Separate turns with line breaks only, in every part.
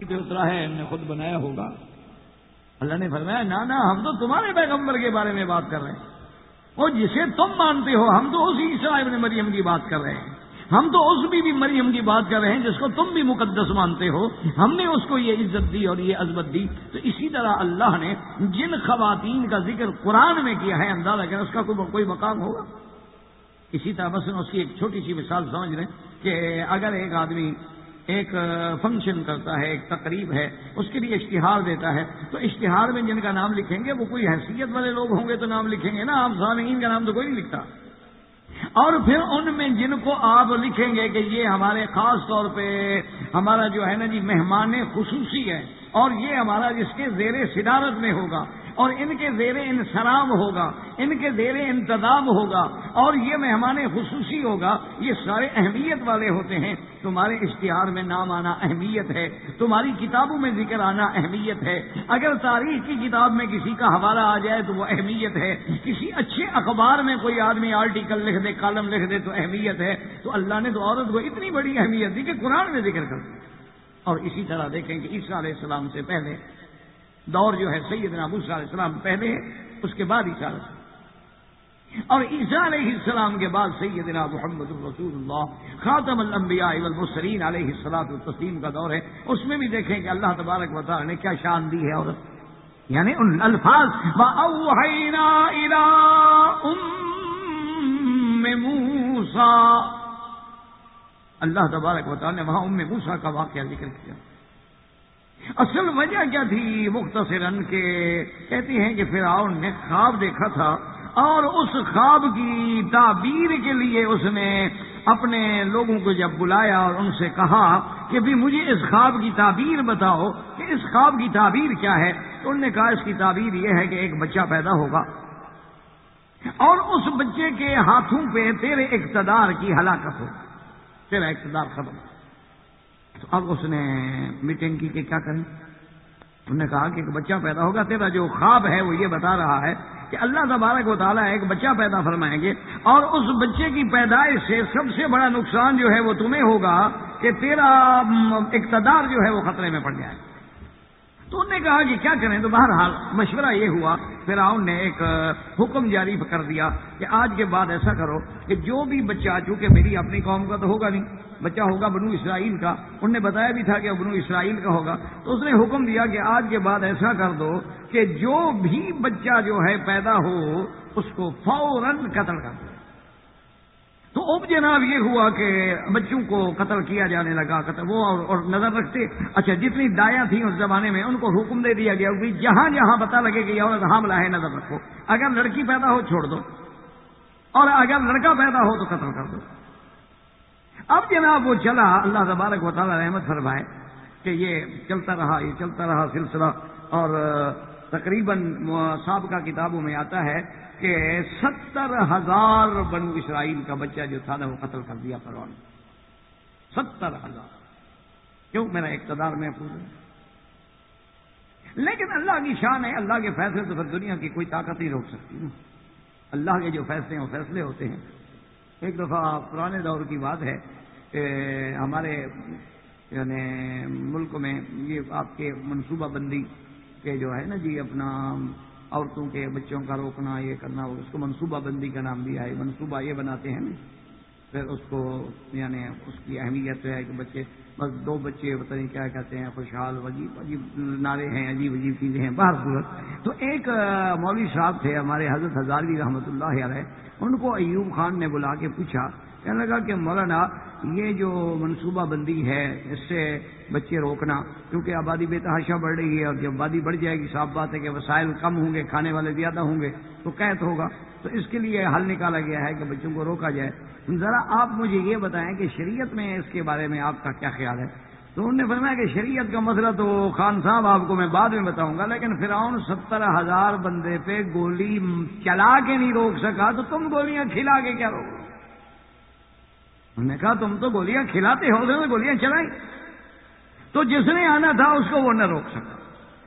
اترا ہے، ہم نے خود بنایا ہوگا۔ اللہ نے فرمایا، نانا، ہم تو تمہارے پیغمبر کے بارے میں بات کر رہے ہیں۔ اور جسے تم مانتے ہو، ہم تو اسی عیسیٰ ابن مریم کی بات کر رہے ہیں۔ ہم تو اس بھی بھی مریم کی بات کر رہے ہیں جس کو تم بھی مقدس مانتے ہو۔ ہم نے اس کو یہ عزت دی اور یہ عزمت دی۔ تو اسی طرح اللہ نے جن خواتین کا ذکر قرآن میں کیا ہے، اندازہ کر اس کا کوئی مقام ہوگا؟ اسی طرح بس اس کی ایک چھوٹی سی مثال سمجھ لیں کہ اگر ایک آدمی ایک فنکشن کرتا ہے، ایک تقریب ہے، اس کے لیے اشتہار دیتا ہے۔ تو اشتہار میں جن کا نام لکھیں گے، وہ کوئی حیثیت والے لوگ ہوں گے تو نام لکھیں گے نا آپ سامعین کا نام تو کوئی نہیں لکھتا۔ اور پھر ان میں جن کو آپ لکھیں گے کہ یہ ہمارے خاص طور پہ ہمارا جو ہے نا جی مہمان خصوصی ہے، اور یہ ہمارا جس کے زیر صدارت میں ہوگا اور ان کے زیر انسرام ہوگا، ان کے زیر انتظام ہوگا، اور یہ مہمان خصوصی ہوگا، یہ سارے اہمیت والے ہوتے ہیں۔ تمہارے اشتہار میں نام آنا اہمیت ہے، تمہاری کتابوں میں ذکر آنا اہمیت ہے۔ اگر تاریخ کی کتاب میں کسی کا حوالہ آ جائے تو وہ اہمیت ہے۔ کسی اچھے اخبار میں کوئی آدمی آرٹیکل لکھ دے، کالم لکھ دے تو اہمیت ہے۔ تو اللہ نے تو عورت کو اتنی بڑی اہمیت دی کہ قرآن میں ذکر کر اور اسی طرح دیکھیں کہ عیسیٰ علیہ السلام سے پہلے دور جو ہے سیدنا موسیٰ علیہ السلام پہلے ہے اس کے بعد عیسیٰ علیہ السلام۔ اور عیسیٰ علیہ السلام کے بعد سیدنا محمد الرسول اللہ، خاتم الانبیاء والمرسلین علیہ السلاط التسلیم کا دور ہے۔ اس میں بھی دیکھیں کہ اللہ تبارک و تعالی نے کیا شان دی ہے عورت۔ یعنی ان الفاظ، وَأَوْحَيْنَا إِلَىٰ أُمِّ مُوسَىٰ۔ اللہ تبارک و تعالی نے وہاں ام موسا کا واقعہ ذکر کیا۔ اصل وجہ کیا تھی مختصراً کے کہتی ہیں کہ فرعون نے خواب دیکھا تھا اور اس خواب کی تعبیر کے لیے اس نے اپنے لوگوں کو جب بلایا اور ان سے کہا کہ بھی مجھے اس خواب کی تعبیر بتاؤ کہ اس خواب کی تعبیر کیا ہے، تو انہوں نے کہا اس کی تعبیر یہ ہے کہ ایک بچہ پیدا ہوگا۔ اور اس بچے کے ہاتھوں پہ تیرے اقتدار کی ہلاکت ہو۔ تیرا اقتدار ختم۔ تو اب اس نے میٹنگ کی کہ کیا کریں؟ انہوں نے کہا کہ ایک بچہ پیدا ہوگا، تیرا جو خواب ہے وہ یہ بتا رہا ہے کہ اللہ تبارک و تعالیٰ ایک بچہ پیدا فرمائیں گے اور اس بچے کی پیدائش سے سب سے بڑا نقصان جو ہے وہ تمہیں ہوگا کہ تیرا اقتدار جو ہے وہ خطرے میں پڑ جائے۔ تو انہوں نے کہا کہ کیا کریں؟ تو بہرحال مشورہ یہ ہوا پھر نے ایک حکم جاری کر دیا کہ آج کے بعد ایسا کرو کہ جو بھی بچہ، چونکہ میری اپنی قوم کا تو ہوگا نہیں بچہ ہوگا بنو اسرائیل کا۔ انہوں نے بتایا بھی تھا کہ بنو اسرائیل کا ہوگا۔ تو اس نے حکم دیا کہ آج کے بعد ایسا کر دو کہ جو بھی بچہ جو ہے پیدا ہو اس کو فوراً قتل کر دو۔ تو اب جناب یہ ہوا کہ بچوں کو قتل کیا جانے لگا قتل وہ اور, اور نظر رکھتے۔ اچھا جتنی دایاں تھیں اس زمانے میں ان کو حکم دے دیا گیا کہ جہاں جہاں پتا لگے کہ یہ عورت حاملہ ہے نظر رکھو۔ اگر لڑکی پیدا ہو چھوڑ دو۔ اور اگر لڑکا پیدا ہو تو قتل کر دو۔ اب جناب وہ چلا اللہ تبارک و تعالیٰ رحمت فرمائے کہ یہ چلتا رہا، یہ چلتا رہا سلسلہ اور تقریباً سابقہ کتابوں میں آتا ہے کہ ستر ہزار بنو اسرائیل کا بچہ جو تھا نا وہ قتل کر دیا فرون ستر ہزار۔ کیوں؟ میرا اقتدار محفوظ ہے۔ لیکن اللہ کی شان ہے، اللہ کے فیصلے تو پھر دنیا کی کوئی طاقت نہیں روک سکتی نا۔ اللہ کے جو فیصلے ہیں وہ فیصلے ہوتے ہیں۔ ایک دفعہ پرانے دور کی بات ہے، کہ ہمارے یعنی ملک میں یہ آپ کے منصوبہ بندی کے جو ہے نا جی اپنا عورتوں کے بچوں کا روکنا، یہ کرنا، اس کو منصوبہ بندی کا نام دیا ہے، منصوبہ یہ بناتے ہیں نا۔ پھر اس کو یعنی اس کی اہمیت ہے کہ بچے بس دو بچے پتہ نہیں کیا کہتے ہیں، خوشحال، عجیب عجیب نعرے ہیں، عجیب عجیب چیزیں ہیں باہر صورت۔ تو ایک مولوی صاحب تھے ہمارے حضرت ہزاروی رحمۃ اللہ علیہ، ان کو ایوب خان نے بلا کے پوچھا۔ کہنے لگا کہ مولانا، یہ جو منصوبہ بندی ہے، اس سے بچے روکنا، کیونکہ آبادی بے تحاشا بڑھ رہی ہے اور جب آبادی بڑھ جائے گی، صاف بات ہے کہ وسائل کم ہوں گے، کھانے والے زیادہ ہوں گے، تو قید ہوگا۔ تو اس کے لیے حل نکالا گیا ہے کہ بچوں کو روکا جائے۔ ذرا آپ مجھے یہ بتائیں کہ شریعت میں اس کے بارے میں آپ کا کیا خیال ہے؟ تو انہوں نے فرمایا کہ شریعت کا مسئلہ تو خان صاحب آپ کو میں بعد میں بتاؤں گا، لیکن فرعون ستر ہزار بندے پہ گولی چلا کے نہیں روک سکا، تو تم گولیاں کھلا کے کیا روکو؟ انہوں نے کہا، تم تو گولیاں کھلاتے ہو تو گولیاں چلائیں۔ تو جس نے آنا تھا اس کو وہ نہ روک سکا۔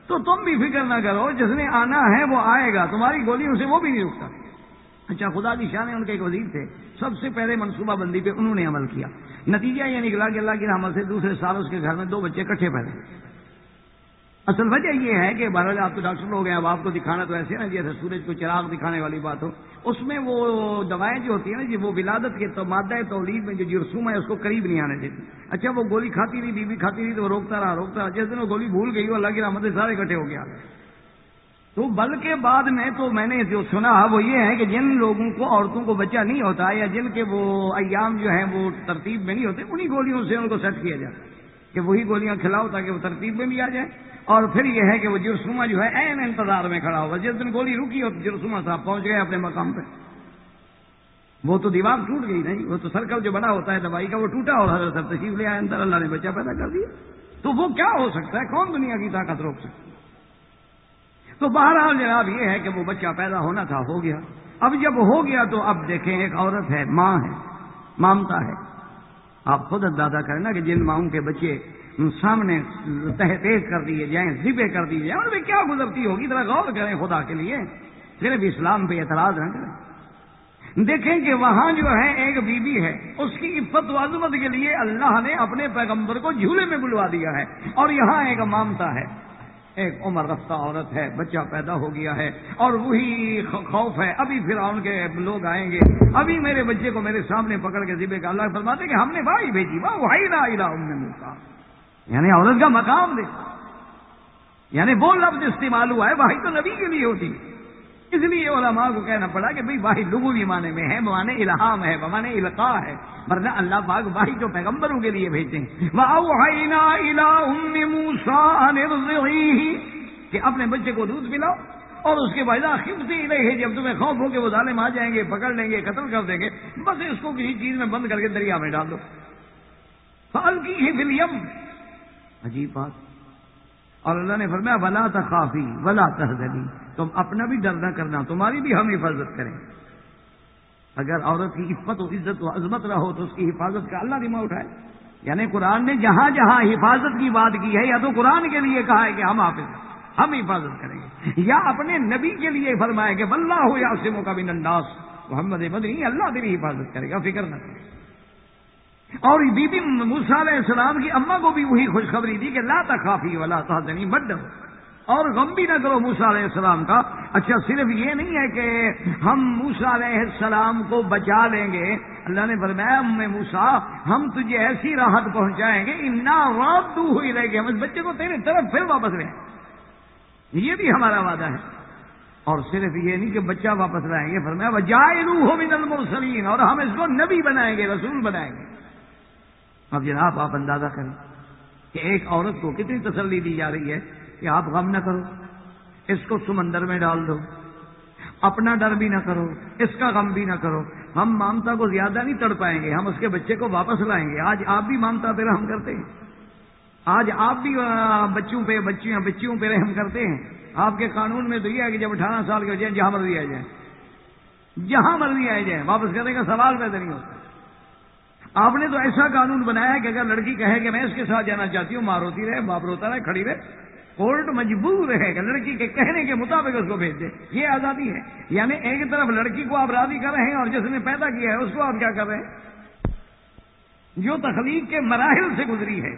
تو تم بھی فکر نہ کرو، جس نے آنا ہے وہ آئے گا، تمہاری گولیوں سے وہ بھی نہیں روکتا۔ اچھا خدا کی شان ان کے ایک وزیر تھے۔ سب سے پہلے منصوبہ بندی پہ انہوں نے عمل کیا۔ نتیجہ یہ نکلا کہ اللہ کی رحمت سے دوسرے سال اس کے گھر میں دو بچے کٹھے پیدا اصل وجہ یہ ہے کہ بہرحال آپ تو ڈاکٹر لوگ ہیں اب آپ کو دکھانا تو ایسے نا جیسے سورج کو چراغ دکھانے والی بات ہو۔ اس میں وہ دوائیں جو ہوتی ہیں نا جی وہ ولادت کے تو مادہ تولید میں جو جرسوم ہے، اس کو قریب نہیں آنے دیتی۔ اچھا وہ گولی کھاتی رہی، بیوی کھاتی رہی تو وہ روکتا رہا روکتا رہا۔ جس دن وہ گولی بھول گئی، وہ اللہ کی رحمت سے سارے اکٹھے ہو گیا تو بل کے بعد میں تو میں نے جو سنا وہ یہ ہے کہ جن لوگوں کو عورتوں کو بچہ نہیں ہوتا یا جن کے وہ ایام جو ہیں وہ ترتیب میں نہیں ہوتے، انہی گولیوں سے ان کو سیٹ کیا جائے کہ وہی گولیاں کھلاؤ تاکہ وہ ترتیب میں بھی آ جائے اور پھر یہ ہے کہ وہ جرسوما جو ہے این انتظار میں کھڑا ہوگا جس دن گولی رکی ہو تو جرسوما صاحب پہنچ گئے اپنے مقام پہ۔ وہ تو دیوار ٹوٹ گئی نہیں جی، وہ تو سرکل جو بڑا ہوتا ہے دوائی کا وہ ٹوٹا اور حضرت تشریف لے آئے اندر، اللہ نے بچہ پیدا کر دیا۔ تو وہ کیا ہو سکتا ہے؟ کون دنیا کی طاقت روک سکتا تو بہرحال جناب یہ ہے کہ وہ بچہ پیدا ہونا تھا، ہو گیا۔ اب جب ہو گیا تو اب دیکھیں ایک عورت ہے، ماں ہے، مامتا ہے۔ آپ خود اندازہ کریں نا کہ جن ماؤں کے بچے سامنے تیز کر دیے جائیں زبے کر دیے جائیں، ان میں کیا گزرتی ہوگی؟ ذرا غور کریں خدا کے لیے۔ صرف اسلام پہ اعتراض نہ کریں۔ دیکھیں کہ وہاں جو ہے ایک بی بی ہے، اس کی عفت و عظمت کے لیے اللہ نے اپنے پیغمبر کو جھولے میں بلوا دیا ہے۔ اور یہاں ایک مامتا ہے۔ ایک عمر رفتہ عورت ہے، بچہ پیدا ہو گیا ہے اور وہی خوف ہے۔ ابھی پھر ان کے لوگ آئیں گے۔ ابھی میرے بچے کو میرے سامنے پکڑ کے ذبے کا اللہ فرماتے کہ ہم نے بھائی بھیجی۔ واہ بھائی نہ یعنی عورت کا مقام دے یعنی وہ لفظ استعمال ہوا ہے بھائی تو نبی کے لیے ہوتی۔ ہے اس لیے علماء کو کہنا پڑا کہ بھائی واحد لغو بھی معنی میں ہے مانے الہام ہے مانے القاع ہے، ورنہ اللہ پاک واحد جو پیغمبروں کے لیے بھیجتے ہیں۔ کہ اپنے بچے کو دودھ پلاؤ، اور اس کے بعد خفتی ہے جب تمہیں خوف ہو کہ وہ ظالم آ جائیں گے، پکڑ لیں گے، قتل کر دیں گے، بس اس کو کسی چیز میں بند کر کے دریا میں ڈال دو۔ فل کی ہی فلیم عجیب بات۔ اور اللہ نے فرمایا، ولا تخافی ولا تحزنی تم اپنا بھی ڈر نہ کرنا، تمہاری بھی ہم حفاظت کریں۔ اگر عورت کی عفت و عزت و عظمت رہو ہو تو اس کی حفاظت کا اللہ ذمہ اٹھائے۔ یعنی قرآن نے جہاں جہاں حفاظت کی بات کی ہے، یا تو قرآن کے لیے کہا ہے کہ ہم حافظ ہم حفاظت کریں گے۔ یا اپنے نبی کے لیے فرمایا کہ بلّہ ہو یا اسموں کا بھی ننداس محمد مدنی اللہ بھی حفاظت کرے گا، فکر نہ کرے۔ اور بی بی علیہ السلام کی اما کو بھی وہی خوشخبری دی کہ لا تخافی والا تحزنی بڈ اور غم بھی نہ کرو موسا علیہ السلام کا۔ اچھا صرف یہ نہیں ہے کہ ہم موسا علیہ السلام کو بچا لیں گے۔ اللہ نے فرمایا میں موسا ہم تجھے ایسی راحت پہنچائیں گے اتنا رات تو ہوئی رہے گی ہم اس بچے کو تیرے طرف پھر واپس لیں۔ یہ بھی ہمارا وعدہ ہے۔ اور صرف یہ نہیں کہ بچہ واپس لائیں گے۔ فرمایا وہ جائے روح من المرسلین اور ہم اس کو نبی بنائیں گے، رسول بنائیں گے۔ اب جناب، آپ اندازہ کریں کہ ایک عورت کو کتنی تسلی دی جا رہی ہے۔ کہ آپ غم نہ کرو، اس کو سمندر میں ڈال دو۔ اپنا ڈر بھی نہ کرو، اس کا غم بھی نہ کرو۔ ہم مامتا کو زیادہ نہیں تڑ پائیں گے، ہم اس کے بچے کو واپس لائیں گے۔ آج آپ بھی مامتا پہ رحم کرتے ہیں۔ آج آپ بھی بچوں پہ، بچیاں، بچیوں پہ رحم کرتے ہیں۔ آپ کے قانون میں تو یہ ہے کہ جب اٹھارہ سال کے ہو جائیں جہاں مرضی آ جائیں۔ جہاں مرضی آ جائیں، واپس کرنے کا سوال پیدا نہیں ہوتا۔ آپ نے تو ایسا قانون بنایا کہ اگر لڑکی کہے کہ میں اس کے ساتھ جانا چاہتی ہوں، ماں روتی رہے، باپ روتا رہے، کھڑی رہے کورٹ مجبور ہے کہ لڑکی کے کہنے کے مطابق اس کو بھیج دے۔ یہ آزادی ہے۔ یعنی ایک طرف لڑکی کو آپ راضی کر رہے ہیں اور جس نے پیدا کیا ہے، اس کو آپ کیا کر رہے ہیں؟ جو تخلیق کے مراحل سے گزری ہے،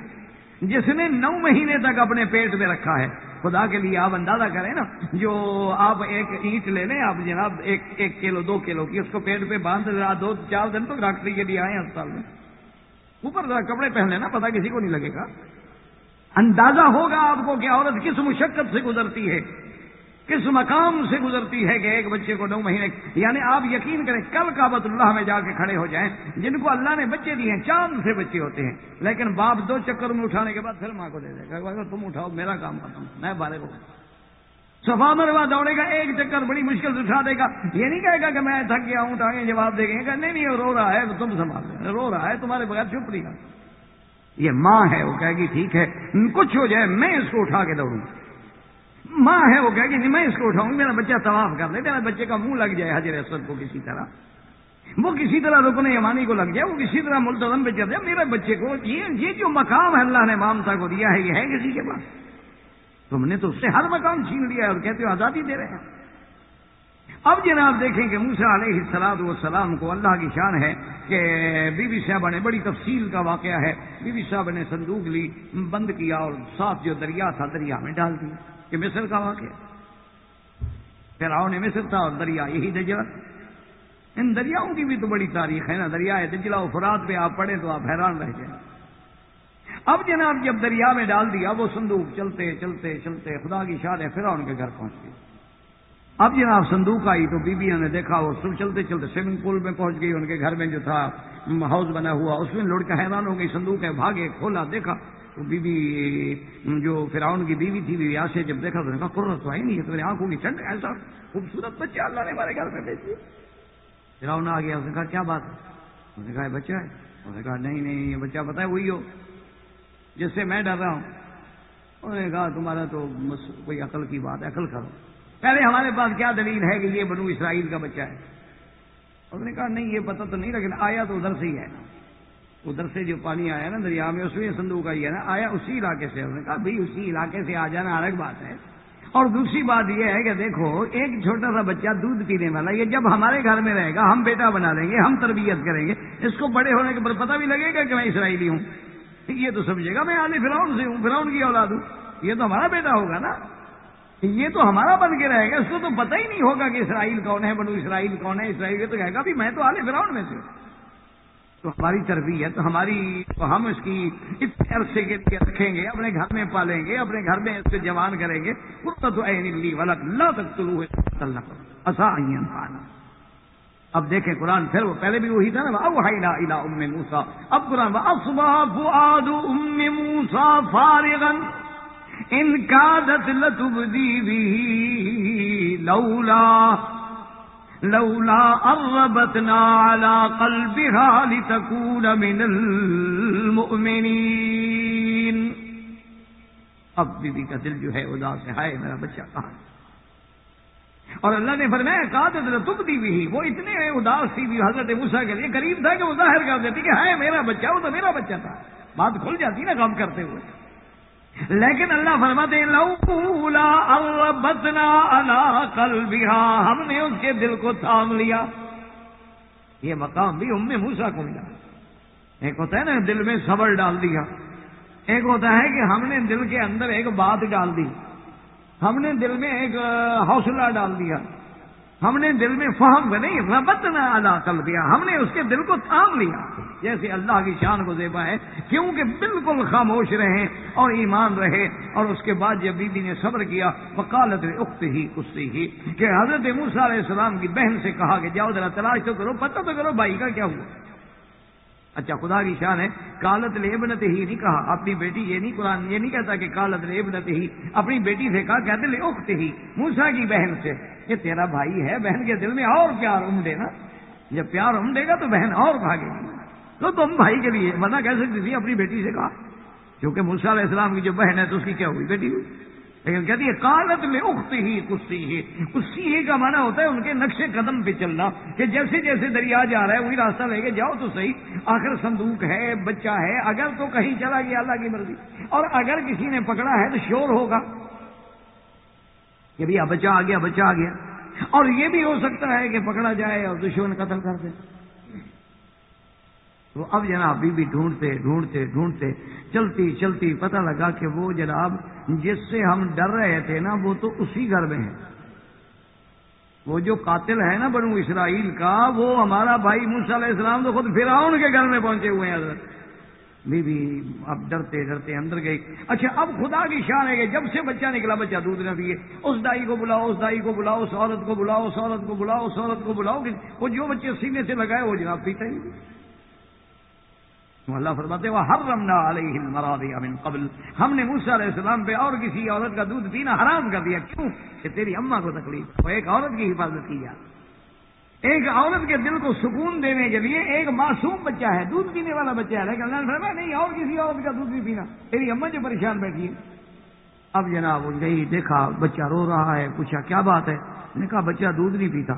جس نے نو مہینے تک اپنے پیٹ میں رکھا ہے۔ خدا کے لیے آپ اندازہ کریں نا، جو آپ ایک اینٹ لے لیں، آپ جناب ایک ایک کلو، دو کلو کی، اس کو پیٹ پہ باندھ دو، چار دن تو ڈاکٹری کے لیے آئے اسپتال میں۔ اوپر ذرا کپڑے پہن لینا پتا کسی کو نہیں لگے گا۔ اندازہ ہوگا آپ کو کہ عورت کس مشقت سے گزرتی ہے، کس مقام سے گزرتی ہے کہ ایک بچے کو نو مہینے یعنی آپ یقین کریں کل کابت اللہ میں جا کے کھڑے ہو جائیں، جن کو اللہ نے بچے دیے ہیں، چاند سے بچے ہوتے ہیں، لیکن باپ دو چکر میں اٹھانے کے بعد پھر ماں کو دے دے گا تم اٹھاؤ، میرا کام ختم، میں بارے کو صفا مروا دوڑے گا، ایک چکر بڑی مشکل سے اٹھا دے گا، یہ نہیں کہے گا کہ میں تھک گیا ہوں اٹھا جواب دے گا نہیں نہیں رو رہا ہے، تم سنبھال رو رہا ہے، تمہارے بغیر چپ رہی گا یہ ماں ہے، وہ کہے گی ٹھیک ہے، کچھ ہو جائے میں اس کو اٹھا کے دوڑوں۔ ماں ہے، وہ کہے گی میں اس کو اٹھاؤں، میرا بچہ طواف کر دے میرا بچے کا منہ لگ جائے حضر اسود کو کسی طرح۔ وہ کسی طرح رکن یمانی کو لگ جائے، وہ کسی طرح ملتظم پہ چل جائے، میرے بچے کو یہ جو مقام ہے اللہ نے مامتا کو دیا ہے، یہ ہے کسی کے پاس۔ تم نے تو اس سے ہر مقام چھین لیا ہے اور کہتے ہو آزادی دے رہے ہیں۔ اب جناب دیکھیں کہ موسا علیہ السلاد والسلام کو اللہ کی شان ہے۔ کہ بی بی صاحبہ نے بڑی تفصیل کا واقعہ ہے۔ بی بی صاحب نے صندوق لی، بند کیا اور ساتھ جو دریا تھا، دریا میں ڈال دیا کہ مصر کا واقعہ پھر آؤ نے مصر تھا اور دریا یہی دجلا ان دریاؤں کی بھی تو بڑی تاریخ ہے نا۔ دریا دجلا و فرات پہ آپ پڑھے تو آپ حیران رہ جائیں۔ اب جناب جب دریا میں ڈال دیا، وہ صندوق چلتے چلتے چلتے خدا کی شاد ہے پھر ان کے گھر پہنچ گئی اب جناب صندوق آئی تو بیویوں نے دیکھا، وہ چلتے چلتے سوئمنگ پول میں پہنچ گئی، ان کے گھر میں جو تھا ہاؤس بنا ہوا، اس میں لوٹ کے حیران ہو گئی صندوق ہے، بھاگے، کھولا، دیکھا وہ بیوی جو فراؤن کی بیوی تھی، بیوی سے جب دیکھا تو نے کہا قرت تو آئی نہیں ہے، تو میری آنکھوں کی چنڈ ایسا خوبصورت بچہ اللہ نے ہمارے گھر میں بھیج فراؤن آ گیا، اس نے کہا، کیا بات ہے؟ اس نے کہا بچہ ہے۔ اس نے کہا، نہیں نہیں، یہ بچہ پتا ہے، وہی ہو، جس سے میں ڈر رہا ہوں۔ انہوں نے کہا، تمہارا تو کوئی عقل کی بات ہے، عقل کرو۔ پہلے ہمارے پاس کیا دلیل ہے کہ یہ بنو اسرائیل کا بچہ ہے؟ اس نے کہا، نہیں، یہ پتہ تو نہیں، لیکن آیا تو ادھر سے ہی ہے۔ نا ادھر سے جو پانی آیا نا دریا میں، اس میں صندوق آئی ہے نا، آیا اسی علاقے سے۔ اس نے کہا، بھائی، اسی علاقے سے آ جانا الگ بات ہے۔ اور دوسری بات یہ ہے کہ دیکھو، ایک چھوٹا سا بچہ دودھ پینے والا، یہ جب ہمارے گھر میں رہے گا، ہم بیٹا بنا دیں گے، ہم تربیت کریں گے۔ اس کو بڑے ہونے کے بعد پتہ بھی لگے گا کہ میں اسرائیلی ہوں۔ یہ تو سمجھے گا، میں آنے فراؤن سے ہوں فراؤن کی اولاد ہوں۔ یہ تو ہمارا بیٹا ہوگا نا۔ یہ تو ہمارا بن کے رہے گا، اس کو تو پتہ ہی نہیں ہوگا کہ اسرائیل کون ہے، بنو اسرائیل کون ہے۔ اسرائیل تو کہے گا بھی میں تو آلے فراؤن میں سے تو ہماری تربیت، ہماری تو ہم اس کی اس عرصے کے لیے رکھیں گے، اپنے گھر میں پالیں گے، اپنے گھر میں اس سے جوان کریں گے۔ تو اللہ تک طلوع اللہ اب دیکھیں قرآن، پھر وہ پہلے بھی وہی تھا نا اب ہائی الا ام موسا اب قرآن ام موسا فارغن ان کا لتبدی بھی لولا لولا اربتنا على قلبها لتكون من المؤمنين اب بی بی کا دل جو ہے اداس ہے، ہائے میرا بچہ کہاں اور اللہ نے فرمایا کہا تو تب دی بھی وہ اتنے اداس تھی بھی حضرت موسا کے لیے قریب تھا کہ وہ ظاہر کر دیتی کہ ہائے میرا بچہ، وہ تو میرا بچہ تھا۔ بات کھل جاتی نا کام کرتے ہوئے۔ لیکن اللہ فرماتے لولا اللہ بدنا اللہ کل ہم نے اس کے دل کو تھام لیا۔ یہ مقام بھی ام موسا کو ملا۔ ایک ہوتا ہے نا، دل میں صبر ڈال دیا۔ ایک ہوتا ہے کہ ہم نے دل کے اندر ایک بات ڈال دی۔ ہم نے دل میں ایک حوصلہ ڈال دیا۔ ہم نے دل میں فہم نہیں ربت نہ ادا کر دیا۔ ہم نے اس کے دل کو تھام لیا۔ جیسے اللہ کی شان کو زیبا ہے، کیونکہ بالکل خاموش رہے اور ایمان رہے اور اس کے بعد جب بی بی نے صبر کیا وکالت اخت ہی کشتی ہی کہ حضرت موسیٰ علیہ السلام کی بہن سے کہا کہ جاؤ ذرا تلاش تو کرو، پتہ تو کرو بھائی کا کیا ہوا۔ اچھا خدا کی شان ہے۔ کالت لیبنت ہی نہیں کہا۔ اپنی بیٹی یہ نہیں قرآن، یہ نہیں کہتا کہ کالت لیبنت ہی اپنی بیٹی سے کہا کہتے لے اخت ہی موسا کی بہن سے۔ کہ تیرا بھائی ہے، بہن کے دل میں اور پیار امڈے نا۔ جب پیار امڈے گا تو بہن اور بھاگے گی۔ تو تم بھائی کے لیے منع کہہ سکتی تھی، اپنی بیٹی سے کہا۔ کیونکہ موسا علیہ السلام کی جو بہن ہے تو اس کی کیا ہوئی؟ بیٹی ہوئی۔ لیکن کہتی ہے کالت میں اخت ہی کشتی ہی کشتی ہی کا مانا ہوتا ہے ان کے نقشے قدم پہ چلنا، کہ جیسے جیسے دریا جا رہا ہے، وہی راستہ لے کے جاؤ تو صحیح۔ آخر صندوق ہے، بچہ ہے، اگر تو کہیں چلا گیا، اللہ کی مرضی۔ اور اگر کسی نے پکڑا ہے تو شور ہوگا۔ کہ بھائی بچہ آ گیا، بچہ آ گیا۔ اور یہ بھی ہو سکتا ہے کہ پکڑا جائے اور دشمن قتل کر دے۔ تو اب جناب بی بی ڈھونڈتے ڈھونڈتے ڈھونڈتے۔ چلتی چلتی، پتہ لگا کہ وہ جناب جس سے ہم ڈر رہے تھے نا، وہ تو اسی گھر میں ہے وہ جو قاتل ہے نا بنو اسرائیل کا، وہ ہمارا بھائی موسیٰ علیہ السلام تو خود فراؤن کے گھر میں پہنچے ہوئے ہیں۔ حضرت بی بی اب ڈرتے ڈرتے اندر گئی۔ اچھا اب خدا کی شان ہے کہ جب سے بچہ نکلا، بچہ دودھ نہ پیے۔ اس دائی کو بلاؤ، اس دائی کو بلاؤ، اس عورت کو بلاؤ، اس عورت کو بلاؤ، اس عورت کو بلاؤ۔ وہ جو بچے سینے سے لگائے، وہ جناب پیتا ہی اللہ فرماتے وہ ہر رمنا علیہ مرادی امن قبل۔ ہم نے موسا علیہ السلام پہ اور کسی عورت کا دودھ پینا حرام کر دیا۔ کیوں؟ کہ تیری اما کو تکلیف۔ وہ ایک عورت کی حفاظت کی جائے ایک عورت کے دل کو سکون دینے کے لیے ایک معصوم بچہ ہے، دودھ پینے والا بچہ ہے۔ لیکن اللہ فرما نہیں، اور کسی عورت کا دودھ بھی پینا۔ تیری اما جو پریشان بیٹھی ہے اب جناب گئی دیکھا، بچہ رو رہا ہے، پوچھا، کیا بات ہے؟ نے کہا، بچہ دودھ نہیں پیتا۔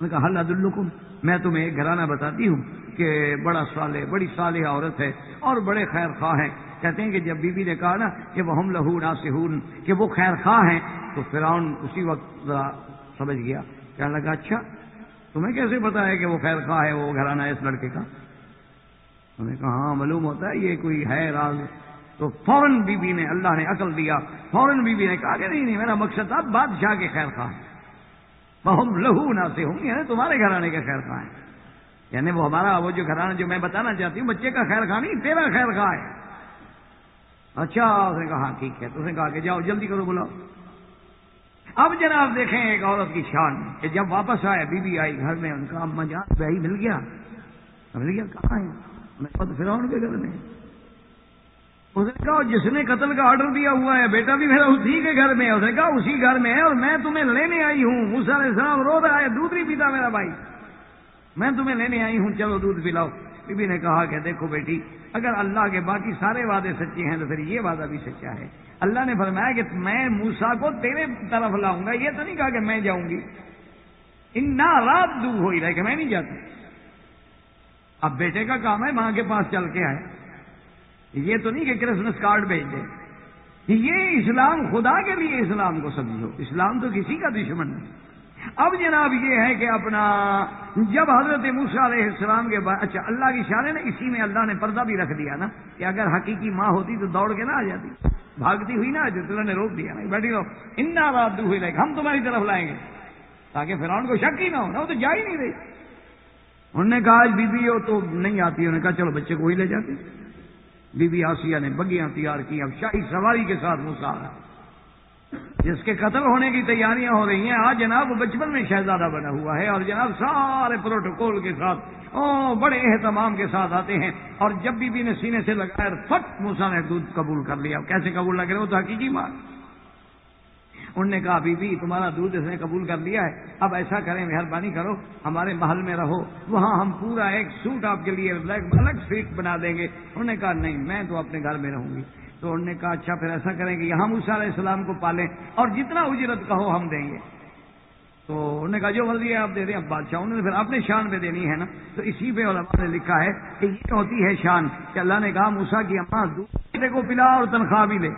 نے کہا، حل الکم میں تمہیں ایک گھرانہ بتاتی ہوں کہ بڑا صالح، بڑی صالح عورت ہے اور بڑے خیر خواہ ہیں۔ کہتے ہیں کہ جب بی بی نے کہا نا کہ وہ ہم لہو ناسہون کہ وہ خیر خواہ ہیں، تو فرعون اسی وقت سمجھ گیا۔ کہنے لگا اچھا تمہیں کیسے پتا ہے کہ وہ خیر خواہ ہے، وہ گھرانہ ہے اس لڑکے کا؟ انہوں نے کہا ہاں معلوم ہوتا ہے، یہ کوئی ہے راز تو فوراً بی بی نے، اللہ نے عقل دیا، فوراً بی بی نے کہا کہ نہیں نہیں، میرا مقصد تھا بادشاہ کے خیر خواہ بہم لہو نہ سے ہوں یعنی تمہارے گھرانے کے خیر خواہ ہیں۔ یعنی وہ ہمارا، وہ جو گھرانا، جو میں بتانا چاہتی ہوں، بچے کا خیر خواہ نہیں، تیرا خیر خواہ ہے۔ اچھا اس نے کہا ہاں ٹھیک ہے، تو اس نے کہا کہ جاؤ، جلدی کرو بلاؤ۔ اب جناب دیکھیں ایک عورت کی شان کہ جب واپس آئے بی بی آئی گھر میں، ان کا اما جان، بھائی مل گیا۔ مل گیا کہاں ہے پھر کے گھر میں۔ اس نے کہا، جس نے قتل کا آرڈر دیا ہوا ہے، بیٹا بھی میرا اسی کے گھر میں ہے۔ اس نے کہا، اسی گھر میں ہے اور میں تمہیں لینے آئی ہوں۔ موسا علیہ السلام رو رہا ہے، دودھ نہیں پیتا میرا بھائی۔ میں تمہیں لینے آئی ہوں، چلو دودھ پلاؤ۔ بی بی نے کہا کہ دیکھو بیٹی اگر اللہ کے باقی سارے وعدے سچے ہیں تو پھر یہ وعدہ بھی سچا ہے۔ اللہ نے فرمایا کہ میں موسا کو تیرے طرف لاؤں گا، یہ تو نہیں کہا کہ میں جاؤں گی۔ ان رات دور ہو ہی رہے کہ میں نہیں جاتا اب بیٹے کا کام ہے، ماں کے پاس چل کے آئے۔ یہ تو نہیں کہ کرسمس کارڈ بھیج دے۔ یہ اسلام خدا کے لیے اسلام کو سمجھو۔ اسلام تو کسی کا دشمن نہیں اب جناب یہ ہے کہ اپنا جب حضرت موسا علیہ السلام کے بعد اچھا اللہ کی شان ہے نا اسی میں اللہ نے پردہ بھی رکھ دیا نا کہ اگر حقیقی ماں ہوتی تو دوڑ کے نہ آ جاتی۔ بھاگتی ہوئی نا جو اللہ نے روک دیا نا بیٹھی رہو۔ ان رات ہوئی لائے ہم تمہاری طرف لائیں گے۔ تاکہ فرعون کو شک ہی نہ ہو نا وہ تو جا ہی نہیں رہی۔ انہوں نے کہا، آج بی بی ہو تو نہیں آتی۔ انہوں نے کہا، چلو بچے کو ہی لے جاتے۔ بی بی آسیہ نے بگیاں تیار کی اب شاہی سواری کے ساتھ موسا رہا جس کے قتل ہونے کی تیاریاں ہو رہی ہیں، آج جناب بچپن میں شہزادہ بنا ہوا ہے اور جناب سارے پروٹوکول کے ساتھ، او، بڑے اہتمام کے ساتھ آتے ہیں۔ اور جب بی بی نے سینے سے لگایا فٹ موسا نے دودھ قبول کر لیا۔ کیسے قبول لگ رہے وہ تو حقیقی ماں انہوں نے کہا، بی بی، تمہارا دودھ اس نے قبول کر لیا ہے۔ اب ایسا کریں، مہربانی کرو، ہمارے محل میں رہو۔ وہاں ہم پورا ایک سوٹ آپ کے لیے الگ سیٹ بنا دیں گے۔ انہوں نے کہا، نہیں، میں تو اپنے گھر میں رہوں گی۔ تو انہوں نے کہا اچھا پھر ایسا کریں گے یہاں موسا علیہ السلام کو پالیں اور جتنا اجرت کہو ہم دیں گے۔ تو انہوں نے کہا، جو مرضی ہے آپ دے دیں، اب بادشاہ، انہوں نے پھر اپنے شان پہ دینی ہے نا۔ تو اسی پہ علماء نے لکھا ہے کہ یہ ہوتی ہے شان کہ اللہ نے کہا موسا کی اماں دوسرے کو پلا اور تنخواہ بھی لے۔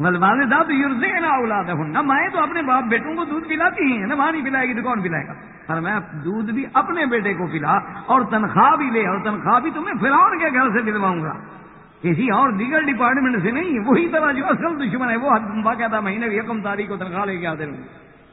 والد صاحب یورزے نہ اولاد ہے نہ مائیں تو اپنے باپ بیٹوں کو دودھ پلاتی ہیں، نہ ماں نہیں پلائے گی تو کون پلائے گا؟ پر میں دودھ بھی اپنے بیٹے کو پلا اور تنخواہ بھی لے اور تنخواہ بھی تمہیں فراؤن کے گھر سے دلواؤں گا۔ کسی اور دیگر ڈپارٹمنٹ سے نہیں، وہی طرح جو اصل دشمن ہے، وہ باقاعدہ مہینے کی یکم تاریخ کو تنخواہ لے کے آتے رہے۔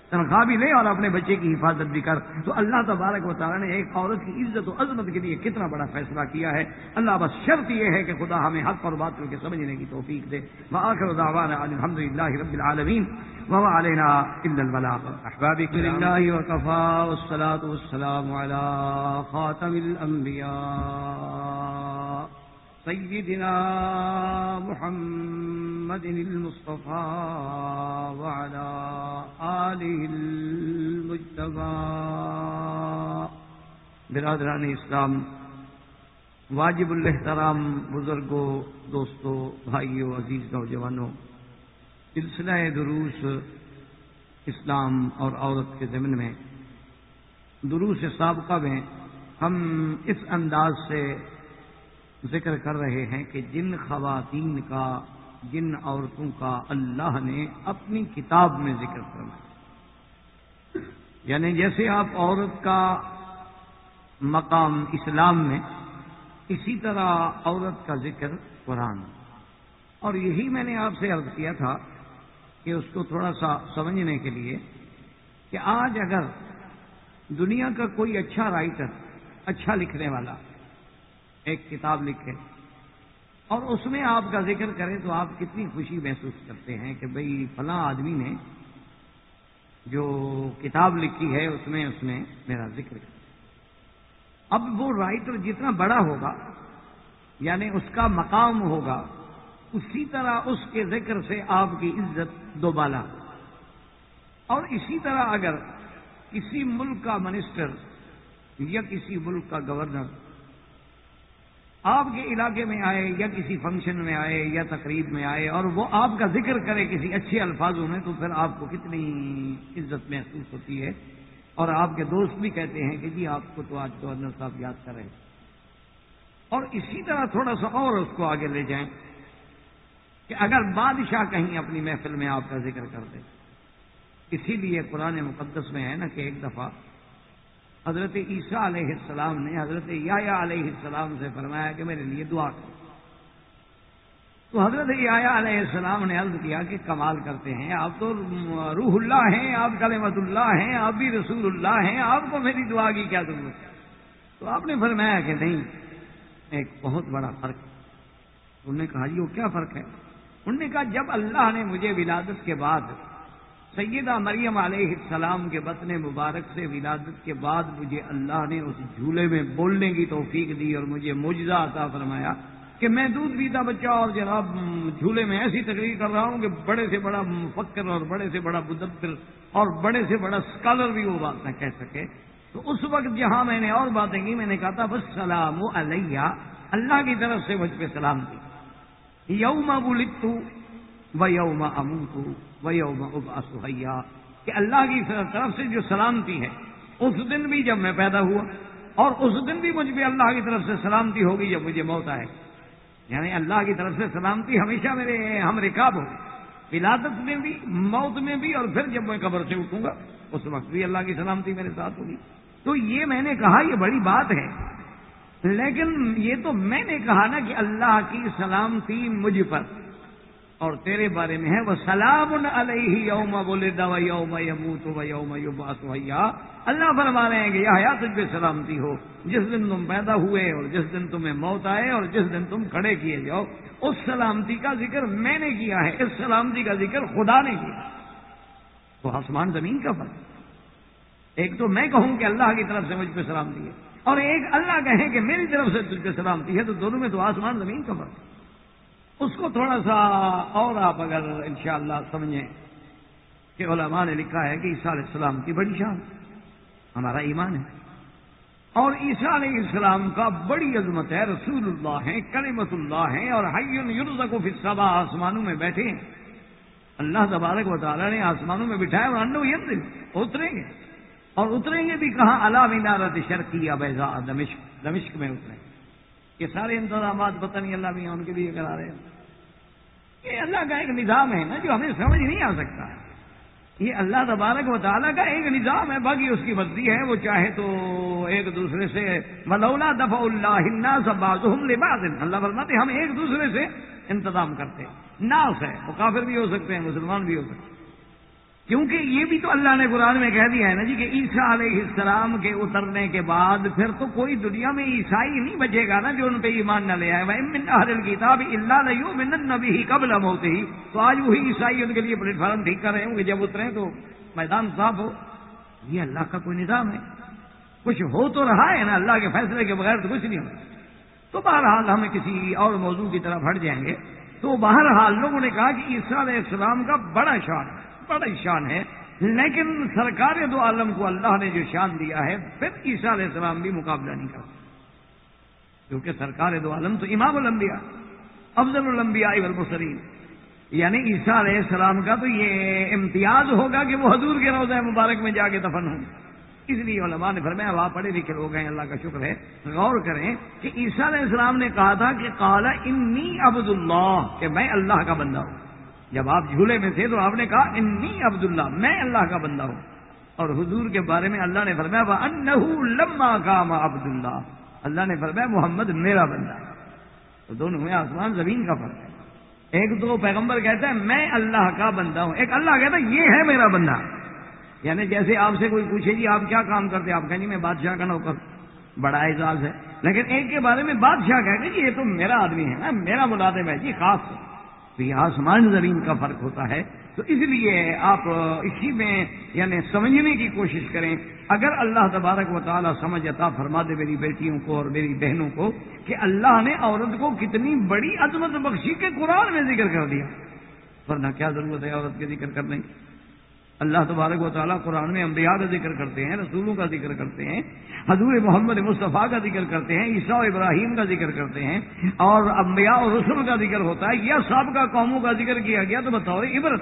تنخواہ بھی لے اور اپنے بچے کی حفاظت بھی کر۔ تو اللہ تبارک و تعالیٰ نے ایک عورت کی عزت و عظمت کے لیے کتنا بڑا فیصلہ کیا ہے۔ اللہ بس شرط یہ ہے کہ خدا ہمیں حق اور بات کر کے سمجھنے کی توفیق دے۔ وآخر دعوانا الحمد للہ رب العالمین۔ وما علينا إلا البلاغ أحبابك لله وكفى والصلاة والسلام على خاتم الأنبياء سيدنا محمد المصطفى وعلى آله المجتبى. برادران اسلام، واجب الحترام بزرگوں، دوستوں، بھائیوں، عزیز نوجوانوں، سلسلہ دروس اسلام اور عورت کے ضمن میں، دروس سابقہ میں ہم اس انداز سے ذکر کر رہے ہیں کہ جن خواتین کا، جن عورتوں کا اللہ نے اپنی کتاب میں ذکر کرنا یعنی جیسے آپ عورت کا مقام اسلام میں، اسی طرح عورت کا ذکر قرآن اور یہی میں نے آپ سے عرض کیا تھا کہ اس کو تھوڑا سا سمجھنے کے لیے کہ آج اگر دنیا کا کوئی اچھا رائٹر اچھا لکھنے والا ایک کتاب لکھے اور اس میں آپ کا ذکر کریں تو آپ کتنی خوشی محسوس کرتے ہیں کہ بھئی فلاں آدمی نے جو کتاب لکھی ہے اس میں، اس نے میرا ذکر کیا اب وہ رائٹر جتنا بڑا ہوگا یعنی اس کا مقام ہوگا، اسی طرح اس کے ذکر سے آپ کی عزت دوبالا۔ اور اسی طرح اگر کسی ملک کا منسٹر یا کسی ملک کا گورنر آپ کے علاقے میں آئے یا کسی فنکشن میں آئے یا تقریب میں آئے اور وہ آپ کا ذکر کرے کسی اچھے الفاظوں میں، تو پھر آپ کو کتنی عزت محسوس ہوتی ہے۔ اور آپ کے دوست بھی کہتے ہیں کہ جی آپ کو تو آج گورنر صاحب یاد کریں اور اسی طرح تھوڑا سا اور اس کو آگے لے جائیں کہ اگر بادشاہ کہیں اپنی محفل میں آپ کا ذکر کر دے، اسی لیے قرآن مقدس میں ہے نا کہ ایک دفعہ حضرت عیسیٰ علیہ السلام نے حضرت یا علیہ السلام سے فرمایا کہ میرے لیے دعا کرو۔ تو حضرت یا علیہ السلام نے عرض کیا کہ کمال کرتے ہیں، آپ تو روح اللہ ہیں، آپ کلمت اللہ ہیں، آپ بھی رسول اللہ ہیں، آپ کو میری دعا کی کیا ضرورت ہے؟ تو آپ نے فرمایا کہ نہیں، ایک بہت بڑا فرق انہوں نے کہا جی وہ کیا فرق ہے؟ انہوں نے کہا، جب اللہ نے مجھے ولادت کے بعد سیدہ مریم علیہ السلام کے بطن مبارک سے ولادت کے بعد مجھے اللہ نے اس جھولے میں بولنے کی توفیق دی اور مجھے مجزہ عطا فرمایا کہ میں دودھ پیتا بچہ اور جناب جھولے میں ایسی تقریر کر رہا ہوں کہ بڑے سے بڑا مفکر اور بڑے سے بڑا بدبر اور بڑے سے بڑا اسکالر بھی وہ بات نہ کہہ سکے۔ تو اس وقت جہاں میں نے اور باتیں کی، میں نے کہا تھا بس سلام علیہ. اللہ کی طرف سے مجھ پہ سلام دی یوم بلتو و یوم اموتو و یوم ابا کہ اللہ کی طرف سے جو سلامتی ہے، اس دن بھی جب میں پیدا ہوا اور اس دن بھی مجھ پہ اللہ کی طرف سے سلامتی ہوگی جب مجھے موت آئے۔ یعنی اللہ کی طرف سے سلامتی ہمیشہ میرے ہم رکاب ہو ولادت میں بھی، موت میں بھی اور پھر جب میں قبر سے اٹھوں گا، اس وقت بھی اللہ کی سلامتی میرے ساتھ ہوگی۔ تو یہ میں نے کہا، یہ بڑی بات ہے۔ لیکن یہ تو میں نے کہا نا کہ اللہ کی سلامتی مجھ پر۔ اور تیرے بارے میں ہے وہ سلام علیہ یوم بولے دا یوم یمو تو یوم یوباس اللہ فرما رہے ہیں کہ یہ حیات پہ سلامتی ہو۔ جس دن تم پیدا ہوئے اور جس دن تمہیں موت آئے اور جس دن تم کھڑے کیے جاؤ، اس سلامتی کا ذکر میں نے کیا ہے۔ اس سلامتی کا ذکر خدا نے کیا۔ تو آسمان زمین کا فرق۔ ایک تو میں کہوں کہ اللہ کی طرف سے مجھ پہ سلامتی ہے اور ایک اللہ کہیں کہ میری طرف سے تجھ پہ سلامتی ہے، تو دونوں میں تو آسمان زمین کا فرق۔ اس کو تھوڑا سا اور آپ اگر انشاءاللہ سمجھیں کہ علماء نے لکھا ہے کہ عیسیٰ علیہ السلام کی بڑی شان ہمارا ایمان ہے۔ اور عیسیٰ علیہ السلام کا بڑی عظمت ہے، رسول اللہ ہیں کلیمت اللہ ہیں اور حیون کو فصبا آسمانوں میں بیٹھے ہیں۔ اللہ تبارک و تعالیٰ نے آسمانوں میں بٹھایا اور انڈو یہ اتریں گے۔ اور اتریں گے بھی کہاں؟ اللہ مینارت شرقی یا بیزا دمشق۔ دمشق میں اتریں۔ گے یہ سارے انتظامات پتہ نہیں اللہ بھی ان کے لیے کرا رہے ہیں۔ یہ اللہ کا ایک نظام ہے نا جو ہمیں سمجھ نہیں آ سکتا۔ یہ اللہ تبارک و تعالیٰ کا ایک نظام ہے، باقی اس کی مرضی ہے، وہ چاہے تو ایک دوسرے سے۔ ملولا دفع اللہ سباز لباس اللہ فرماتے ہم ایک دوسرے سے انتظام کرتے ہیں۔ ناس ہے، وہ کافر بھی ہو سکتے ہیں، مسلمان بھی ہو سکتے ہیں۔ کیونکہ یہ بھی تو اللہ نے قرآن میں کہہ دیا ہے نا جی کہ عیسیٰ علیہ السلام کے اترنے کے بعد پھر تو کوئی دنیا میں عیسائی نہیں بچے گا نا جو ان پہ ایمان نہ لے آئے۔ من کتاب اللہ نہیں من نبی ہی قبل ہم ہوتے ہی تو آج وہی عیسائی ان کے لیے پلیٹ فارم ٹھیک کر رہے ہوں کہ جب اترے تو میدان صاف ہو۔ یہ اللہ کا کوئی نظام ہے۔ کچھ ہو تو رہا ہے نا اللہ کے فیصلے کے بغیر تو کچھ نہیں ہو۔ تو بہرحال ہم کسی اور موضوع کی طرف ہٹ جائیں گے۔ تو بہرحال لوگوں نے کہا کہ عیسیٰ علیہ السلام کا بڑا شان ہے۔ بڑا شان ہے۔ لیکن سرکار دو عالم کو اللہ نے جو شان دیا ہے، پھر عیسیٰ علیہ السلام بھی مقابلہ نہیں کر کیونکہ سرکار دو عالم تو امام الانبیاء، افضل الانبیاء والمسرین یعنی عیسیٰ علیہ السلام کا تو یہ امتیاز ہوگا کہ وہ حضور کے روزہ مبارک میں جا کے دفن ہوں۔ اس لیے علماء نے فرمایا آپ پڑھے لکھے لوگ ہیں، اللہ کا شکر ہے۔ غور کریں کہ عیسیٰ علیہ السلام نے کہا تھا کہ کالا انی عبد اللہ کہ میں اللہ کا بندہ ہوں۔ جب آپ جھولے میں تھے تو آپ نے کہا، انی عبداللہ، میں اللہ کا بندہ ہوں. اور حضور کے بارے میں اللہ نے فرمایا انہو لما کام عبد اللہ اللہ نے فرمایا، محمد میرا بندہ تو دونوں میں آسمان زمین کا فرق ہے۔ ایک تو پیغمبر کہتا ہے، میں اللہ کا بندہ ہوں. ایک اللہ کہتا ہے، یہ ہے میرا بندہ یعنی جیسے آپ سے کوئی پوچھے جی آپ کیا کام کرتے آپ کہیں جی میں بادشاہ کا نوکر بڑا اعزاز ہے۔ لیکن ایک کے بارے میں بادشاہ کہ جی یہ تو میرا آدمی ہے نا، میرا ملازم ہے جی خاص تو یہ آسمان زمین کا فرق ہوتا ہے، تو اس لیے آپ اسی میں یعنی سمجھنے کی کوشش کریں۔ اگر اللہ تبارک و تعالیٰ سمجھ عطا فرما دے میری بیٹیوں کو اور میری بہنوں کو کہ اللہ نے عورت کو کتنی بڑی عظمت بخشی کے قرآن میں ذکر کر دیا۔ ورنہ کیا ضرورت ہے عورت کے ذکر کرنے کی؟ اللہ تبارک و تعالیٰ قرآن میں انبیاء کا ذکر کرتے ہیں، رسولوں کا ذکر کرتے ہیں، حضور محمد مصطفیٰ کا ذکر کرتے ہیں، عیسیٰ ابراہیم کا ذکر کرتے ہیں اور انبیاء اور رسول کا ذکر ہوتا ہے، یا سابقہ قوموں کا ذکر کیا گیا تو بتاؤ عبرت۔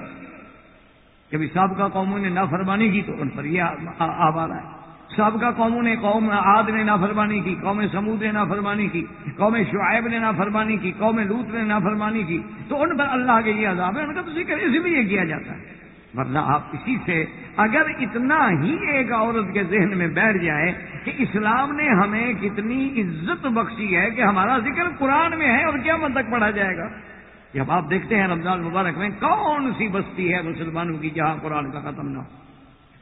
کبھی سابقہ قوموں نے نافرمانی کی تو ان پر یہ آباد ہے۔ سابقہ قوموں نے قوم عاد نے نافرمانی کی، قوم سمود نے نافرمانی کی، قوم شعیب نے نافرمانی کی، قوم لوت نے نافرمانی کی تو ان پر اللہ کے یہ عذاب ہے، ان کا تو ذکر اس لیے کیا جاتا ہے۔ ورنہ آپ اسی سے اگر اتنا ہی ایک عورت کے ذہن میں بیٹھ جائے کہ اسلام نے ہمیں کتنی عزت بخشی ہے کہ ہمارا ذکر قرآن میں ہے اور کیا مت تک پڑھا جائے گا۔ جب آپ دیکھتے ہیں رمضان مبارک میں کون سی بستی ہے مسلمانوں کی جہاں قرآن کا ختم نہ ہو۔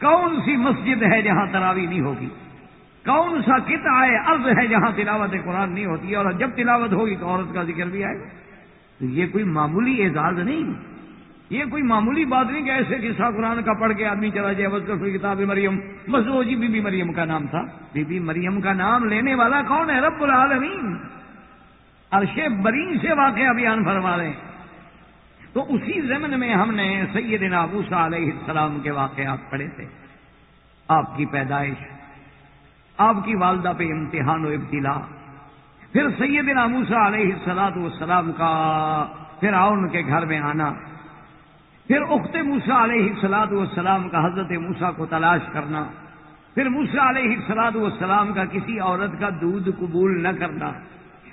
کون سی مسجد ہے جہاں تراوی نہیں ہوگی؟ کون سا کت آئے عرض ہے جہاں تلاوت قرآن نہیں ہوتی اور جب تلاوت ہوگی تو عورت کا ذکر بھی آئے گا۔ یہ کوئی معمولی اعزاز نہیں۔ یہ کوئی معمولی بات نہیں کہ ایسے قصہ قرآن کا پڑھ کے آدمی چلا جائے بس کر کتاب مریم۔ بس وہ جی بی بی مریم کا نام تھا۔ بی بی مریم کا نام لینے والا کون ہے؟ رب العالمین۔ عرش بری سے واقعہ بیان فرما رہے ہیں۔ تو اسی زمن میں ہم نے سیدنا ابوسا علیہ السلام کے واقعات پڑھے تھے۔ آپ کی پیدائش، آپ کی والدہ پہ امتحان و ابتلا پھر سیدنا موسا علیہ السلاد والسلام کا پھر آؤن کے گھر میں آنا۔ پھر اخت موسا علیہ السلاد والسلام کا حضرت موسا کو تلاش کرنا، پھر موسا علیہ السلاد والسلام کا کسی عورت کا دودھ قبول نہ کرنا۔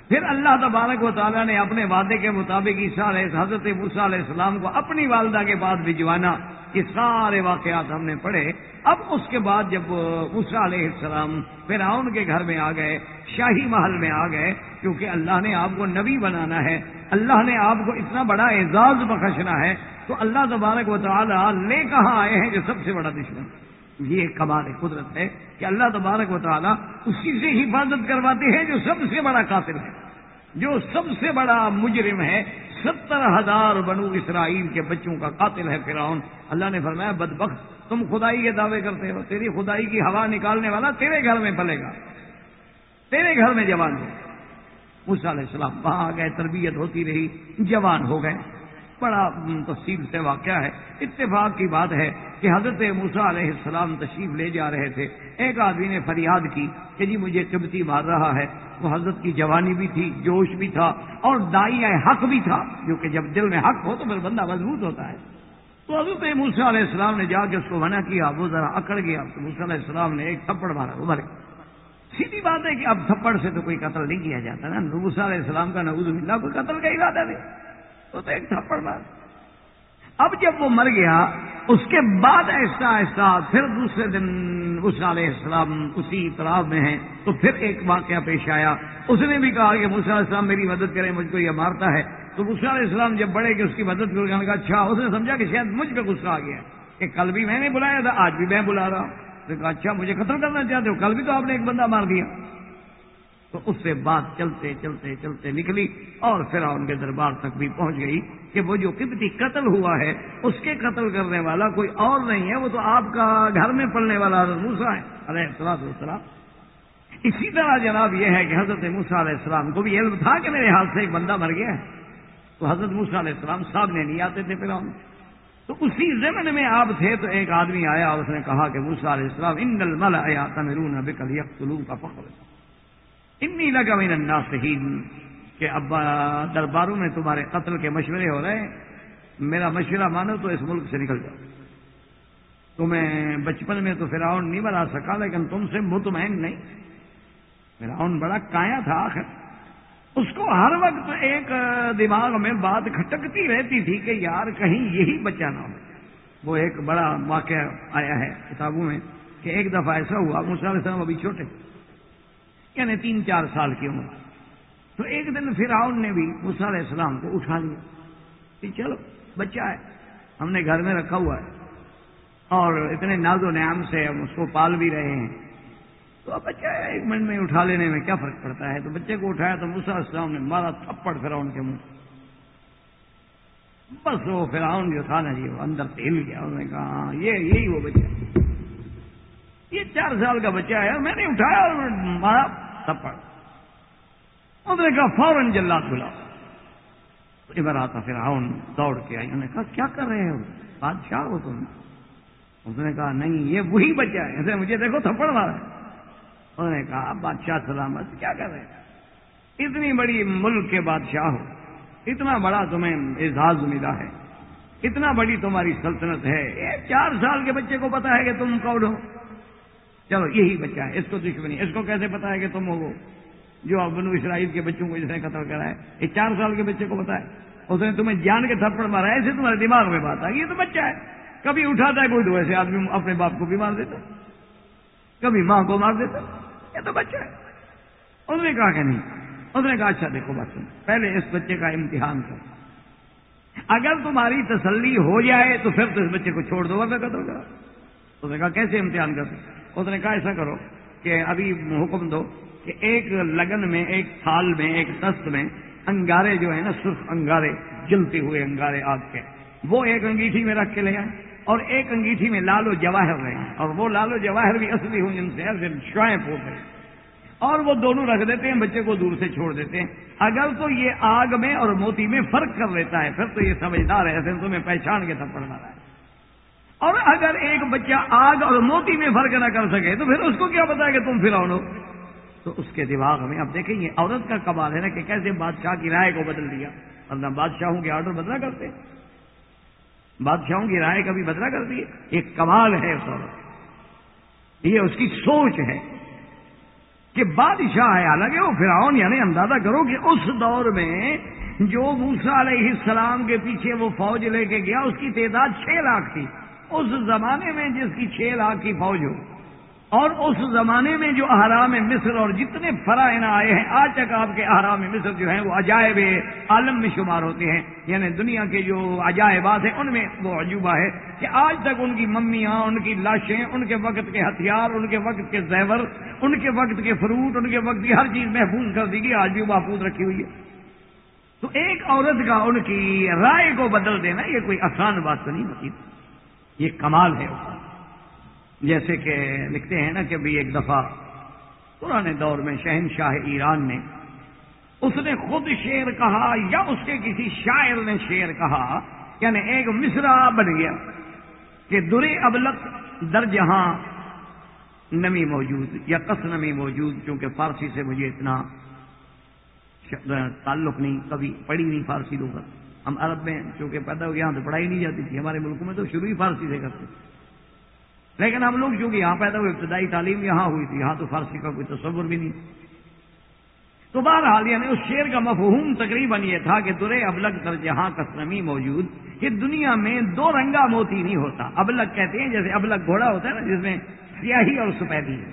پھر اللہ تبارک و تعالیٰ نے اپنے وعدے کے مطابق عیسیٰ علیہ، حضرت موسا علیہ السلام کو اپنی والدہ کے بعد بھجوانا، یہ سارے واقعات ہم نے پڑھے۔ اب اس کے بعد جب موسا علیہ السلام پھر کے گھر میں آ گئے، شاہی محل میں آ گئے، کیونکہ اللہ نے آپ کو نبی بنانا ہے اللہ نے آپ کو اتنا بڑا اعزاز بخشنا ہے تو اللہ تبارک و تعالیٰ لے کہاں آئے ہیں جو سب سے بڑا دشمن؟ یہ کمال قدرت ہے کہ اللہ تبارک و تعالیٰ اسی سے حفاظت کرواتے ہیں جو سب سے بڑا قاتل ہے، جو سب سے بڑا مجرم ہے۔ ستر ہزار بنو اسرائیل کے بچوں کا قاتل ہے فرعون۔ اللہ نے فرمایا، بدبخت، تم خدائی کے دعوے کرتے ہو، تیری خدائی کی ہوا نکالنے والا تیرے گھر میں پلے گا۔ تیرے گھر میں جوان ہو علیہ السلام وہاں آ گئے، تربیت ہوتی رہی، جوان ہو گئے۔ بڑا تفصیل سے واقعہ ہے۔ اتفاق کی بات ہے کہ حضرت موسا علیہ السلام تشریف لے جا رہے تھے۔ ایک آدمی نے فریاد کی کہ جی مجھے قبطی مار رہا ہے۔ وہ حضرت کی جوانی بھی تھی، جوش بھی تھا اور دائی حق بھی تھا۔ جو کہ جب دل میں حق ہو تو پھر بندہ مضبوط ہوتا ہے۔ تو حضرت موسا علیہ السلام نے جا کے اس کو منع کیا، وہ ذرا اکڑ گیا۔ تو موسیٰ علیہ السلام نے ایک تھپڑ مارا، وہ مرے۔ سیدھی بات ہے کہ اب تھپڑ سے تو کوئی قتل نہیں کیا جاتا نا۔ موسا علیہ السلام کا نوز اللہ کوئی قتل کا ارادہ نہیں۔ تو ایک تھپڑ مار اب جب وہ مر گیا، اس کے بعد ایسا ایسا پھر دوسرے دن اس علیہ السلام اسی اطراف میں ہیں۔ تو پھر ایک واقعہ پیش آیا۔ اس نے بھی کہا کہ علیہ السلام میری مدد کرے مجھ کو یہ مارتا ہے۔ تو علیہ السلام جب بڑھے کہ اس کی مدد کرنے کا اچھا اس نے سمجھا کہ شاید مجھ پہ غصہ آ گیا کہ کل بھی میں نے بلایا تھا، آج بھی میں بلا رہا ہوں۔ کہا اچھا مجھے قتل کرنا چاہتے ہو؟ کل بھی تو آپ نے ایک بندہ مار دیا. تو اس سے بات چلتے چلتے چلتے نکلی اور پھر ان کے دربار تک بھی پہنچ گئی کہ وہ جو کبتی قتل ہوا ہے، اس کے قتل کرنے والا کوئی اور نہیں ہے، وہ تو آپ کا گھر میں پڑنے والا حضرت موسا ہے، علیہ السلام السلام اسی طرح جناب یہ ہے کہ حضرت موسا علیہ السلام کو بھی علم تھا کہ میرے ہاتھ سے ایک بندہ مر گیا ہے۔ تو حضرت موسا علیہ السلام سامنے نہیں آتے تھے پھر تو اسی زمن میں آپ تھے تو ایک آدمی آیا اس نے کہا کہ موسا علیہ السلام، ان مل آیا تمرون بکل یک کا فخر. انی لگا من الناصحین. کہ اب درباروں میں تمہارے قتل کے مشورے ہو رہے ہیں، میرا مشورہ مانو تو اس ملک سے نکل جاؤ۔ تمہیں بچپن میں تو فراؤن نہیں بنا سکا، لیکن تم سے مطمئن نہیں۔ فراؤن بڑا کایا تھا آخر۔ اس کو ہر وقت ایک دماغ میں بات کھٹکتی رہتی تھی کہ یار کہیں یہی بچہ نہ ہو۔ وہ ایک بڑا واقعہ آیا ہے کتابوں میں کہ ایک دفعہ ایسا ہوا مسلم صاحب ابھی چھوٹے یعنی تین چار سال کی عمر۔ تو ایک دن پھر نے بھی علیہ السلام کو اٹھا لیا کہ چلو، بچہ ہے، ہم نے گھر میں رکھا ہوا ہے۔ اور اتنے ناز و نعام سے ہم اس کو پال بھی رہے ہیں۔ تو اب بچہ ایک منٹ میں اٹھا لینے میں کیا فرق پڑتا ہے؟ تو بچے کو اٹھایا تو علیہ السلام نے مارا تھپڑ فراؤن کے منہ۔ بس وہ فراؤن جو تھا نا جی وہ اندر تیل گیا انہوں نے کہا ہاں، یہ یہی وہ بچہ یہ چار سال کا بچہ ہے میں نے اٹھایا اور مارا تھپڑ۔ انہوں نے کہا فوراً جلات بلا ادھر آتا پھر آؤن دوڑ کے آئی۔ انہوں نے کہا کیا کر رہے ہو؟ بادشاہ ہو تم۔ اس نے کہا نہیں یہ وہی بچہ ہے۔ ایسے مجھے دیکھو تھپڑ مارا ہے۔ انہوں نے کہا بادشاہ سلامت کیا کر رہے ہیں؟ اتنی بڑی ملک کے بادشاہ ہو، اتنا بڑا تمہیں اعزاز ملا ہے، اتنا بڑی تمہاری سلطنت ہے۔ یہ چار سال کے بچے کو پتا ہے کہ تم کون ہو۔ چلو، یہی بچہ ہے، اس کو دشمنی اس کو کیسے پتا ہے کہ تم ہو جو بنو اسرائیل کے بچوں کو جس نے قتل کرا ہے، یہ چار سال کے بچے کو پتا ہے۔ اس نے تمہیں جان کے تھپڑ مارا ہے ایسے تمہارے دماغ میں بات آئی یہ تو بچہ ہے۔ کبھی اٹھاتا ہے کوئی تو ایسے آدمی اپنے باپ کو بھی مار دیتا کبھی ماں کو مار دیتا یہ تو بچہ ہے۔ اس نے کہا کہ نہیں۔ اس نے کہا اچھا دیکھو بات پہلے اس بچے کا امتحان کر اگر تمہاری تسلی ہو جائے تو پھر تو اس بچے کو چھوڑ دو، ورنہ قتل کرو اس نے کہا، کیسے امتحان کر اس نے کہا، ایسا کرو کہ ابھی حکم دو کہ ایک لگن میں، ایک تھال میں، ایک دست میں انگارے جو ہیں نا، صرف انگارے، جلتے ہوئے انگارے آگ کے، وہ ایک انگیٹھی میں رکھ کے لے آئے۔ اور ایک انگیٹھی میں لالو جواہر رہے ہیں۔ اور وہ لالو جواہر بھی اصلی ہوں، جن سے شوائب ہو گئے۔ اور وہ دونوں رکھ دیتے ہیں، بچے کو دور سے چھوڑ دیتے ہیں۔ اگر تو یہ آگ میں اور موتی میں فرق کر لیتا ہے، پھر تو یہ سمجھدار ہے ایسے تمہیں پہچان کے تھپڑ مارا ہے۔ اور اگر ایک بچہ آگ اور موتی میں فرق نہ کر سکے، تو پھر اس کو کیا بتایا کہ تم پھر آؤ تو اس کے دماغ میں، اب دیکھیں، یہ عورت کا کمال ہے نا کہ کیسے بادشاہ کی رائے کو بدل دیا۔ ورنہ بادشاہوں کے آرڈر بدلا کرتے۔ بادشاہوں کی رائے کبھی بدلا کرتی ہے؟ ایک کمال ہے اس عورت یہ اس کی سوچ ہے کہ بادشاہ ہے، حالانکہ وہ فرعون یعنی اندازہ کرو کہ اس دور میں جو موسا علیہ السلام کے پیچھے وہ فوج لے کے گیا، اس کی تعداد چھ لاکھ تھی۔ اس زمانے میں جس کی چھ لاکھ کی فوج ہو اور اس زمانے میں جو احرام مصر اور جتنے فرائن آئے ہیں، آج تک آپ کے احرام مصر جو ہیں، وہ عجائب عالم میں شمار ہوتے ہیں۔ یعنی دنیا کے جو عجائبات ہیں، ان میں وہ عجوبہ ہے کہ آج تک ان کی ممیاں، ان کی لاشیں، ان کے وقت کے ہتھیار، ان کے وقت کے زیور، ان کے وقت کے فروٹ، ان کے وقت کی ہر چیز محفوظ کر دی گئی، آج بھی محفوظ رکھی ہوئی ہے۔ تو ایک عورت کا ان کی رائے کو بدل دینا، یہ کوئی آسان بات تو نہیں ہوتی۔ یہ کمال ہے جیسے کہ لکھتے ہیں نا کہ بھی ایک دفعہ پرانے دور میں شہنشاہ ایران نے، اس نے خود شعر کہا یا اس کے کسی شاعر نے شعر کہا یعنی ایک مصرا بن گیا کہ درے ابلک در جہاں نمی موجود یا کس نمی موجود کیونکہ فارسی سے مجھے اتنا تعلق نہیں، کبھی پڑھی نہیں فارسی لوگ ہم عرب میں چونکہ پیدا ہو یہاں تو پڑھائی نہیں جاتی تھی، ہمارے ملک میں تو شروع ہی فارسی سے کرتے۔ لیکن ہم لوگ چونکہ یہاں پیدا ہوئے، ابتدائی تعلیم یہاں ہوئی تھی، یہاں تو فارسی کا کوئی تصور بھی نہیں۔ تو بہرحال یعنی اس شعر کا مفہوم تقریباً یہ تھا کہ درے ابلگ در جہاں کسرمی موجود، کہ دنیا میں دو رنگا موتی نہیں ہوتا۔ ابلگ کہتے ہیں جیسے ابلگ گھوڑا ہوتا ہے نا، جس میں سیاہی اور سفیدی ہے۔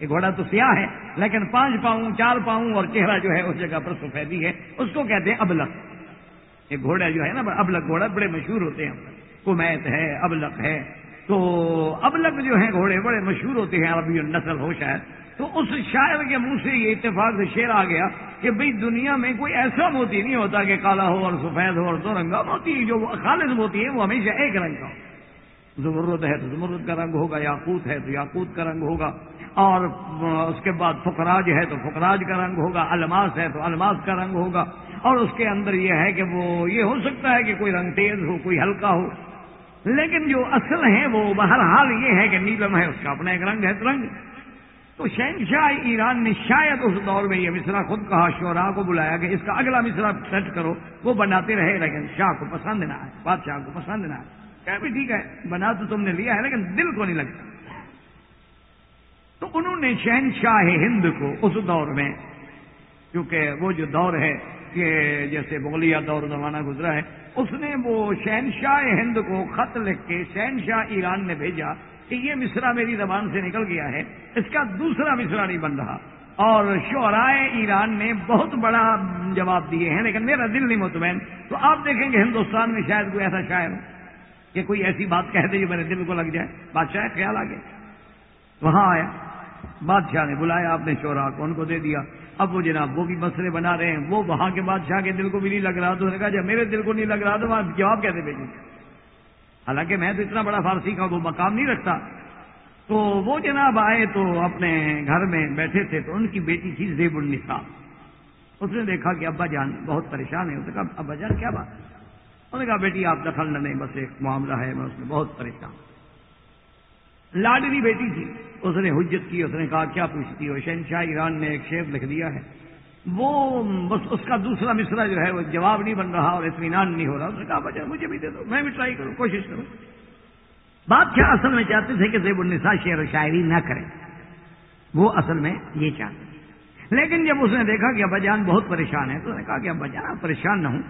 یہ گھوڑا تو سیاہ ہے، لیکن پانچ پاؤں، چار پاؤں اور چہرہ جو ہے اس جگہ پر سفیدی ہے، اس کو کہتے ہیں ابلک۔ یہ گھوڑا جو ہے نا، ابلک گھوڑا بڑے مشہور ہوتے ہیں۔ کمیت ہے، ابلک ہے تو ابلک جو ہیں گھوڑے بڑے مشہور ہوتے ہیں عربی نسل ہو شاید، تو اس شاعر کے منہ سے یہ اتفاق سے شعر آ گیا کہ بھئی دنیا میں کوئی ایسا موتی نہیں ہوتا کہ کالا ہو اور سفید ہو اور دو رنگا موتی جو خالص موتی ہے وہ ہمیشہ ایک رنگ کا ہو۔ زمرد ہے تو زمرد کا رنگ ہوگا، یاقوت ہے تو یاقوت کا رنگ ہوگا، اور اس کے بعد فکراج ہے تو فکراج کا رنگ ہوگا، الماس ہے تو الماس کا رنگ ہوگا، اور اس کے اندر یہ ہے کہ وہ، یہ ہو سکتا ہے کہ کوئی رنگ تیز ہو، کوئی ہلکا ہو لیکن جو اصل ہے وہ بہرحال یہ ہے کہ نیلم ہے، اس کا اپنا ایک رنگ ہے تو رنگ۔ تو شہنشاہ ایران نے شاید اس دور میں یہ مصرا خود کہا، شعراء کو بلایا کہ اس کا اگلا مصرا سیٹ کرو، وہ بناتے رہے، لیکن شاہ کو پسند نہ آئے، بادشاہ کو پسند نہ آئے۔ کیا بھی ٹھیک ہے، بنا تو تم نے لیا ہے، لیکن دل کو نہیں لگتا۔ تو انہوں نے شہنشاہ ہند کو اس دور میں، کیونکہ وہ جو دور ہے کہ جیسے بغلیہ دور زمانہ گزرا ہے اس نے وہ شہنشاہ ہند کو خط لکھ کے شہنشاہ ایران نے بھیجا کہ یہ مصرا میری زبان سے نکل گیا ہے، اس کا دوسرا مصرا نہیں بن رہا۔ اور شعرائے ایران نے بہت بڑا جواب دیے ہیں، لیکن میرا دل نہیں مطمئن۔ تو آپ دیکھیں گے ہندوستان میں شاید کوئی ایسا شاعر ہو کہ کوئی ایسی بات کہہ دے جو میرے دل کو لگ جائے۔ بادشاہ خیال آ گیا۔ وہاں آیا، بادشاہ نے بلایا، آپ نے شورا کو، ان کو دے دیا۔ اب وہ جناب وہ بھی مسئلے بنا رہے ہیں، وہ وہاں کے بادشاہ کے دل کو بھی نہیں لگ رہا تو نے کہا جب میرے دل کو نہیں لگ رہا تو وہاں جواب کیسے بھیجوں؟ حالانکہ میں تو اتنا بڑا فارسی کا وہ مقام نہیں رکھتا۔ تو وہ جناب آئے تو اپنے گھر میں بیٹھے تھے تو ان کی بیٹی تھی زیب النساء۔ اس نے دیکھا کہ ابا جان بہت پریشان ہے اس نے کہا، ابا جان، کیا بات؟ انہوں نے کہا، بیٹی، آپ دخل نہ نہیں بس ایک معاملہ ہے، میں اس میں بہت پریشان لاڈلی بیٹی تھی۔ اس نے حجت کی، اس نے کہا، کیا پوچھتی ہو؟ شہنشاہ ایران نے ایک شیف لکھ دیا ہے۔ وہ بس اس کا دوسرا مصرا جو ہے، وہ جواب نہیں بن رہا اور اطمینان نہیں ہو رہا۔ اس نے کہا بچہ مجھے بھی دے دو، میں بھی ٹرائی کروں، کوشش کروں۔ بات کیا اصل میں چاہتے تھے کہ زیب النساء شعر و شاعری نہ کریں۔ وہ اصل میں یہ چاہتے تھے۔ لیکن جب اس نے دیکھا کہ ابا جان بہت پریشان ہے تو اس نے کہا کہ ابا جان، آپ پریشان نہ ہوں۔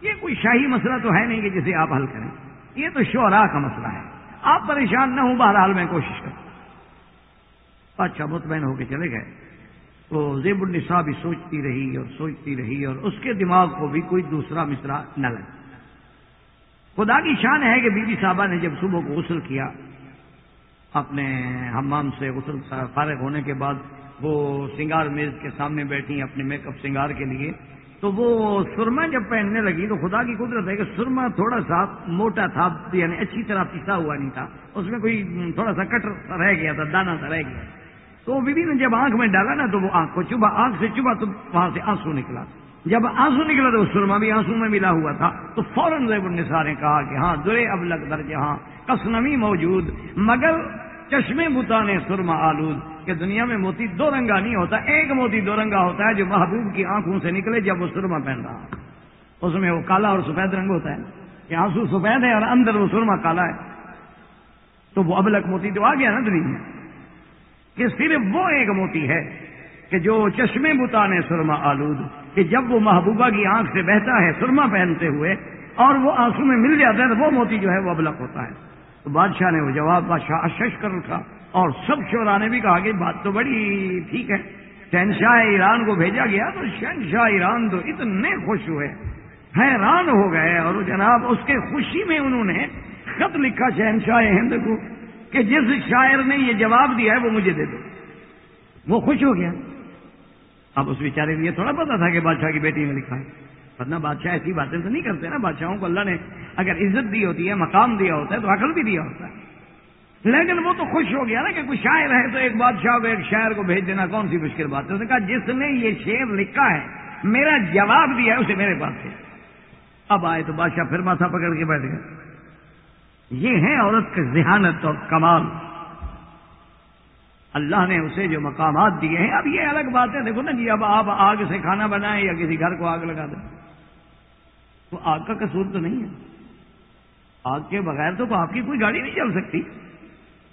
یہ کوئی شاہی مسئلہ تو ہے نہیں کہ جسے آپ حل کریں۔ یہ تو شعراء کا مسئلہ ہے۔ آپ پریشان نہ ہوں، بہرحال میں کوشش کروں اچھا مطمئن ہو کے چلے گئے۔ تو زیب النساء بھی سوچتی رہی اور سوچتی رہی اور اس کے دماغ کو بھی کوئی دوسرا مصرا نہ لگا۔ خدا کی شان ہے کہ بی بی صاحبہ نے جب صبح کو غسل کیا، اپنے حمام سے غسل فارغ ہونے کے بعد وہ سنگار میز کے سامنے بیٹھی اپنے میک اپ سنگار کے لیے۔ تو وہ سرما جب پہننے لگی تو خدا کی قدرت ہے کہ سرما تھوڑا سا موٹا تھا یعنی اچھی طرح پیسا ہوا نہیں تھا۔ اس میں کوئی تھوڑا سا کٹر رہ گیا تھا، دانا سا رہ گیا۔ تو بیوی نے جب آنکھ میں ڈالا نا تو وہ آنکھ کو چبا آنکھ سے چبا تو وہاں سے آنسو نکلا۔ جب آنسو نکلا تو سرما بھی آنسو میں ملا ہوا تھا۔ تو فوراً زیب النسا نے کہا کہ ہاں درے اب لگ درج ہاں کسنمی موجود، مگر چشمے بتانے سرما آلود۔ کہ دنیا میں موتی دو رنگا نہیں ہوتا، ایک موتی دو رنگا ہوتا ہے جو محبوب کی آنکھوں سے نکلے جب وہ سرما پہن رہا اس میں وہ کالا اور سفید رنگ ہوتا ہے۔ کہ آنسو سفید ہے اور اندر وہ سرما کالا ہے۔ تو وہ ابلک موتی تو آ گیا نا دنیا میں۔ کہ صرف وہ ایک موتی ہے کہ جو چشمے بتانے سرما آلود، کہ جب وہ محبوبہ کی آنکھ سے بہتا ہے سرما پہنتے ہوئے اور وہ آنسو میں مل جاتا ہے تو وہ موتی جو ہے وہ ابلک ہوتا ہے۔ تو بادشاہ نے وہ جواب، بادشاہ اشش کر اٹھا۔ اور سب شعرا نے بھی کہا کہ بات تو بڑی ٹھیک ہے۔ شہنشاہ ایران کو بھیجا گیا تو شہنشاہ ایران تو اتنے خوش ہوئے، حیران ہو گئے اور جناب اس کے خوشی میں انہوں نے خط لکھا شہنشاہ ہند کو کہ جس شاعر نے یہ جواب دیا ہے وہ مجھے دے دو۔ وہ خوش ہو گیا۔ اب اس بیچارے کو یہ تھوڑا پتا تھا کہ بادشاہ کی بیٹی میں لکھا ہے۔ ورنہ بادشاہ ایسی باتیں تو نہیں کرتے نا، بادشاہوں کو اللہ نے اگر عزت دی ہوتی ہے، مقام دیا ہوتا ہے تو عقل بھی دیا ہوتا ہے۔ لیکن وہ تو خوش ہو گیا نا کہ کوئی شاعر ہے تو ایک بادشاہ کو ایک شاعر کو بھیج دینا، کون سی مشکل بات ہے؟ اس نے کہا، جس نے یہ شعر لکھا ہے، میرا جواب دیا ہے، اسے میرے پاس ہے اب آئے تو بادشاہ پھر ماتھا پکڑ کے بیٹھ گئے۔ یہ ہے عورت کی ذہانت اور کمال۔ اللہ نے اسے جو مقامات دیے ہیں، اب یہ الگ بات ہے۔ دیکھو نا جی اب آپ آگ سے کھانا بنائیں یا کسی گھر کو آگ لگا دیں۔ تو آگ کا قصور تو نہیں ہے۔ آگ کے بغیر تو آپ کی کوئی گاڑی نہیں چل سکتی۔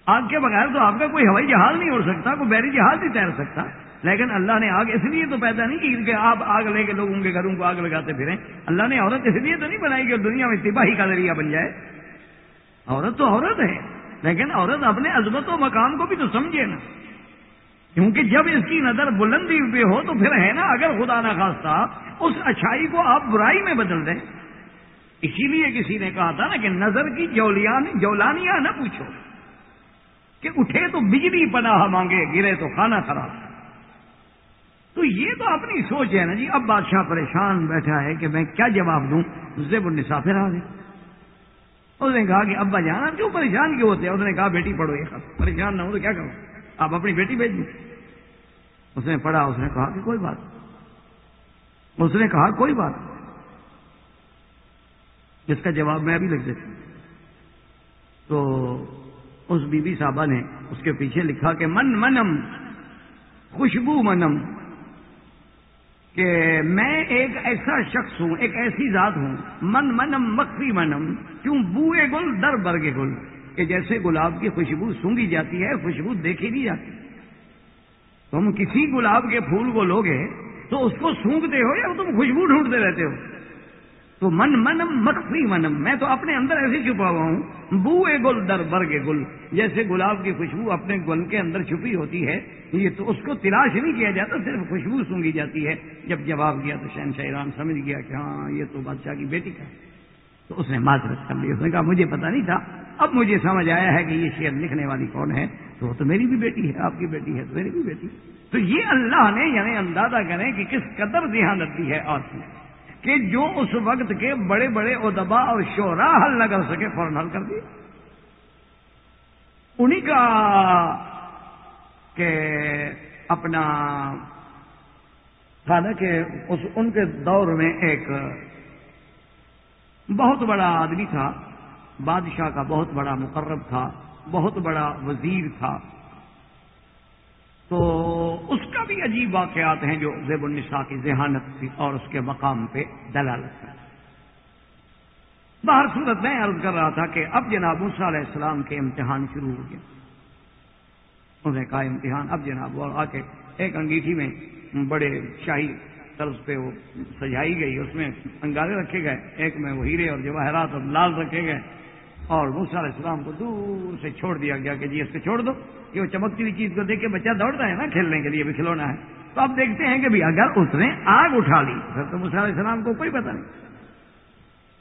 آگ کے بغیر تو آپ کا کوئی ہوائی جہاز نہیں اڑ سکتا، کوئی بحری جہاز نہیں تیر سکتا۔ لیکن اللہ نے آگ، اس لیے تو پیدا نہیں کی کہ آپ آگ لے کے لوگوں کے گھروں کو آگ لگاتے پھریں۔ اللہ نے عورت اس لیے تو نہیں بنائی کہ دنیا میں تباہی کا ذریعہ بن جائے۔ عورت تو عورت ہے، لیکن عورت اپنے عزمت و مقام کو بھی تو سمجھے نا۔ کیونکہ جب اس کی نظر بلندی پہ ہو تو پھر ہے نا، اگر خدا نہ خواستہ اس اچھائی کو آپ برائی میں بدل دیں۔ اسی لیے کسی نے کہا تھا نا کہ نظر کی جولانیاں نہ پوچھو۔ کہ اٹھے تو بجلی پناہ مانگے، گرے تو کھانا خراب۔ تو یہ تو اپنی سوچ ہے نا جی اب بادشاہ پریشان بیٹھا ہے کہ میں کیا جواب دوں؟ زیب النسافر آ گئے۔ اس نے کہا کہ ابا جانا کیوں پریشان کیوں ہوتے ہیں؟ اس نے کہا بیٹی پڑھو یہ پریشان نہ ہو تو کیا کروں آپ اپنی بیٹی بھیج دیں اس نے پڑھا، اس نے کہا کہ کوئی بات۔ اس نے کہا کوئی بات۔ جس کا جواب میں ابھی لکھ دیتا ہوں۔ تو اس بی بی صاحبہ نے اس کے پیچھے لکھا کہ من منم، خوشبو منم، کہ میں ایک ایسا شخص ہوں، ایک ایسی ذات ہوں، من منم، مخفی منم، کیوں بوئے گل، در برگے گل، کہ جیسے گلاب کی خوشبو سونگی جاتی ہے، خوشبو دیکھی نہیں جاتی۔ تم کسی گلاب کے پھول کو لوگے تو اس کو سونگتے ہو یا تم خوشبو ڈھونڈتے رہتے ہو؟ تو من منم مخفی منم، میں تو اپنے اندر ایسے چھپا ہوا ہوں۔ بو اے گل، در برگے گل، جیسے گلاب کی خوشبو اپنے گل کے اندر چھپی ہوتی ہے، یہ تو اس کو تلاش نہیں کیا جاتا، صرف خوشبو سونگی جاتی ہے۔ جب جواب دیا تو شہن شاہران سمجھ گیا کہ ہاں یہ تو بادشاہ کی بیٹی کا ہے تو اس نے معذرت کر لی۔ اس نے کہا، مجھے پتا نہیں تھا۔ اب مجھے سمجھ آیا ہے کہ یہ شعر لکھنے والی کون ہے۔ تو وہ تو میری بھی بیٹی ہے، آپ کی بیٹی ہے، تو میری بھی بیٹی۔ تو یہ اللہ نے یعنی اندازہ کریں کہ کس قدر ذہانت دی ہے اور کہ جو اس وقت کے بڑے بڑے ادبا اور شعرا حل نہ کر سکے، فوراً حل کر دیا انہیں کا کہ اپنا تھا نا کہ اس ان کے دور میں ایک بہت بڑا آدمی تھا، بادشاہ کا بہت بڑا مقرب تھا، بہت بڑا وزیر تھا۔ تو اس کا بھی عجیب واقعات ہیں جو زیب النساء کی ذہانت تھی اور اس کے مقام پہ دلالت ہے باہر صورت میں عرض کر رہا تھا کہ اب جناب موسیٰ علیہ السلام کے امتحان شروع ہو گئے۔ انہوں نے کہا امتحان اب جناب اور آ کے ایک انگیٹھی میں بڑے شاہی طرز پہ وہ سجائی گئی۔ اس میں انگارے رکھے گئے، ایک میں وہ ہیرے اور جواہرات اور لال رکھے گئے۔ اور موسا علیہ السلام کو دور سے چھوڑ دیا گیا کہ جی اس کو چھوڑ دو کہ وہ چمکتی ہوئی چیز کو دیکھ کے بچہ دوڑتا ہے نا کھیلنے کے لیے، بھی کھلونا ہے۔ تو آپ دیکھتے ہیں کہ اگر اس نے آگ اٹھا لی، پھر تو علیہ السلام کو کوئی پتہ نہیں۔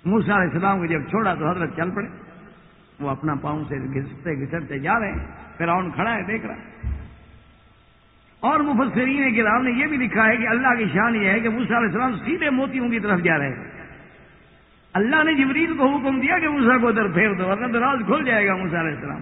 موسا علیہ السلام کو جب چھوڑا تو حضرت چل پڑے۔ وہ اپنا پاؤں سے گھستے گھسرتے جا رہے ہیں، پھر آن کھڑا ہے دیکھ رہا۔ اور مفسرین کرام نے یہ بھی لکھا ہے کہ اللہ کی شان یہ ہے کہ موسا علیہ السلام سیدھے موتیوں کی طرف جا رہے ہیں۔ اللہ نے جبریل کو حکم دیا کہ موسا کو ادھر پھیر دو، ورنہ دراز کھل جائے گا موسا علیہ السلام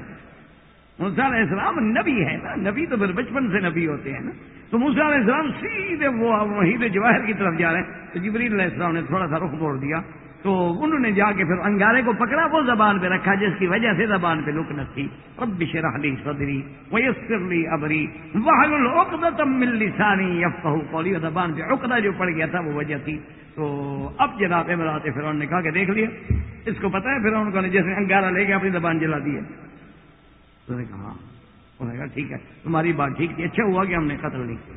موسا علیہ السلام نبی ہے نا، نبی تو پھر بچپن سے نبی ہوتے ہیں نا۔ تو موسا علیہ السلام سیدھے وہ وحید جواہر کی طرف جا رہے ہیں۔ تو جبریل علیہ السلام نے تھوڑا سا رخ موڑ دیا۔ تو انہوں نے جا کے پھر انگارے کو پکڑا، وہ زبان پہ رکھا، جس کی وجہ سے زبان پہ لکنت تھی۔ رب شرح لی صدری ویسر لی ابری وحل العقدت من لسانی یفقہو قولی۔ و زبان پہ عقدہ جو پڑ گیا تھا، وہ وجہ تھی۔ تو اب جناب امرات فرعون نے کہا کہ دیکھ لیا اس کو پتا ہے فرعون کو نے جیسے انگارہ لے کے اپنی زبان جلا دی ہے۔ تو نے کہا ہاں۔ انہوں نے کہا، ٹھیک ہے، تمہاری بات ٹھیک تھی اچھا ہوا کہ ہم نے قتل نہیں کیا۔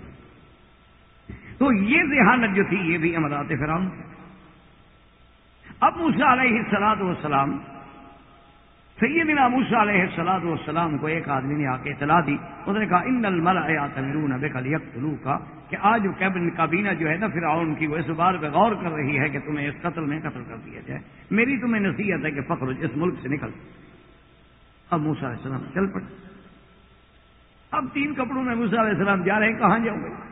تو یہ ذہانت جو تھی، یہ بھی امرات فرعون اب موسا علیہ سلاد والسلام، سیدنا موسا علیہ سلاد والسلام کو ایک آدمی نے آ کے اطلاع دی اس نے کہا، ان المل تمرون اب کل کا کہ آج جو کیبن کابینہ جو ہے نا پھر کی وہ اس بار پہ غور کر رہی ہے کہ تمہیں اس قتل میں قتل کر دیا جائے۔ میری تمہیں نصیحت ہے کہ فخر اس ملک سے نکل۔ اب موسا علیہ السلام چل پڑے۔ اب تین کپڑوں میں موسا علیہ السلام جا رہے ہیں، کہاں جاؤ گے؟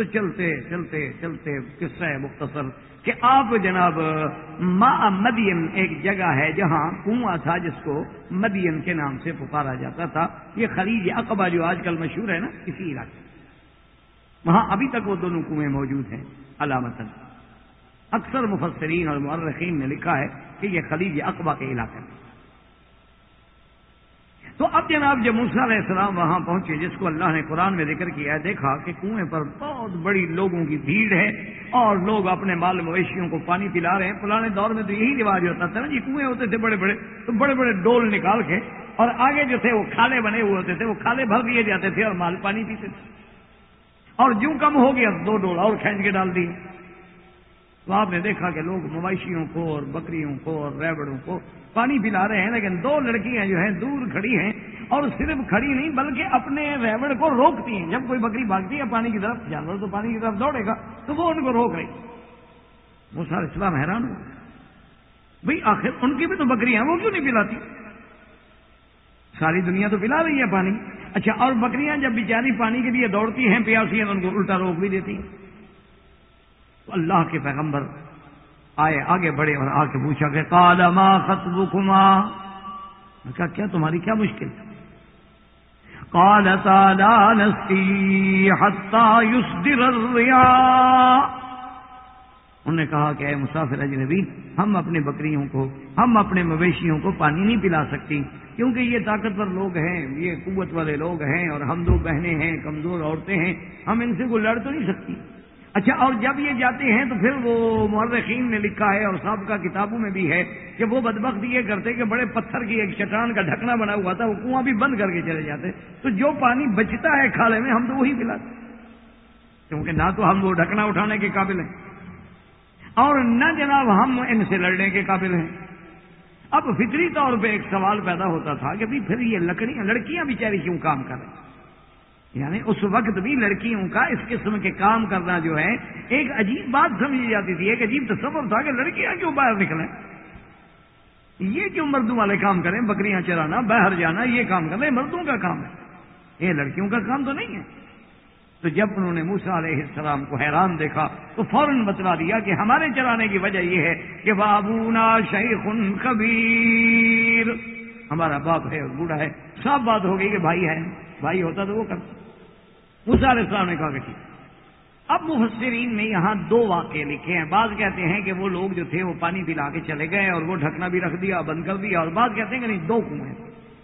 تو چلتے چلتے چلتے قصہ ہے مختصر کہ آپ جناب ما مدین ایک جگہ ہے جہاں کنواں تھا جس کو مدین کے نام سے پکارا جاتا تھا۔ یہ خلیج اقبا جو آج کل مشہور ہے نا، اسی علاقے وہاں ابھی تک وہ دونوں کنویں موجود ہیں علامت اکثر مفسرین اور مرخین نے لکھا ہے کہ یہ خلیج اقبا کے علاقے میں۔ تو اب جناب جب موسا علیہ السلام وہاں پہنچے، جس کو اللہ نے قرآن میں ذکر کیا ہے، دیکھا کہ کنویں پر بہت بڑی لوگوں کی بھیڑ ہے اور لوگ اپنے مال مویشیوں کو پانی پلا رہے ہیں۔ پرانے دور میں تو یہی رواج ہوتا تھا نا جی کنویں ہوتے تھے بڑے بڑے، تو بڑے بڑے ڈول نکال کے اور آگے جو تھے وہ کھالے بنے ہوئے ہوتے تھے، وہ کھالے بھر دیے جاتے تھے اور مال پانی پیتے تھے۔ اور جو کم ہو گیا، دو ڈول اور کھینچ کے ڈال دیے۔ تو آپ نے دیکھا کہ لوگ مویشیوں کو اور بکریوں کو اور ریبڑوں کو پانی پلا رہے ہیں، لیکن دو لڑکیاں جو ہیں دور کھڑی ہیں اور صرف کھڑی نہیں، بلکہ اپنے ریوڑ کو روکتی ہیں۔ جب کوئی بکری بھاگتی ہے پانی کی طرف، جانور تو پانی کی طرف دوڑے گا، تو وہ ان کو روک رہی۔ وہ سارے اسلام حیران ہو بھائی آخر ان کی بھی تو بکریاں وہ کیوں نہیں پلاتی؟ ساری دنیا تو پلا رہی ہے پانی۔ اچھا اور بکریاں جب بیچاری پانی کے لیے دوڑتی ہیں پیاسی ہیں تو ان کو الٹا روک بھی دیتی ہیں۔ تو اللہ کے پیغمبر آئے، آگے بڑھے اور آ کے پوچھا کہ کالا ماں خطب کما کہا، کیا تمہاری کیا مشکل؟ کال تالا نستی حتا انہوں نے کہا کہ اے مسافر اجنبی، ہم اپنے بکریوں کو، ہم اپنے مویشیوں کو پانی نہیں پلا سکتی، کیونکہ یہ طاقتور لوگ ہیں، یہ قوت والے لوگ ہیں اور ہم دو بہنیں ہیں، کمزور عورتیں ہیں، ہم ان سے کوئی لڑ تو نہیں سکتی۔ اچھا اور جب یہ جاتے ہیں تو پھر وہ مرخین نے لکھا ہے اور سابقہ کتابوں میں بھی ہے کہ وہ بدبخت یہ کرتے کہ بڑے پتھر کی ایک چٹان کا ڈھکنا بنا ہوا تھا، وہ کنواں بھی بند کر کے چلے جاتے۔ تو جو پانی بچتا ہے کھالے میں، ہم تو وہی پلاتے کیونکہ نہ تو ہم وہ ڈھکنا اٹھانے کے قابل ہیں، اور نہ جناب ہم ان سے لڑنے کے قابل ہیں۔ اب فطری طور پہ ایک سوال پیدا ہوتا تھا کہ پھر یہ لکڑیاں، لڑکیاں بیچاری کیوں کام کر رہی یعنی اس وقت بھی لڑکیوں کا اس قسم کے کام کرنا جو ہے، ایک عجیب بات سمجھی جاتی تھی، ایک عجیب تصور تھا کہ لڑکیاں کیوں باہر نکلیں؟ یہ کیوں مردوں والے کام کریں؟ بکریاں چرانا، باہر جانا، یہ کام کرنا مردوں کا کام ہے۔ یہ لڑکیوں کا کام تو نہیں ہے۔ تو جب انہوں نے موسا علیہ السلام کو حیران دیکھا، تو فوراً بتلا دیا کہ ہمارے چلانے کی وجہ یہ ہے کہ بابونا شیخ کبیر۔ ہمارا باپ ہے اور بوڑھا ہے۔ سب بات ہو گئی کہ بھائی ہے بھائی ہوتا تو وہ کرتا۔ علیہ السلام نے کہا کہ ٹھیک اب مفسرین نے یہاں دو واقعے لکھے ہیں۔ بعض کہتے ہیں کہ وہ لوگ جو تھے وہ پانی پلا کے چلے گئے اور وہ ڈھکنا بھی رکھ دیا، بند کر دیا۔ اور بعض کہتے ہیں کہ نہیں، دو کنویں۔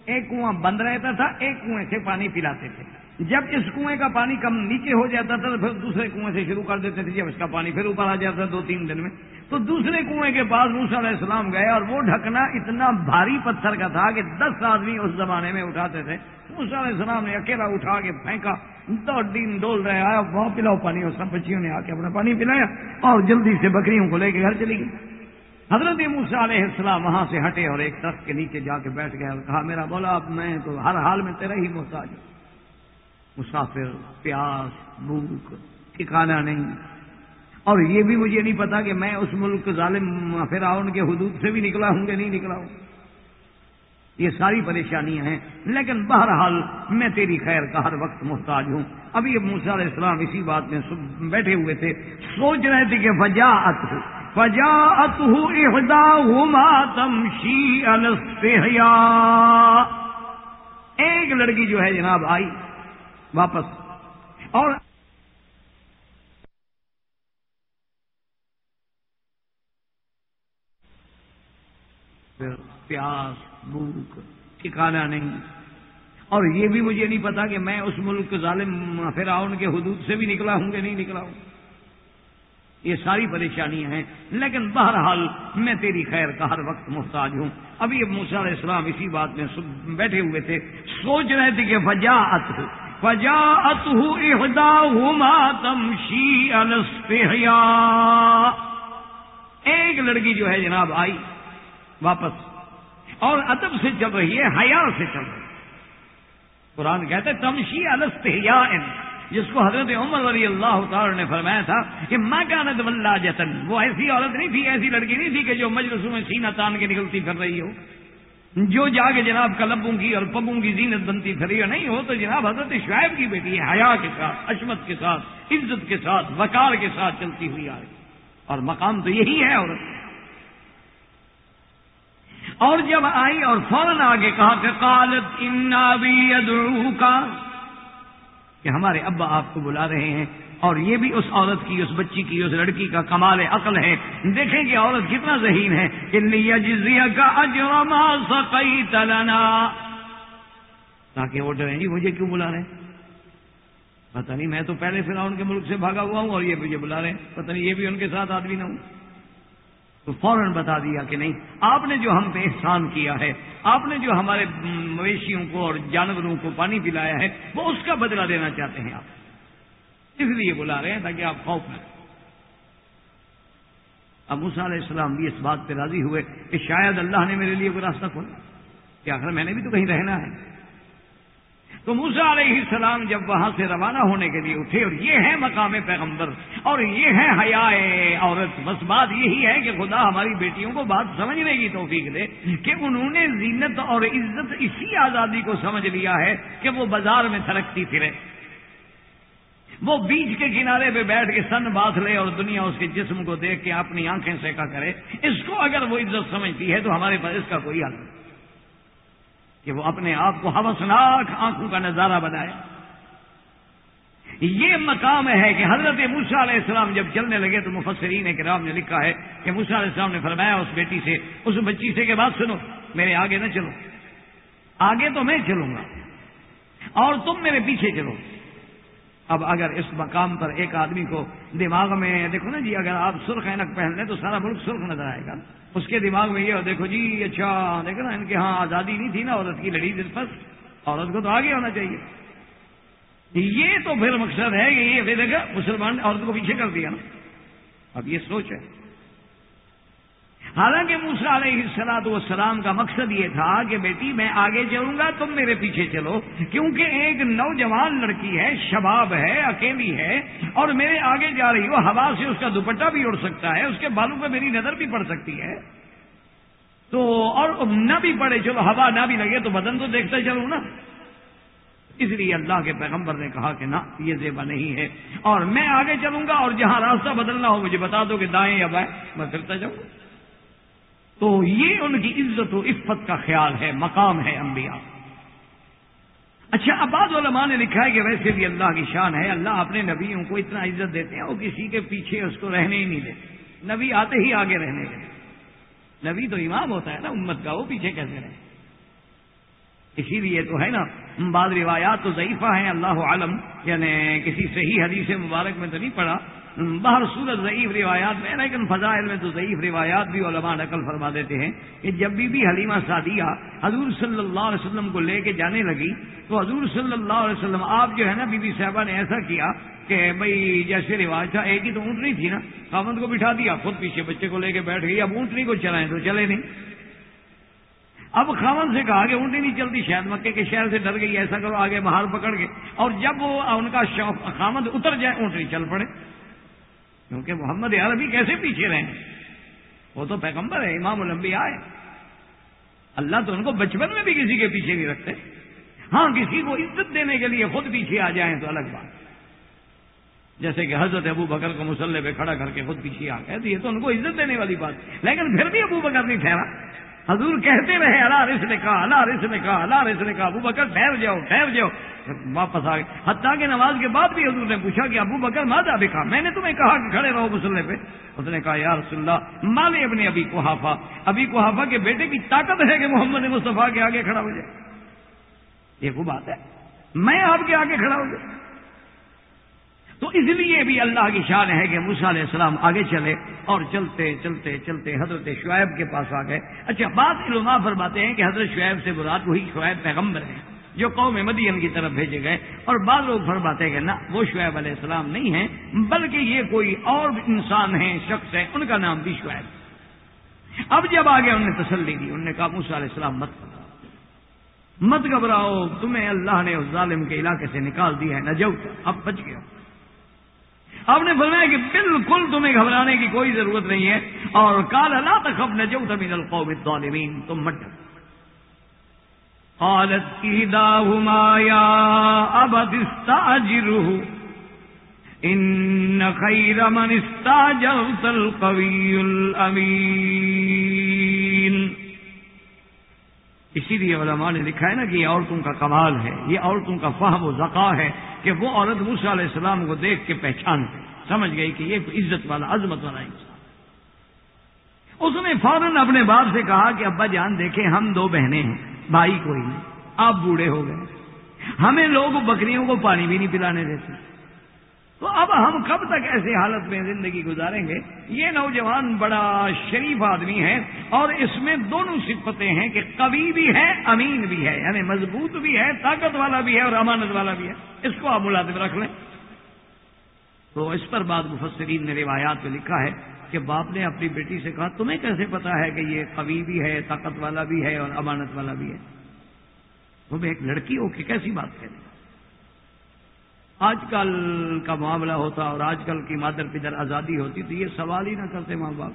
ایک کنواں بند رہتا تھا، ایک کنویں سے پانی پلاتے تھے۔ جب اس کنویں کا پانی کم نیچے ہو جاتا تھا تو پھر دوسرے کنویں سے شروع کر دیتے تھے، جب اس کا پانی پھر اوپر آ جاتا دو تین دن میں۔ تو دوسرے کنویں کے پاس موسا علیہ السلام گئے اور وہ ڈھکنا اتنا بھاری پتھر کا تھا کہ دس آدمی اس زمانے میں اٹھاتے تھے۔ موسا علیہ السلام نے اکیلا اٹھا کے پھینکا دو دن ڈول رہے، آیا وہاں پلاؤ پانی، اور سب بچیوں نے آ کے اپنا پانی پلایا اور جلدی سے بکریوں کو لے کے گھر چلی گئی۔ حضرت موسا علیہ السلام وہاں سے ہٹے اور ایک درخت کے نیچے جا کے بیٹھ گئے اور کہا، میرا بولا، اب میں تو ہر حال میں تیرا ہی محتاج ہوں۔ مسافر، پیاس، بھوک ٹھکانا نہیں۔ اور یہ بھی مجھے نہیں پتا کہ میں اس ملک ظالم فرعون کے حدود سے بھی نکلا ہوں کہ نہیں نکلا ہوں۔ یہ ساری پریشانیاں ہیں۔ لیکن بہرحال میں تیری خیر کا ہر وقت محتاج ہوں۔ ابھی اب موسیٰ علیہ السلام اسی بات میں بیٹھے ہوئے تھے۔ سوچ رہے تھے کہ فجا ات ہو فجا ات ایک لڑکی جو ہے جناب آئی۔ واپس۔ اور پیاس، بھوک، ٹھکانا نہیں۔ اور یہ بھی مجھے نہیں پتا کہ میں اس ملک ظالم فرعون کے حدود سے بھی نکلا ہوں کہ نہیں نکلا ہوں۔ یہ ساری پریشانیاں ہیں، لیکن بہرحال میں تیری خیر کا ہر وقت محتاج ہوں۔ ابھی موسیٰ علیہ السلام اسی بات میں بیٹھے ہوئے تھے، سوچ رہے تھے کہ فجا ات ہو فجا ات ایک لڑکی جو ہے جناب آئی واپس اور ادب سے چل رہی ہے، حیا سے چل رہی ہے۔ قرآن کہتے تمشی الست جس کو حضرت عمر ولی اللہ تعالی نے فرمایا تھا کہ ماں کا ند ولہ جتن وہ ایسی عورت نہیں تھی، ایسی لڑکی نہیں تھی کہ جو مجلسوں میں سینہ تان کے نکلتی پھر رہی ہو۔ جو جا کے جناب کلبوں کی اور پگوں کی زینت بنتی پھر نہیں ہو تو جناب حضرت شعیب کی بیٹی ہے، حیا کے ساتھ، عشمت کے ساتھ، عزت کے ساتھ، وقار کے ساتھ چلتی ہوئی آ رہی۔ اور مقام تو یہی ہے عورت اور جب آئی اور فوراً آگے کہا کہ قالت انا بھی کا کہ ہمارے ابا آپ کو بلا رہے ہیں۔ اور یہ بھی اس عورت کی، اس بچی کی، اس لڑکی کا کمال عقل ہے۔ دیکھیں کہ عورت کتنا ذہین ہے۔ تاکہ وہ ڈریں۔ جی مجھے کیوں بلا رہے ہیں؟ پتہ نہیں، میں تو پہلے پھر ان کے ملک سے بھاگا ہوا ہوں اور یہ مجھے بلا رہے ہیں۔ پتہ نہیں، یہ بھی ان کے ساتھ آدمی نہ ہوں۔ تو فوراً بتا دیا کہ نہیں، آپ نے جو ہم پہ احسان کیا ہے، آپ نے جو ہمارے مویشیوں کو اور جانوروں کو پانی پلایا ہے، وہ اس کا بدلہ دینا چاہتے ہیں آپ۔ اس لیے بلا رہے ہیں تاکہ آپ خوف میں اب موسا علیہ السلام بھی اس بات پہ راضی ہوئے کہ شاید اللہ نے میرے لیے کوئی راستہ کھولا۔ کہ آخر میں نے بھی تو کہیں رہنا ہے۔ تو موسا علیہ السلام جب وہاں سے روانہ ہونے کے لیے اٹھے اور یہ ہے مقام پیغمبر اور یہ ہے حیا عورت، بس بات یہی ہے کہ خدا ہماری بیٹیوں کو بات سمجھنے کی توفیق دے کہ انہوں نے زینت اور عزت اسی آزادی کو سمجھ لیا ہے کہ وہ بازار میں تھرکتی پھرے۔ وہ بیچ کے کنارے پہ بیٹھ کے سن باندھ لے اور دنیا اس کے جسم کو دیکھ کے اپنی آنکھیں سیکا کرے، اس کو اگر وہ عزت سمجھتی ہے تو ہمارے پاس اس کا کوئی حل نہیں۔ کہ وہ اپنے آپ کو ہوسناک آنکھوں کا نظارہ بنائے۔ یہ مقام ہے کہ حضرت موسا علیہ السلام جب چلنے لگے تو مفسرین کرام نے لکھا ہے کہ موسا علیہ السلام نے فرمایا، اس بیٹی سے، اس بچی سے کہ بات سنو، میرے آگے نہ چلو۔ آگے تو میں چلوں گا اور تم میرے پیچھے چلو۔ اب اگر اس مقام پر ایک آدمی کو دماغ میں، دیکھو نا جی اگر آپ سرخ اینک پہن لیں تو سارا ملک سرخ نظر آئے گا۔ اس کے دماغ میں یہ ہو، دیکھو جی اچھا دیکھو نا، ان کے ہاں آزادی نہیں تھی نا، عورت کی لڑی دل پر عورت کو تو آگے ہونا چاہیے۔ یہ تو پھر مقصد ہے کہ یہ پھر مسلمان عورت کو پیچھے کر دیا نا۔ اب یہ سوچ ہے۔ حالانکہ موسا علیہ السلاط والسلام کا مقصد یہ تھا کہ بیٹی میں آگے چلوں گا، تم میرے پیچھے چلو، کیونکہ ایک نوجوان لڑکی ہے، شباب ہے، اکیلی ہے، اور میرے آگے جا رہی ہو، ہوا سے اس کا دوپٹہ بھی اڑ سکتا ہے، اس کے بالوں پہ میری نظر بھی پڑ سکتی ہے۔ تو اور نہ بھی پڑے، چلو، ہوا نہ بھی لگے تو بدن تو دیکھتا چلوں نا۔ اس لیے اللہ کے پیغمبر نے کہا کہ نہ، یہ زیبا نہیں ہے۔ اور میں آگے چلوں گا اور جہاں راستہ بدلنا ہو، مجھے بتا دو کہ دائیں یا بائیں، میں پھرتا جاؤں۔ تو یہ ان کی عزت و عفت کا خیال ہے، مقام ہے انبیاء۔ اچھا اب بعض علماء نے لکھا ہے کہ ویسے بھی اللہ کی شان ہے، اللہ اپنے نبیوں کو اتنا عزت دیتے ہیں، وہ کسی کے پیچھے اس کو رہنے ہی نہیں دیتے۔ نبی آتے ہی آگے رہنے کے نبی تو امام ہوتا ہے نا، امت کا، وہ پیچھے کیسے رہے؟ اسی لیے تو ہے نا، بعض روایات تو ضعیفہ ہیں، اللہ عالم یعنی کسی صحیح حدیث مبارک میں تو نہیں پڑا باہر صورت ضعیف روایات میں، لیکن فضائل میں تو ضعیف روایات بھی علماء نقل فرما دیتے ہیں کہ جب بھی بھی حلیمہ سعدیہ حضور صلی اللہ علیہ وسلم کو لے کے جانے لگی، تو حضور صلی اللہ علیہ وسلم، آپ جو ہے نا بی بی صاحبہ نے ایسا کیا کہ بھائی جیسے رواج تھا، ایک ہی تو اونٹنی تھی نا، خامند کو بٹھا دیا، خود پیچھے بچے کو لے کے بیٹھ گئی، اب اونٹنی کو چلائیں تو چلے نہیں۔ اب خامن سے کہا کہ اونٹی نہیں چلتی، شاید مکے کے شہر سے ڈر گئی، ایسا کرو، آگے باہر پکڑ کے اور جب وہ ان کا شوق خامد اتر جائے، اونٹنی چل پڑے۔ کیونکہ محمد عربی کیسے پیچھے رہیں وہ تو پیغمبر ہے امام الانبیاء ہے اللہ تو ان کو بچپن میں بھی کسی کے پیچھے نہیں رکھتے۔ ہاں کسی کو عزت دینے کے لیے خود پیچھے آ جائیں تو الگ بات۔ جیسے کہ حضرت ابو بکر کو مسلح پہ کھڑا کر کے خود پیچھے آ گئے، تو یہ تو ان کو عزت دینے والی بات۔ لیکن پھر بھی ابو بکر نہیں ٹھہرا۔ حضور کہتے رہے، اللہ رس نے کہا، اللہ رس نے کہا، اللہ رس نے کہا۔ ابو بکر ٹھہر جاؤ ٹھہر جاؤ۔ واپس آ گئے۔ حتیٰ کے نماز کے بعد بھی حضور نے پوچھا کہ ابو بکر ماں بھی کہا؟ میں نے تمہیں کہا کہ کھڑے رہو مسلح پہ۔ اس نے کہا، یا رسول اللہ مالے اپنے ابھی کوحافہ ابھی کوحافہ کے بیٹے کی طاقت ہے کہ محمد مصطفیٰ کے آگے کھڑا ہو جائے۔ یہ وہ بات ہے۔ میں آپ کے آگے کھڑا ہو جاؤں۔ تو اس لیے بھی اللہ کی شان ہے کہ موسا علیہ السلام آگے چلے اور چلتے چلتے چلتے حضرت شعیب کے پاس آ گئے۔ اچھا بات علماء فرماتے ہیں کہ حضرت شعیب سے برات وہی شعیب پیغمبر ہیں جو قوم مدین کی طرف بھیجے گئے۔ اور بعض لوگ فرماتے ہیں کہ نہ، وہ شعیب علیہ السلام نہیں ہیں، بلکہ یہ کوئی اور انسان ہیں، شخص ہے ان کا نام بھی شعیب۔ اب جب آگے انہوں نے تسلی دی، انہوں نے کہا موسا علیہ السلام، مت مت گھبراؤ، تمہیں اللہ نے اس ظالم کے علاقے سے نکال دیا ہے، نہ جاؤ، اب بچ گیا آپ نے فرمایا کہ بالکل تمہیں گھبرانے کی کوئی ضرورت نہیں ہے۔ اور کال اللہ تک اپنے جو تمین القوم الظالمین۔ تم مت قالت کی داہما ابد استاجرہ ان خیر من استاجرت القوی الامین۔ اسی لیے علماء نے لکھا ہے نا کہ یہ عورتوں کا کمال ہے، یہ عورتوں کا فہم و ذکا ہے۔ کہ وہ عورت موسیٰ علیہ السلام کو دیکھ کے پہچان سمجھ گئی کہ یہ عزت والا، عظمت والا انسان اس نے فوراً اپنے باپ سے کہا کہ ابا جان، دیکھیں ہم دو بہنیں ہیں، بھائی کوئی نہیں، آپ بوڑھے ہو گئے۔ ہمیں لوگ بکریوں کو پانی بھی نہیں پلانے دیتے۔ تو اب ہم کب تک ایسی حالت میں زندگی گزاریں گے؟ یہ نوجوان بڑا شریف آدمی ہے اور اس میں دونوں صفتیں ہیں کہ کبھی بھی ہے، امین بھی ہے یعنی مضبوط بھی ہے، طاقت والا بھی ہے اور امانت والا بھی ہے۔ اس کو آپ ملازم رکھ لیں۔ تو اس پر بعد مفسرین نے روایات میں لکھا ہے کہ باپ نے اپنی بیٹی سے کہا، تمہیں کیسے پتا ہے کہ یہ کبھی بھی ہے، طاقت والا بھی ہے اور امانت والا بھی ہے؟ تمہیں ایک لڑکی ہو کہ کیسی بات کہہ آج کل کا معاملہ ہوتا اور آج کل کی مادر پدر آزادی ہوتی تو یہ سوال ہی نہ کرتے ماں باپ۔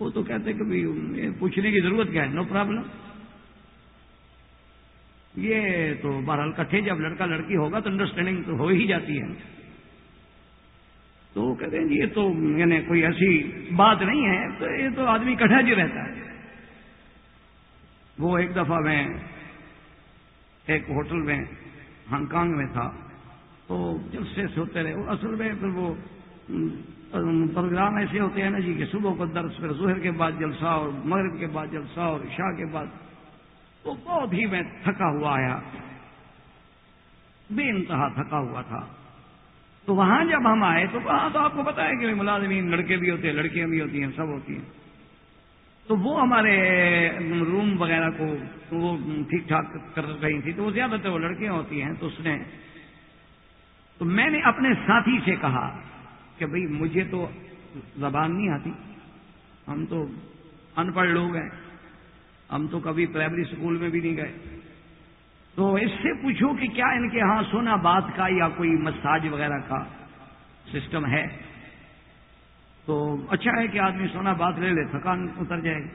وہ تو کہتے کہ پوچھنے کی ضرورت کیا ہے؟ نو پرابلم یہ تو بہرحال کٹھے جب لڑکا لڑکی ہوگا تو انڈرسٹینڈنگ تو ہو ہی جاتی ہے۔ تو وہ کہتے ہیں یہ تو یعنی کوئی ایسی بات نہیں ہے، تو یہ تو آدمی کٹھا جی رہتا ہے۔ وہ ایک دفعہ میں ایک ہوٹل میں، ہانگ کانگ میں تھا۔ تو جلسے سے ہوتے رہے، اصل میں پھر وہ پروگرام ایسے ہوتے ہیں نا جی کہ صبح کو درس، پھر ظہر کے بعد جلسہ اور مغرب کے بعد جلسہ اور عشاء کے بعد۔ تو بہت ہی میں تھکا ہوا آیا۔ بے انتہا تھکا ہوا تھا۔ تو وہاں جب ہم آئے تو وہاں تو آپ کو پتا ہے کہ ملازمین لڑکے بھی ہوتے ہیں، لڑکیاں بھی ہوتی ہیں، سب ہوتی ہیں۔ تو وہ ہمارے روم وغیرہ کو وہ ٹھیک ٹھاک کر رہی تھی۔ تو وہ زیادہ تر وہ لڑکیاں ہوتی ہیں۔ تو اس نے تو میں نے اپنے ساتھی سے کہا کہ بھئی مجھے تو زبان نہیں آتی۔ ہم تو ان پڑھ لوگ ہیں۔ ہم تو کبھی پرائمری اسکول میں بھی نہیں گئے۔ تو اس سے پوچھو کہ کیا ان کے ہاں سونا بات کا یا کوئی مساج وغیرہ کا سسٹم ہے؟ تو اچھا ہے کہ آدمی سونا بات لے لے، تھکان اتر جائے۔ گی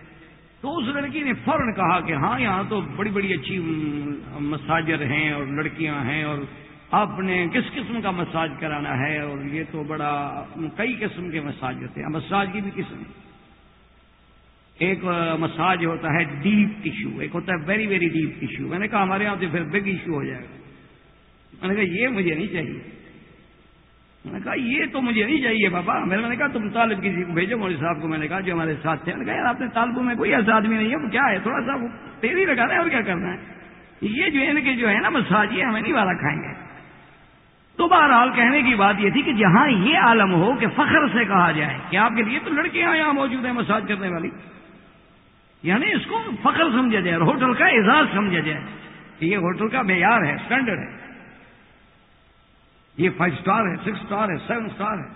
تو اس لڑکی نے فوراً کہا کہ ہاں یہاں تو بڑی بڑی اچھی مساجر ہیں اور لڑکیاں ہیں اور آپ نے کس قسم کا مساج کرانا ہے؟ اور یہ تو بڑا کئی قسم کے مساج ہوتے ہیں۔ مساج کی بھی قسم۔ ایک مساج ہوتا ہے ڈیپ ٹیشو ایک ہوتا ہے ویری ویری ڈیپ ٹیشو میں نے کہا ہمارے یہاں سے پھر بگ ایشو ہو جائے گا۔ میں نے کہا یہ مجھے نہیں چاہیے۔ میں نے کہا یہ تو مجھے نہیں چاہیے بابا۔ میں نے کہا تم طالب کسی کو بھیجو، مولوی صاحب کو میں نے کہا جو ہمارے ساتھ تھے۔ میں نے کہا یار اپنے طالبوں میں کوئی ایسا آدمی نہیں ہے، وہ کیا ہے؟ تھوڑا سا تیری لگانا ہے اور کیا کرنا ہے؟ یہ جو ہے ان کے جو ہے نا مساج یہ ہمیں نہیں والا کھائیں گے۔ تو بہرحال کہنے کی بات یہ تھی کہ جہاں یہ عالم ہو کہ فخر سے کہا جائے کہ آپ کے لیے تو لڑکیاں یہاں موجود ہیں مساج کرنے والی۔ یعنی اس کو فخر سمجھا جائے اور ہوٹل کا اعزاز سمجھا جائے یہ ہوٹل کا معیار ہے اسٹینڈرڈ ہے۔ یہ فائیو اسٹار ہے سکس اسٹار ہے سیون اسٹار ہے۔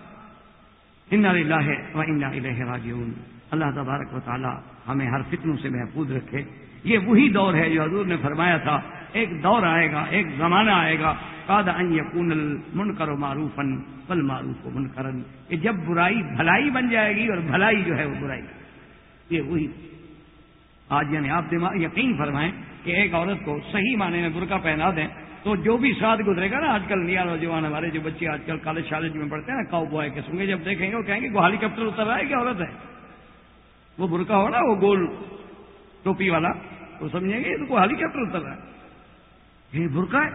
ان اللہ و انا الہ راجعون۔ اللہ تبارک و تعالی ہمیں ہر فتنوں سے محفوظ رکھے۔ یہ وہی دور ہے جو حضور نے فرمایا تھا۔ ایک دور آئے گا، ایک زمانہ آئے گا۔ کاد یقون من کرو معروفن پل معروف و منکرن کہ جب برائی، بھلائی بن جائے گی اور بھلائی جو ہے وہ برائی۔ یہ وہی آج یعنی آپ دماغ یقین فرمائیں کہ ایک عورت کو صحیح معنی میں برقع پہنا دیں تو جو بھی ساتھ گزرے گا نا، آج کل نیا نوجوان ہمارے جو بچے آج کل کالج شالج میں پڑھتے ہیں نا کاؤ بوائے کے سنگے جب دیکھیں گے وہ کہیں گے وہ ہیلی کاپٹر اتر رہا ہے کہ عورت ہے؟ وہ برقع ہو نا وہ گول ٹوپی والا تو سمجھیں گے تو ہیلی کاپٹر اتر رہا ہے۔ یہ برقع ہے؟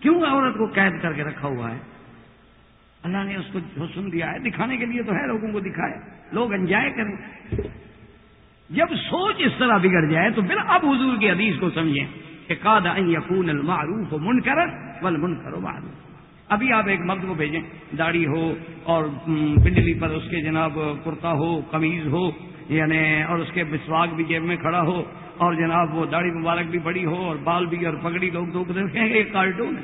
کیوں عورت کو قید کر کے رکھا ہوا ہے؟ اللہ نے اس کو حسن دیا ہے، دکھانے کے لیے تو ہے لوگوں کو دکھائے، لوگ انجوائے کریں۔ جب سوچ اس طرح بگڑ جائے تو پھر اب حضور کی حدیث کو سمجھیں کہ کاد یقون المعروف من کر بل من کرو معروف۔ ابھی آپ ایک مرد کو بھیجیں، داڑھی ہو اور پنڈلی پر اس کے جناب کرتا ہو، قمیض ہو یعنی اور اس کے بسواگ بھی جیب میں کھڑا ہو، اور جناب وہ داڑھی مبارک بھی بڑی ہو اور بال بھی اور پگڑی لوگ تو دیکھیں گے ایک کارٹون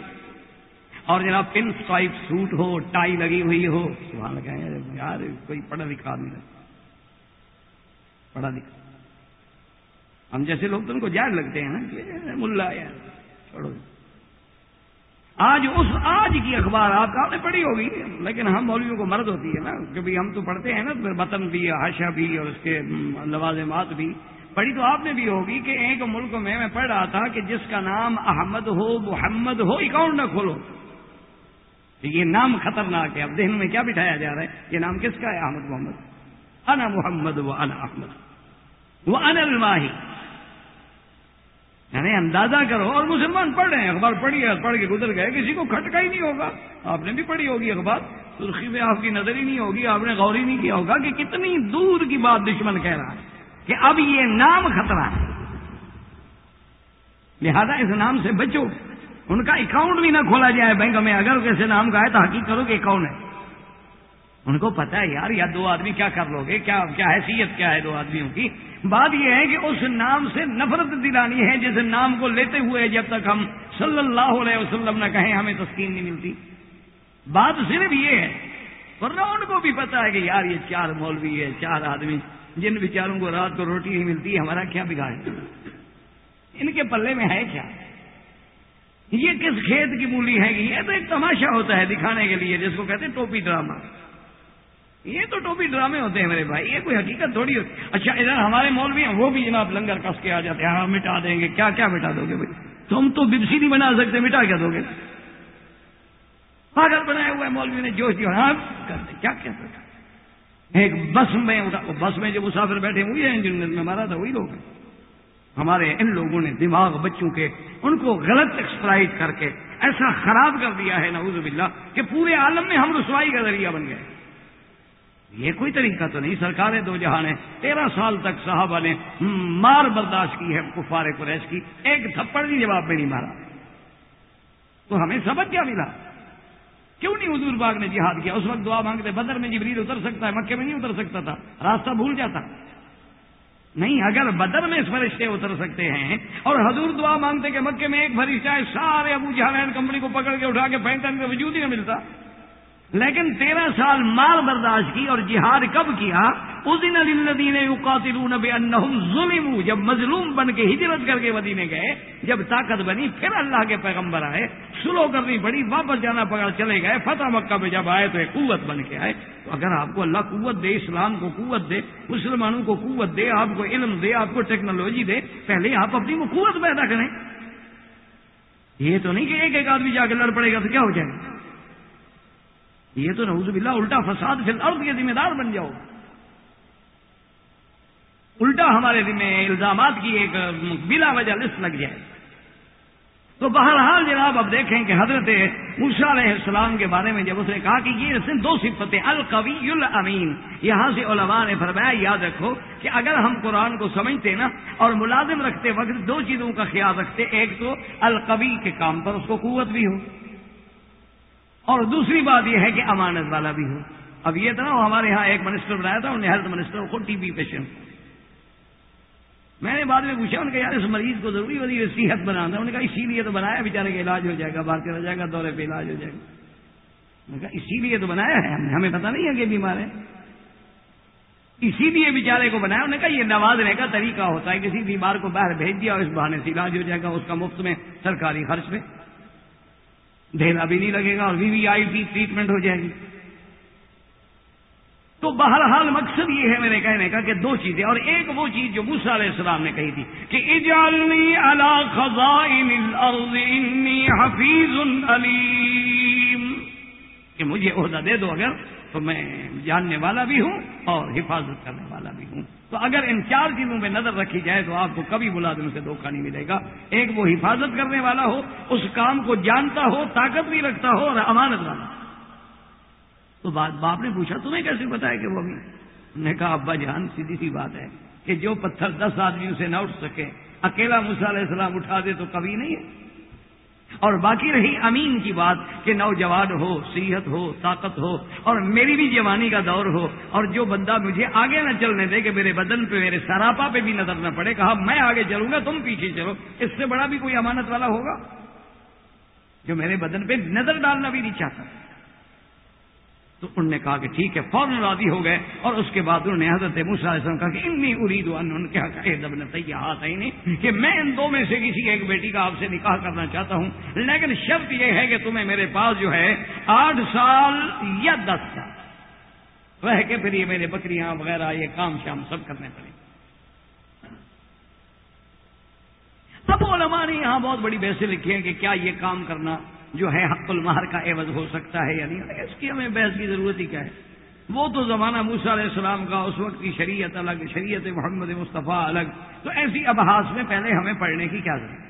اور جناب پن اسٹائپ سوٹ ہو، ٹائی لگی ہوئی ہو۔ وہاں کہیں، یار، کوئی پڑھا لکھا آدمی پڑھا لکھا۔ ہم جیسے لوگ تو ان کو جائز لگتے ہیں نا ملا یار چھوڑو۔ آج اس آج کی اخبار آپ آپ نے پڑھی ہوگی، لیکن ہم مولویوں کو مرد ہوتی ہے نا۔ کیونکہ ہم تو پڑھتے ہیں نا پھر وطن بھی ہاشا بھی اور اس کے لوازمات بھی۔ پڑھی تو آپ نے بھی ہوگی کہ ایک ملک میں میں پڑھ رہا تھا کہ جس کا نام احمد ہو، محمد ہو اکاؤنٹ نہ کھولو۔ یہ نام خطرناک ہے۔ اب دہن میں کیا بٹھایا جا رہا ہے؟ یہ نام کس کا ہے؟ احمد محمد۔ انا محمد و انا احمد۔ وہ ان یعنی اندازہ کرو، اور مسلمان پڑھ رہے ہیں، اخبار پڑھیے پڑھ کے گزر گئے، کسی کو کھٹکا ہی نہیں ہوگا۔ آپ نے بھی پڑھی ہوگی اخبار، سرخی میں آپ کی نظر ہی نہیں ہوگی، آپ نے غور ہی نہیں کیا ہوگا کہ کتنی دور کی بات دشمن کہہ رہا ہے کہ اب یہ نام خطرہ ہے۔ لہذا اس نام سے بچو۔ ان کا اکاؤنٹ بھی نہ کھولا جائے بینک میں، اگر کیسے نام کا ہے تو حقیق کرو کہ اکاؤنٹ ہے۔ ان کو پتا ہے یار، یا دو آدمی کیا کر لو گے؟ کیا کیا حیثیت کیا ہے دو آدمیوں کی؟ بات یہ ہے کہ اس نام سے نفرت دلانی ہے، جس نام کو لیتے ہوئے جب تک ہم صلی اللہ علیہ وسلم نہ کہیں ہمیں تسکین نہیں ملتی۔ بات صرف یہ ہے، ورنہ ان کو بھی پتا ہے کہ یار، یہ چار مولوی ہے چار آدمی، جن بیچاروں کو رات کو روٹی نہیں ملتی، ہمارا کیا بگاڑ ان کے پلے میں ہے کیا؟ یہ کس کھیت کی مولی ہے؟ یہ تو ایک تماشا ہوتا ہے دکھانے کے لیے، جس کو کہتے ہیں ٹوپی ڈرامہ۔ یہ تو ٹوپی ڈرامے ہوتے ہیں میرے بھائی، یہ کوئی حقیقت تھوڑی ہوتی اچھا ادھر ہمارے مولوی ہیں، وہ بھی جناب لنگر کس کے آ جاتے ہیں۔ ہاں مٹا دیں گے۔ کیا کیا مٹا دو گے بھائی؟ تم تو ببسی نہیں بنا سکتے، مٹا کیا دو گے؟ پاگل بنایا ہوا ہے مولوی نے، جوش دیا ہاں کر دیں۔ کیا کیا سکتا ایک بس میں بس میں جو مسافر بیٹھے ہوئے ہیں جن میں مارا تھا، وہی لوگ ہیں۔ ہمارے ان لوگوں نے دماغ بچوں کے، ان کو غلط ایکسپلائٹ کر کے ایسا خراب کر دیا ہے، نعوذ باللہ، کہ پورے عالم میں ہم رسوائی کا ذریعہ بن گئے۔ یہ کوئی طریقہ تو نہیں، سرکاریں دو جہاں نے تیرہ سال تک صحابہ نے مار برداشت کی ہے کفار قریش کی۔ ایک تھپڑ بھی جواب میں نہیں مارا۔ تو ہمیں سبق کیا ملا؟ کیوں نہیں حضور باغ نے جہاد کیا؟ اس وقت دعا مانگتے، بدر میں جبریل اتر سکتا ہے، مکے میں نہیں اتر سکتا تھا۔ راستہ بھول جاتا۔ نہیں، اگر بدر میں اس فرشتے اتر سکتے ہیں اور حضور دعا مانگتے کہ مکے میں ایک فرشتہ ہے، سارے ابو جہان کمپنی کو پکڑ کے اٹھا کے پھینکنے کا وجود ہی نہ ملتا۔ لیکن تیرہ سال مار برداشت کی اور جہاد کب کیا؟ اس دن الدین ظلم جب مظلوم بن کے ہجرت کر کے مدینے گئے، جب طاقت بنی، پھر اللہ کے پیغمبر آئے، سلو کرنی پڑی، واپس جانا پکڑ چلے گئے، فتح مکہ میں جب آئے تو ایک قوت بن کے آئے۔ تو اگر آپ کو اللہ قوت دے، اسلام کو قوت دے، مسلمانوں کو قوت دے، آپ کو علم دے، آپ کو ٹیکنالوجی دے، پہلے آپ اپنی وہ قوت پیدا کریں۔ یہ تو نہیں کہ ایک ایک آدمی جا کے لڑ پڑے گا تو کیا ہو جائے؟ گا یہ تو نعوذ باللہ الٹا فساد پھر الارض کے ذمہ دار بن جاؤ۔ الٹا ہمارے ذمہ الزامات کی ایک بلا وجہ لسٹ لگ جائے۔ تو بہرحال جناب اب دیکھیں کہ حضرت موسا علیہ السلام کے بارے میں جب اس نے کہا کہ یہ دو صفتیں القوی الامین۔ یہاں سے علماء نے فرمایا، یاد رکھو کہ اگر ہم قرآن کو سمجھتے نا اور ملازم رکھتے وقت دو چیزوں کا خیال رکھتے، ایک تو القوی کے کام پر اس کو قوت بھی ہو۔ اور دوسری بات یہ ہے کہ امانت والا بھی ہو اب یہ تھا ہمارے یہاں ایک منسٹر بنایا تھا انہیں ہیلتھ منسٹر خود ٹی بی پیشنٹ میں نے بعد میں پوچھا ان کا یار، اس مریض کو ضروری وزیر صحت بنانا انہوں نے کہا، اسی لیے تو بنایا بیچارے کا علاج ہو جائے گا، باہر چلا جائے گا، دورے پہ علاج ہو جائے گا۔ کہا، اسی لیے تو بنایا ہے؟ ہمیں پتا نہیں ہے کہ بیمار ہے اسی لیے بیچارے کو بنایا۔ انہوں نے کہا، یہ نوازنے کا طریقہ ہوتا ہے، کسی بیمار کو باہر بھیج دیا اور اس بہانے سے علاج ہو جائے گا، اس کا مفت میں سرکاری خرچ میں۔ دھیلا بھی نہیں لگے گا اور وی وی آئی پی ٹریٹمنٹ ہو جائے گی۔ تو بہرحال مقصد یہ ہے میرے کہنے کا کہ دو چیزیں، اور ایک وہ چیز جو موسا علیہ السلام نے کہی تھی کہ اجالنی خزائن الارض، انی حفیظ علیم۔ کہ مجھے عہدہ دے دو اگر تو میں جاننے والا بھی ہوں اور حفاظت کرنے والا بھی ہوں۔ تو اگر ان چار چیزوں میں نظر رکھی جائے تو آپ کو کبھی ملازم سے دھوکہ نہیں ملے گا۔ ایک وہ حفاظت کرنے والا ہو، اس کام کو جانتا ہو، طاقت بھی رکھتا ہو اور امانت والا۔ تو بات باپ نے پوچھا، تمہیں کیسے بتایا کہ وہ ابھی نے کہا، ابا جان، سیدھی سی بات ہے کہ جو پتھر دس آدمیوں سے نہ اٹھ سکے، اکیلا علیہ السلام اٹھا دے تو کبھی نہیں ہے۔ اور باقی رہی امین کی بات کہ نوجوان ہو، صحت ہو، طاقت ہو اور میری بھی جوانی کا دور ہو اور جو بندہ مجھے آگے نہ چلنے دے کہ میرے بدن پہ، میرے سراپا پہ بھی نظر نہ پڑے، کہا میں آگے چلوں گا، تم پیچھے چلو، اس سے بڑا بھی کوئی امانت والا ہوگا؟ جو میرے بدن پہ نظر ڈالنا بھی نہیں چاہتا۔ تو انہوں نے کہا کہ ٹھیک ہے، فوراً راضی ہو گئے اور اس کے بعد انہوں نے حضرت علیہ السلام کہا کہ انی ارید ان کیا ہاتھ ہی نہیں کہ میں ان دو میں سے کسی ایک بیٹی کا آپ سے نکاح کرنا چاہتا ہوں، لیکن شرط یہ ہے کہ تمہیں میرے پاس جو ہے آٹھ سال یا دس سال۔ رہ کے پھر یہ میرے بکریاں وغیرہ، یہ کام شام سب کرنے پڑے۔ اب علماء نے یہاں بہت بڑی بحثیں لکھی ہیں کہ کیا یہ کام کرنا جو ہے حق المہر کا عوض ہو سکتا ہے یا نہیں؟ اس کی ہمیں بحث کی ضرورت ہی کیا ہے؟ وہ تو زمانہ موسا علیہ السلام کا، اس وقت کی شریعت الگ، شریعت محمد مصطفیٰ الگ۔ تو ایسی ابحاس میں پہلے ہمیں پڑھنے کی کیا ضرورت ہے؟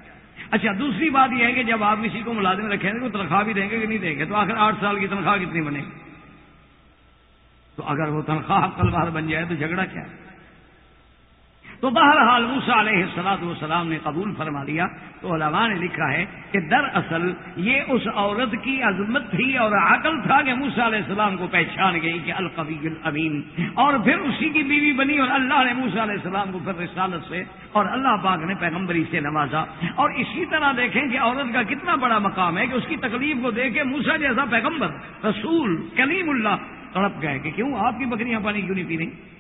اچھا دوسری بات یہ ہے کہ جب آپ کسی کو ملازم رکھیں گے تو تنخواہ بھی دیں گے کہ نہیں دیں گے؟ تو آخر آٹھ سال کی تنخواہ کتنی بنے گی؟ تو اگر وہ تنخواہ حق المہر بن جائے تو جھگڑا کیا ہے؟ تو بہرحال موسا علیہ السلاط والسلام نے قبول فرما لیا تو علماء نے لکھا ہے کہ دراصل یہ اس عورت کی عظمت تھی اور عقل تھا کہ موسا علیہ السلام کو پہچان گئی کہ القبی الامین اور پھر اسی کی بیوی بنی اور اللہ نے موسا علیہ السلام کو پھر رسالت سے اور اللہ پاک نے پیغمبری سے نوازا اور اسی طرح دیکھیں کہ عورت کا کتنا بڑا مقام ہے کہ اس کی تکلیف کو دیکھ کے موسا جیسا پیغمبر رسول کلیم اللہ تڑپ گئے کہ کیوں آپ کی بکریاں پانی کیوں نہیں پی رہی؟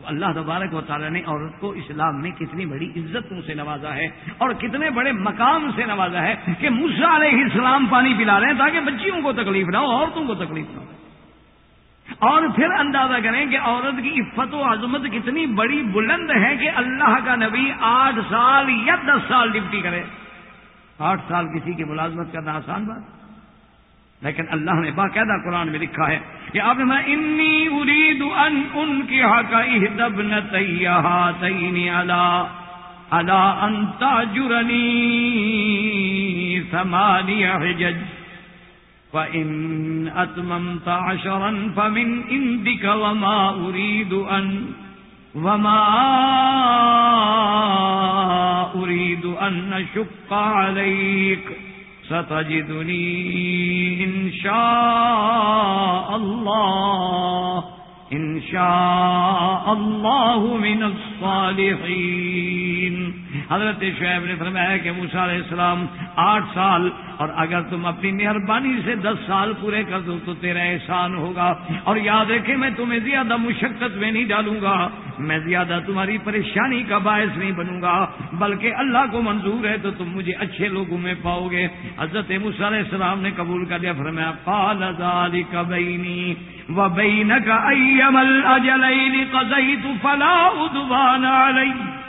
تو اللہ تبارک و تعالیٰ نے عورت کو اسلام میں کتنی بڑی عزتوں سے نوازا ہے اور کتنے بڑے مقام سے نوازا ہے کہ موسا علیہ السلام پانی پلا رہے ہیں تاکہ بچیوں کو تکلیف نہ ہو، عورتوں کو تکلیف نہ ہو۔ اور پھر اندازہ کریں کہ عورت کی عفت و عظمت کتنی بڑی بلند ہے کہ اللہ کا نبی آٹھ سال یا دس سال ڈپٹی کرے۔ آٹھ سال کسی کی ملازمت کرنا آسان بات۔ لیکن اللہ نے باقاعدہ قرآن میں لکھا ہے کہ اب میں انی ارید ان ان کی حقائق دب نہ تین اللہ اللہ انتا جرنی سمانی حجج، فإن أتممت عشرا فمن عندك وما أريد أن، وما أريد أن أشق عليك ستجدني إن شاء الله إن شاء الله من الصالحين حضرت شعیب نے فرمایا کہ موسا علیہ السلام آٹھ سال، اور اگر تم اپنی مہربانی سے دس سال پورے کر دو تو تیرا احسان ہوگا۔ اور یاد رکھے میں تمہیں زیادہ مشقت میں نہیں ڈالوں گا۔ میں زیادہ تمہاری پریشانی کا باعث نہیں بنوں گا، بلکہ اللہ کو منظور ہے تو تم مجھے اچھے لوگوں میں پاؤ گے۔ حضرت علیہ السلام نے قبول کر دیا فرمایا، قال ذلك بيني وبينك ايما الاجلين قضيت فلا عدوان علي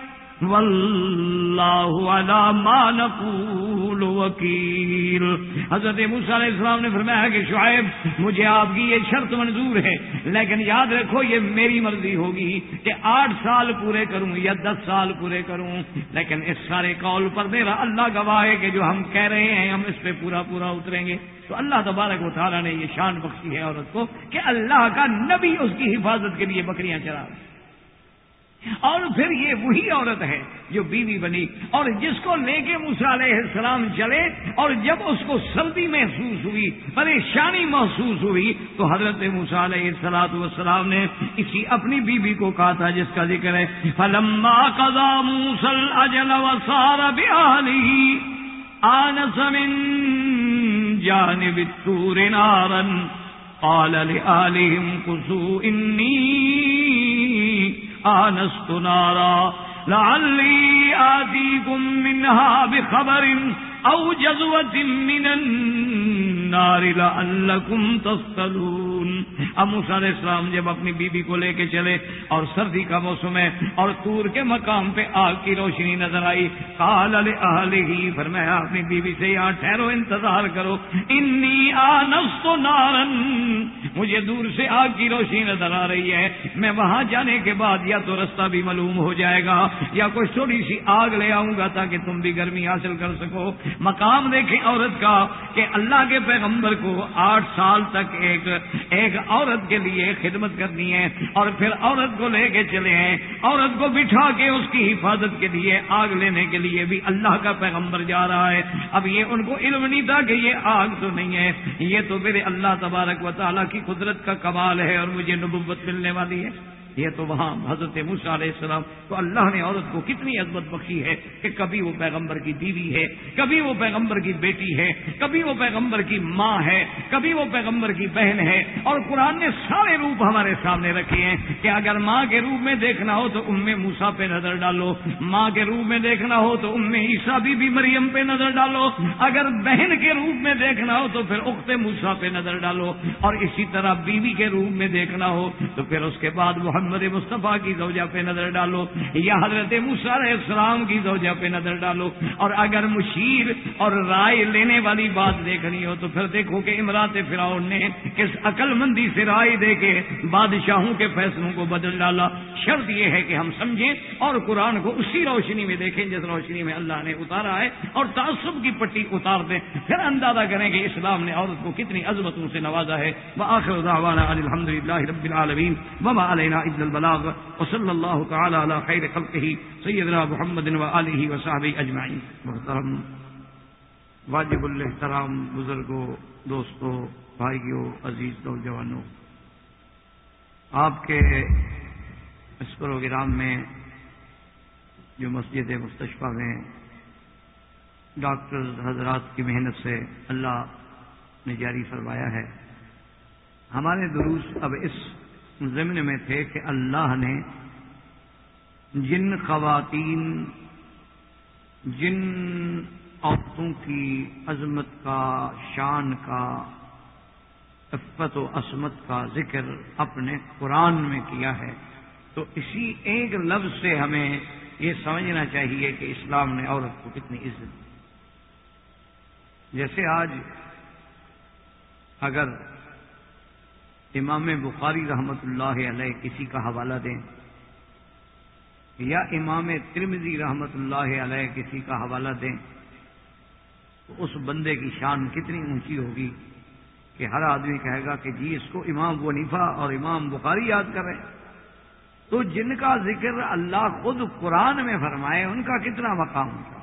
واللہ ما نقول وکیل۔ حضرت موسیٰ علیہ السلام نے فرمایا کہ شعیب، مجھے آپ کی یہ شرط منظور ہے، لیکن یاد رکھو یہ میری مرضی ہوگی کہ آٹھ سال پورے کروں یا دس سال پورے کروں۔ لیکن اس سارے قول پر میرا اللہ گواہ ہے کہ جو ہم کہہ رہے ہیں، ہم اس پہ پورا پورا اتریں گے۔ تو اللہ تبارک و تعالیٰ نے یہ شان بخشی ہے عورت کو کہ اللہ کا نبی اس کی حفاظت کے لیے بکریاں چلا رہے اور پھر یہ وہی عورت ہے جو بیوی بنی اور جس کو لے کے علیہ السلام چلے اور جب اس کو سردی محسوس ہوئی، پریشانی محسوس ہوئی، تو حضرت علیہ السلاط والسلام نے اسی اپنی بیوی کو کہا تھا، جس کا ذکر ہے، فلما قضا موسل اجل وسار بہلی آنس من جانب التور نارا قال لآلهم قصوا إني آنست نارا لعلی آتیکم منها بخبر او جزوت من النار لعلکم تصطلون اب موسیٰ علیہ السلام جب اپنی بیوی بی کو لے کے چلے اور سردی کا موسم ہے اور تور کے مقام پہ آگ کی روشنی نظر آئی کال ہی فرمایا، اپنی بیوی بی سے یہاں ٹھہرو، انتظار کرو۔ انی آنست نارن مجھے دور سے آگ کی روشنی نظر آ رہی ہے۔ میں وہاں جانے کے بعد یا تو رستہ بھی معلوم ہو جائے گا، یا کوئی چھوٹی سی آگ لے آؤں گا تاکہ تم بھی گرمی حاصل کر سکو۔ مقام دیکھیں عورت کا کہ اللہ کے پیغمبر کو آٹھ سال تک ایک ایک عورت کے لیے خدمت کرنی ہے اور پھر عورت کو لے کے چلے ہیں، عورت کو بٹھا کے اس کی حفاظت کے لیے آگ لینے کے لیے بھی اللہ کا پیغمبر جا رہا ہے۔ اب یہ ان کو علم نہیں تھا کہ یہ آگ تو نہیں ہے، یہ تو میرے اللہ تبارک و تعالیٰ کی قدرت کا کمال ہے اور مجھے نبوت ملنے والی ہے۔ یہ تو وہاں حضرت موسا علیہ السلام تو اللہ نے عورت کو کتنی عزمت بخشی ہے کہ کبھی وہ پیغمبر کی بیوی ہے، کبھی وہ پیغمبر کی بیٹی ہے، کبھی وہ پیغمبر کی ماں ہے، کبھی وہ پیغمبر کی بہن ہے۔ اور قرآن نے سارے روپ ہمارے سامنے رکھے ہیں کہ اگر ماں کے روپ میں دیکھنا ہو تو ام موسا پہ نظر ڈالو، ماں کے روپ میں دیکھنا ہو تو ام عیسا بی بی مریم پہ نظر ڈالو، اگر بہن کے روپ میں دیکھنا ہو تو پھر اخت موسا پہ نظر ڈالو۔ اور اسی طرح بیوی کے روپ میں دیکھنا ہو تو پھر اس کے بعد وہ محمد مصطفیٰ کی زوجہ پہ نظر ڈالو یا حضرت علیہ السلام کی زوجہ پہ نظر ڈالو اور اگر مشیر اور رائے لینے والی بات دیکھنی ہو تو پھر دیکھو کہ امرات فراؤن نے کس عقل مندی سے رائے دے کے بادشاہوں کے فیصلوں کو بدل ڈالا۔ شرط یہ ہے کہ ہم سمجھیں اور قرآن کو اسی روشنی میں دیکھیں جس روشنی میں اللہ نے اتارا ہے اور تعصب کی پٹی اتار دیں۔ پھر اندازہ کریں کہ اسلام نے عورت کو کتنی عظمتوں سے نوازا ہے۔ وہ آخر الحمد للہ رب العالمین۔ وما علینا البلاغ البلاغ وصلى الله تعالى على خير خلقه سيدنا محمد وآله وصحبه اجمعين محترم، واجب الاحترام بزرگوں دوستوں بھائیوں عزیز نوجوانوں آپ کے اس پروگرام میں جو مسجد مستشفہ میں ڈاکٹر حضرات کی محنت سے اللہ نے جاری فرمایا ہے، ہمارے دروس اب اس ضمن میں تھے کہ اللہ نے جن خواتین، جن عورتوں کی عظمت کا، شان کا، عفت و عصمت کا ذکر اپنے قرآن میں کیا ہے، تو اسی ایک لفظ سے ہمیں یہ سمجھنا چاہیے کہ اسلام نے عورت کو کتنی عزت دی۔ جیسے آج اگر امام بخاری رحمت اللہ علیہ کسی کا حوالہ دیں یا امام ترمزی رحمت اللہ علیہ کسی کا حوالہ دیں تو اس بندے کی شان کتنی اونچی ہوگی کہ ہر آدمی کہے گا کہ جی اس کو امام ونیفا اور امام بخاری یاد کریں تو جن کا ذکر اللہ خود قرآن میں فرمائے، ان کا کتنا مقام ہوگا؟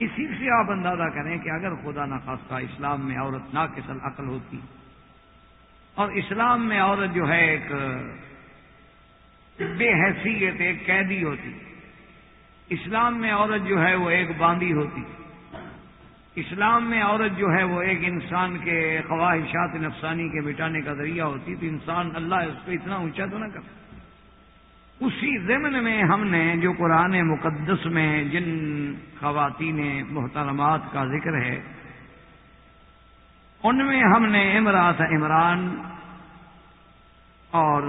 اسی سے آپ اندازہ کریں کہ اگر خدا نخواستہ اسلام میں عورت ناقصل عقل ہوتی اور اسلام میں عورت جو ہے ایک بے حیثیت، ایک قیدی ہوتی۔ اسلام میں عورت جو ہے وہ ایک باندھی ہوتی۔ اسلام میں عورت جو ہے وہ ایک انسان کے خواہشات نفسانی کے مٹانے کا ذریعہ ہوتی۔ تو انسان اللہ اس کو اتنا اونچا تو نہ کر۔ اسی ضمن میں ہم نے جو قرآن مقدس میں جن خواتین محترمات کا ذکر ہے ان میں ہم نے امراط عمران اور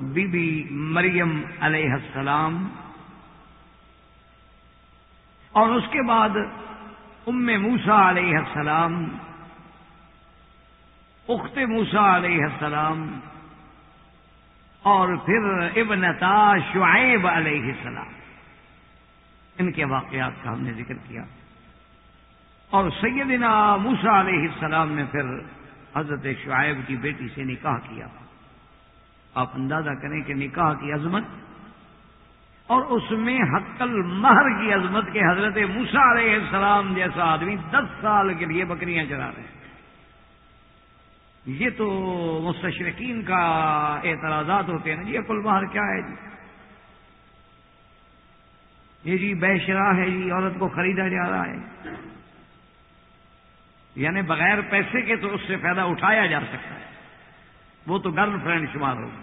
بی بی مریم علیہ السلام اور اس کے بعد ام موسا علیہ السلام، اخت موسا علیہ السلام اور پھر ابنتا شعیب علیہ السلام۔ ان کے واقعات کا ہم نے ذکر کیا۔ اور سیدنا موسا علیہ السلام نے پھر حضرت شعیب کی بیٹی سے نکاح کیا۔ آپ اندازہ کریں کہ نکاح کی عظمت اور اس میں حق المہر کی عظمت کے حضرت موسا علیہ السلام جیسا آدمی دس سال کے لیے بکریاں چلا رہے ہیں۔ یہ تو مستشرقین کا اعتراضات ہوتے ہیں نا جی اکل مہر کیا ہے جی؟ یہ جی بیشرا ہے جی عورت کو خریدا جا رہا ہے۔ یعنی بغیر پیسے کے تو اس سے فائدہ اٹھایا جا سکتا ہے۔ وہ تو گرل فرینڈ شمار ہوگی۔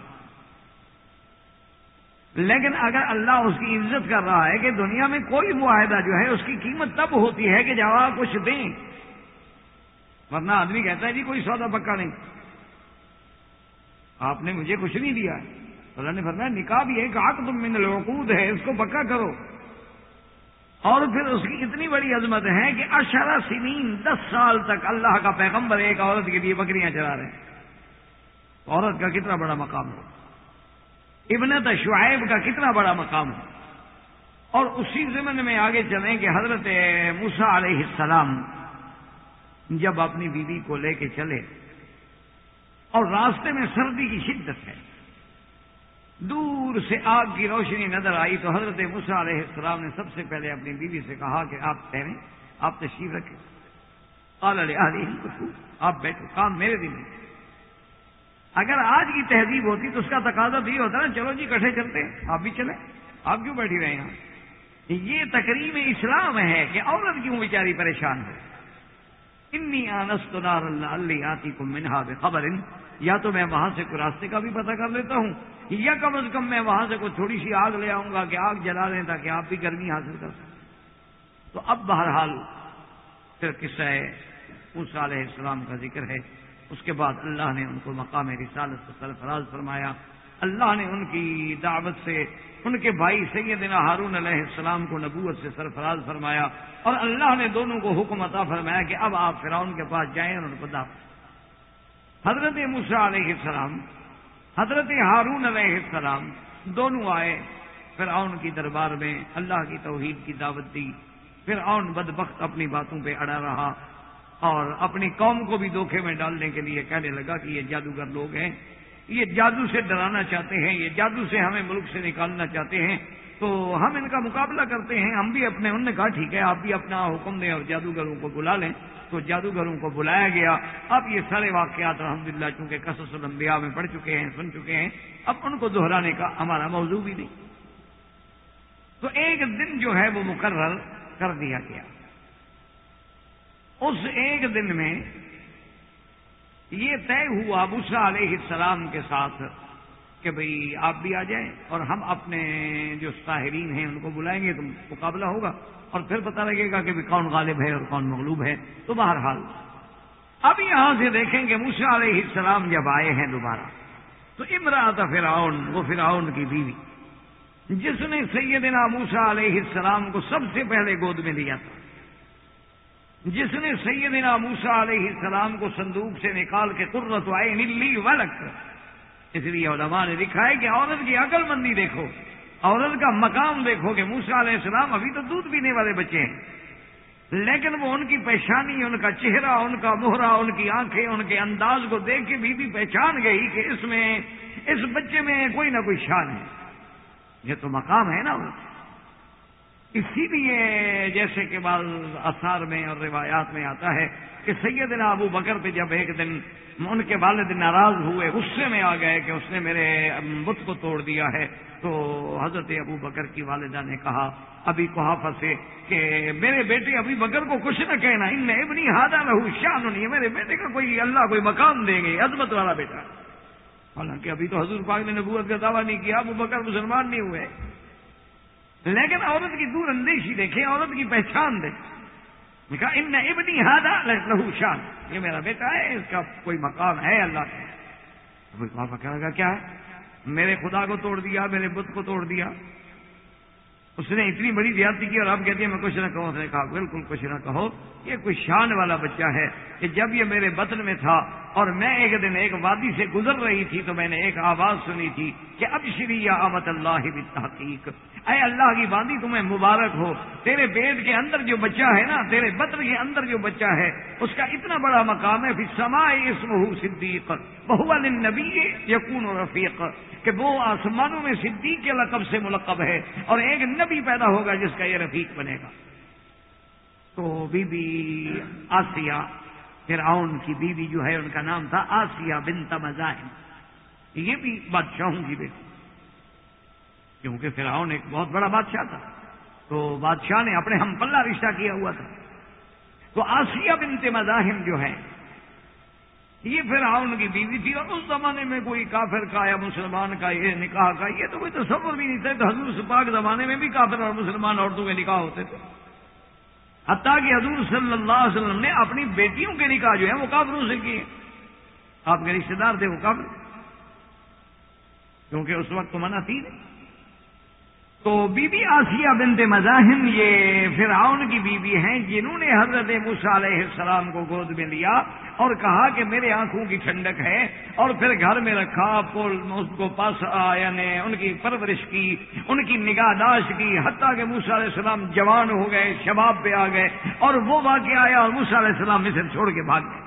لیکن اگر اللہ اس کی عزت کر رہا ہے کہ دنیا میں کوئی معاہدہ جو ہے اس کی قیمت تب ہوتی ہے کہ جب آپ کچھ دیں۔ ورنہ آدمی کہتا ہے جی کوئی سودا پکا نہیں۔ آپ نے مجھے کچھ نہیں دیا۔ اللہ نے فرمایا نکاح بھی ایک آک تم من العقود ہے، اس کو پکا کرو۔ اور پھر اس کی اتنی بڑی عظمت ہے کہ اشرا سنین دس سال تک اللہ کا پیغمبر ایک عورت کے لیے بکریاں چلا رہے ہیں۔ عورت کا کتنا بڑا مقام ہو۔ ابنت شعیب کا کتنا بڑا مقام ہو۔ اور اسی زمن میں آگے چلیں کہ حضرت موسا علیہ السلام جب اپنی بیوی کو لے کے چلے اور راستے میں سردی کی شدت ہے۔ دور سے آگ کی روشنی نظر آئی تو حضرت مسا علیہ السلام نے سب سے پہلے اپنی بیوی سے کہا کہ آپ ٹھہریں، آپ تشریف رکھیں۔ آپ بیٹھو، کام میرے دن میں۔ اگر آج کی تہذیب ہوتی تو اس کا تقاضا بھی ہوتا نا، چلو جی کٹھے چلتے ہیں، آپ بھی چلیں۔ آپ کیوں بیٹھی رہے یہاں؟ یہ تقریب اسلام ہے کہ عورت کیوں بیچاری پریشان ہے؟ انی آنست نار اللہ آتی کو منہا بے خبر یا تو میں وہاں سے کوئی راستے کا بھی پتہ کر لیتا ہوں۔ یا کم از کم میں وہاں سے کوئی تھوڑی سی آگ لے آؤں گا کہ آگ جلا دیں تاکہ آپ بھی گرمی حاصل کر سکیں۔ تو اب بہرحال پھر قصہ ہے اس علیہ السلام کا ذکر ہے۔ اس کے بعد اللہ نے ان کو مقام رسالت سے سرفراز فرمایا۔ اللہ نے ان کی دعوت سے ان کے بھائی سیدنا ہارون علیہ السلام کو نبوت سے سرفراز فرمایا۔ اور اللہ نے دونوں کو حکم عطا فرمایا کہ اب آپ فرعون کے پاس جائیں اور ان کو دعوت۔ حضرت مسا علیہ السلام حضرت ہارون علیہ السلام دونوں آئے، فرعون کی دربار میں اللہ کی توحید کی دعوت دی۔ فرعون بدبخت اپنی باتوں پہ اڑا رہا اور اپنی قوم کو بھی دھوکے میں ڈالنے کے لیے کہنے لگا کہ یہ جادوگر لوگ ہیں۔ یہ جادو سے ڈرانا چاہتے ہیں، یہ جادو سے ہمیں ملک سے نکالنا چاہتے ہیں۔ تو ہم ان کا مقابلہ کرتے ہیں، ہم بھی اپنے، انہوں نے کہا ٹھیک ہے، آپ بھی اپنا حکم دیں اور جادوگروں کو بلا لیں۔ تو جادوگروں کو بلایا گیا۔ اب یہ سارے واقعات الحمدللہ چونکہ قصص الانبیاء میں پڑھ چکے ہیں، سن چکے ہیں، اب ان کو دہرانے کا ہمارا موضوع بھی نہیں۔ تو ایک دن جو ہے وہ مقرر کر دیا گیا۔ اس ایک دن میں یہ طے ہوا بسا علیہ السلام کے ساتھ کہ بھئی آپ بھی آ جائیں اور ہم اپنے جو ساحرین ہیں ان کو بلائیں گے تو مقابلہ ہوگا اور پھر پتہ لگے گا کہ کون غالب ہے اور کون مغلوب ہے۔ تو بہرحال، اب یہاں سے دیکھیں کہ موسا علیہ السلام جب آئے ہیں دوبارہ، تو امراط فرعون، وہ فرعون کی بیوی، جس نے سیدنا موسا علیہ السلام کو سب سے پہلے گود میں لیا تھا، جس نے سیدنا موسا علیہ السلام کو صندوق سے نکال کے قرت آئے نلی ولک اس لیے علماء نے لکھا ہے کہ عورت کی عقل مندی دیکھو۔ عورت کا مقام دیکھو کہ موسا علیہ السلام ابھی تو دودھ پینے والے بچے ہیں۔ لیکن وہ ان کی پہچانی ان کا چہرہ ان کا مہرا ان کی آنکھیں ان کے انداز کو دیکھ کے بھی, پہچان گئی کہ اس میں اس بچے میں کوئی نہ کوئی شان ہے۔ یہ تو مقام ہے نا اسی لیے جیسے کہ بعض اثار میں اور روایات میں آتا ہے کہ سیدنا ابو بکر پہ جب ایک دن ان کے والد ناراض ہوئے، غصے میں آ گئے کہ اس نے میرے بت کو توڑ دیا ہے، تو حضرت ابو بکر کی والدہ نے کہا، ابھی کوحافہ سے کہ میرے بیٹے ابھی بکر کو کچھ نہ کہنا، ان میں ابنی ہادہ نہ شان نہیں ہے، میرے بیٹے کا کوئی اللہ کوئی مقام دیں گے، عظمت والا بیٹا حالانکہ ابھی تو حضور پاک نے نبوت کا دعویٰ نہیں کیا، ابو بکر مسلمان نہیں ہوئے۔ لیکن عورت کی دور اندیشی دیکھیں، عورت کی پہچان دیکھیں۔ کہا، ان ابنی ہادہ لہو شان. یہ میرا بیٹا ہے، اس کا کوئی مقام ہے اللہ کا کہنے لگا، کیا ہے؟ میرے خدا کو توڑ دیا، میرے بت کو توڑ دیا۔ اس نے اتنی بڑی زیادتی کی اور اب کہتی ہے، میں کچھ نہ کہوں اس نے کہا بالکل کچھ نہ کہو۔ یہ کوئی شان والا بچہ ہے کہ جب یہ میرے بطن میں تھا اور میں ایک دن ایک وادی سے گزر رہی تھی تو میں نے ایک آواز سنی تھی کہ اب شری یا آمت اللہ تحقیق اے اللہ کی وادی تمہیں مبارک ہو۔ تیرے بیٹ کے اندر جو بچہ ہے نا، تیرے بطر کے اندر جو بچہ ہے، اس کا اتنا بڑا مقام ہے پھر سما اس بہو صدیق۔ بہو نبی یقون و رفیق۔ کہ وہ آسمانوں میں صدیق کے لقب سے ملقب ہے اور ایک نبی پیدا ہوگا جس کا یہ رفیق بنے گا۔ تو بی بی آسیہ فرعون کی بیوی جو ہے، ان کا نام تھا آسیہ بنت مزاحم۔ یہ بھی بادشاہوں کی بیٹی۔ کیونکہ فرعون ایک بہت بڑا بادشاہ تھا۔ تو بادشاہ نے اپنے ہم پلہ رشتہ کیا ہوا تھا۔ تو آسیہ بنت مزاحم جو ہے، یہ فرعون کی بیوی تھی اور اس زمانے میں کوئی کافر کا یا مسلمان کا یہ نکاح کا، یہ تو کوئی تصور بھی نہیں تھا۔ تو حضور سپاک زمانے میں بھی کافر اور مسلمان عورتوں کے نکاح ہوتے تھے۔ حتیٰ کہ حضور صلی اللہ علیہ وسلم نے اپنی بیٹیوں کے نکاح جو ہے وہ کافروں سے کیے آپ کے رشتے دار تھے وہ کافر۔ کیونکہ اس وقت تو منع تھی۔ نہیں تو بی بی آسیہ بنت مزاحم یہ فرعون کی بیوی ہیں جنہوں نے حضرت علیہ السلام کو گود میں لیا اور کہا کہ میرے آنکھوں کی ٹھنڈک ہے اور پھر گھر میں رکھا، پول اس کو پاس یعنی ان کی پرورش کی، ان کی نگاہ داشت کی، حتیٰ کہ موسا علیہ السلام جوان ہو گئے، شباب پہ آ گئے اور وہ واقعہ آیا اور موسا علیہ السلام مصر چھوڑ کے بھاگ گئے۔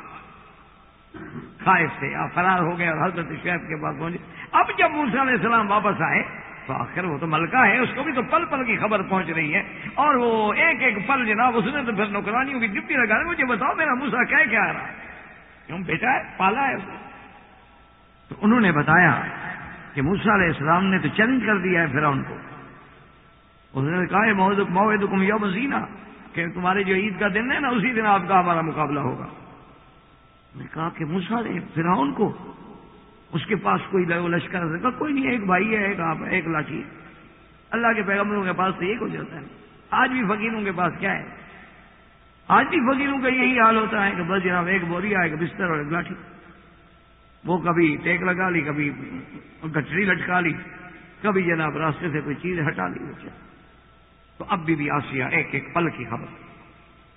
خواہش سے آپ فرار ہو گئے اور حضرت شیخ کے پاس پہنچے۔ اب جب موسا علیہ السلام واپس آئے تو آخر وہ تو ملکہ ہے، اس کو بھی تو پل پل کی خبر پہنچ رہی ہے۔ اور وہ ایک ایک پل جناب، اس نے تو پھر نوکرانیوں کی ڈپٹی لگا رہے مجھے بتاؤ میرا موسا کیا کیا آ رہا ہے؟ کیوں بیٹا ہے؟ پالا ہے اس تو انہوں نے بتایا کہ موسا علیہ السلام نے تو چیلنج کر دیا ہے پھر ان کو۔ اس نے کہا موید کم یوم زینا کہ تمہارے جو عید کا دن ہے نا، اسی دن آپ کا ہمارا مقابلہ ہوگا۔ نے کہا کہ موسا نے پھر کو اس کے پاس کوئی لشکر کہا، کوئی نہیں، ایک بھائی ہے، ایک آپ ایک لاٹھی ہے۔ اللہ کے پیغمبروں کے پاس تو ایک ہو جاتا ہے۔ آج بھی فقیروں کے پاس کیا ہے؟ آج بھی فقیروں کا یہی حال ہوتا ہے کہ بس جناب، ایک بوریا ایک بستر اور ایک لاٹھی۔ وہ کبھی ٹیک لگا لی، کبھی گٹری لٹکا لی، کبھی جناب راستے سے کوئی چیز ہٹا لی۔ بچہ تو اب بھی بھی آسیا ایک ایک پل کی خبر۔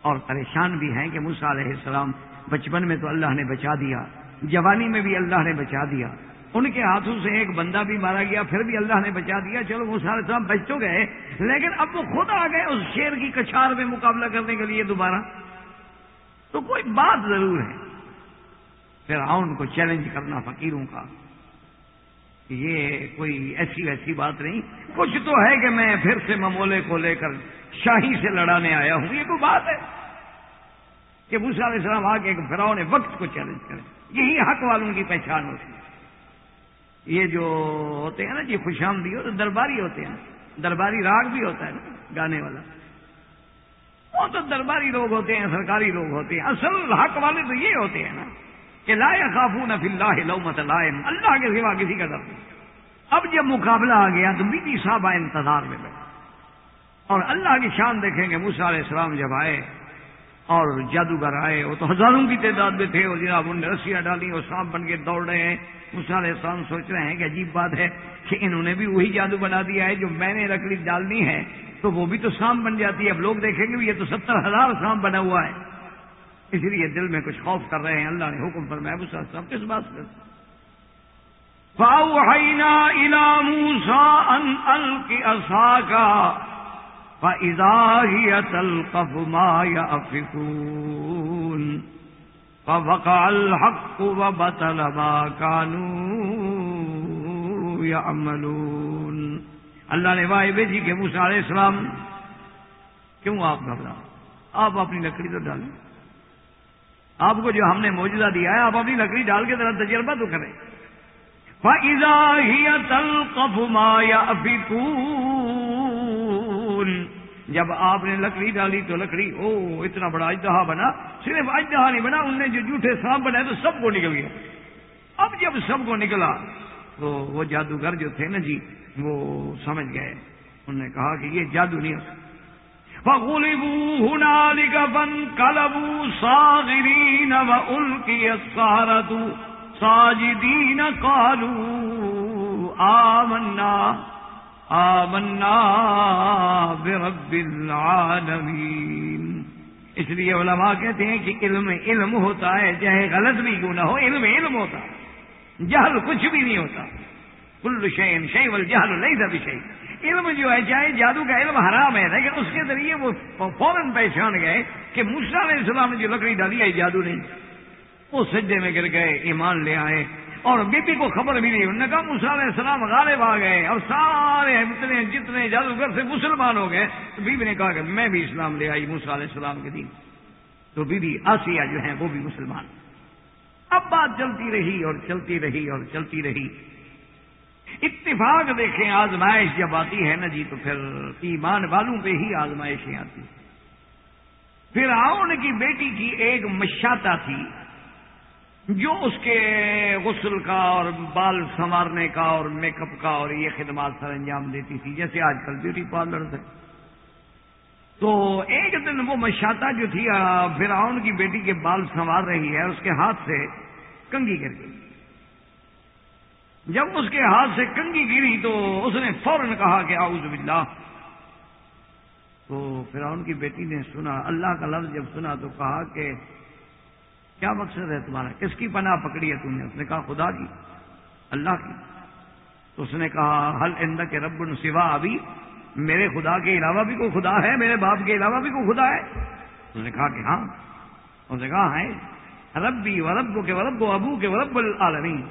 اور پریشان بھی ہیں کہ موسا علیہ السلام بچپن میں تو اللہ نے بچا دیا۔ جوانی میں بھی اللہ نے بچا دیا۔ ان کے ہاتھوں سے ایک بندہ بھی مارا گیا، پھر بھی اللہ نے بچا دیا۔ چلو وہ سارے سام بچ تو گئے، لیکن اب وہ خود آ گئے اس شیر کی کچھار میں مقابلہ کرنے کے لیے دوبارہ۔ تو کوئی بات ضرور ہے۔ پھر آؤن کو چیلنج کرنا فقیروں کا۔ یہ کوئی ایسی ویسی بات نہیں۔ کچھ تو ہے کہ میں پھر سے ممولے کو لے کر شاہی سے لڑانے آیا ہوں۔ یہ کوئی بات ہے کہ علیہ السلام آ کے ایک فراؤ نے وقت کو چیلنج کرے۔ یہی حق والوں کی پہچان ہوتی ہے۔ یہ جو ہوتے ہیں نا جی خوش آمدی ہو تو درباری ہوتے ہیں۔ درباری راگ بھی ہوتا ہے نا گانے والا۔ وہ تو درباری لوگ ہوتے ہیں، سرکاری لوگ ہوتے ہیں۔ اصل حق والے تو یہ ہوتے ہیں نا کہ لا خافو نف اللہ لومت لائم اللہ کے سوا کسی کا در نہیں۔ اب جب مقابلہ آ گیا تو بیٹی صاحب انتظار میں بیٹھے اور اللہ کی شان دیکھیں گے موسا علیہ السلام جب آئے اور جادوگر آئے، وہ تو ہزاروں کی تعداد میں تھے اور جناب ان نے رسیاں ڈالی اور سانپ بن کے دوڑ رہے ہیں۔ مثال احسان سوچ رہے ہیں کہ عجیب بات ہے کہ انہوں نے بھی وہی جادو بنا دیا ہے جو میں نے لکڑی ڈالنی ہے۔ تو وہ بھی تو سانپ بن جاتی ہے۔ اب لوگ دیکھیں گے، یہ تو ستر ہزار سانپ بنا ہوا ہے۔ اس لیے دل میں کچھ خوف کر رہے ہیں۔ اللہ نے حکم پر محبوب صاحب کس بات سے
فإذا تلقف ما يأفكون فوقع الحق وبطل ما كانوا يعملون
اللہ نے وائی بھیجی کہ موسا علیہ السلام کیوں آپ گھبرا؟ آپ اپنی لکڑی تو ڈالیں۔ آپ کو جو ہم نے موجودہ دیا ہے، آپ اپنی لکڑی ڈال کے ذرا تجربہ تو کریں۔
فَإِذَا هِيَ تَلْقَفُ مَا يَأْفِكُونَ
جب آپ نے لکڑی ڈالی تو لکڑی او اتنا بڑا اجدہا بنا، صرف اجدہا نہیں بنا ان نے جو جھوٹے سانپ بنائے تو سب کو نکل گیا۔ اب جب سب کو نکلا، تو وہ جادوگر جو تھے نا جی وہ سمجھ گئے۔ انہوں نے کہا کہ یہ جادو نہیں ہوتا۔
فغلبوا هنالك فانقلبوا صاغرين وألقي السهرة ساجدين قالوا آمنا۔ آمنا برب العالمین۔ اس لیے علماء کہتے ہیں کہ علم علم ہوتا ہے، چاہے غلط بھی کیوں نہ ہو، علم علم ہوتا۔ ہے جہل کچھ بھی نہیں ہوتا۔ کل شعین شعی ول جہل نہیں تھا شعی علم جو ہے، چاہے جادو کا علم حرام ہے، لیکن اس کے ذریعے وہ فوراً پہچان گئے کہ علیہ السلام نے جو لکڑی ڈالی ہے، جادو نہیں۔ وہ سجدے میں گر گئے، ایمان لے آئے۔ اور بی بی کو خبر بھی نہیں۔ انہوں نے کہا علیہ السلام غالب آ گئے اور سارے اتنے جتنے جادوگر سے مسلمان ہو گئے۔ تو بی بی نے کہا کہ میں بھی اسلام لے آئی علیہ السلام کے دن تو بی بی آسیہ جو ہیں وہ بھی مسلمان۔ اب بات چلتی رہی اور چلتی رہی اور چلتی رہی۔ اتفاق دیکھیں آزمائش جب آتی ہے نا جی تو پھر ایمان والوں پہ ہی آزمائشیں آتی۔ پھر آؤن کی بیٹی کی ایک مشاتا تھی۔ جو اس کے غسل کا اور بال سنوارنے کا اور میک اپ کا اور یہ خدمات سر انجام دیتی تھی، جیسے آج کل بیوٹی پارلر سے تو ایک دن وہ مشاتا جو تھی فراؤن کی بیٹی کے بال سنوار رہی ہے، اس کے ہاتھ سے کنگھی گر گئی۔ جب اس کے ہاتھ سے کنگھی گری تو اس نے فوراً کہا کہ اعوذ باللہ۔ تو فرعون کی بیٹی نے سنا، اللہ کا لفظ جب سنا تو کہا کہ کیا مقصد ہے تمہارا؟ کس کی پناہ پکڑی ہے تم نے؟ اس نے کہا خدا کی اللہ کی۔ تو اس نے کہا حل اندر کے رب سوا ابھی میرے خدا کے علاوہ بھی کوئی خدا ہے؟ میرے باپ کے علاوہ بھی کوئی خدا ہے؟ اس نے کہا کہ ہاں۔ اس نے کہا ہے رب بھی ورب کے ورب و ابو کے ورب العالمین،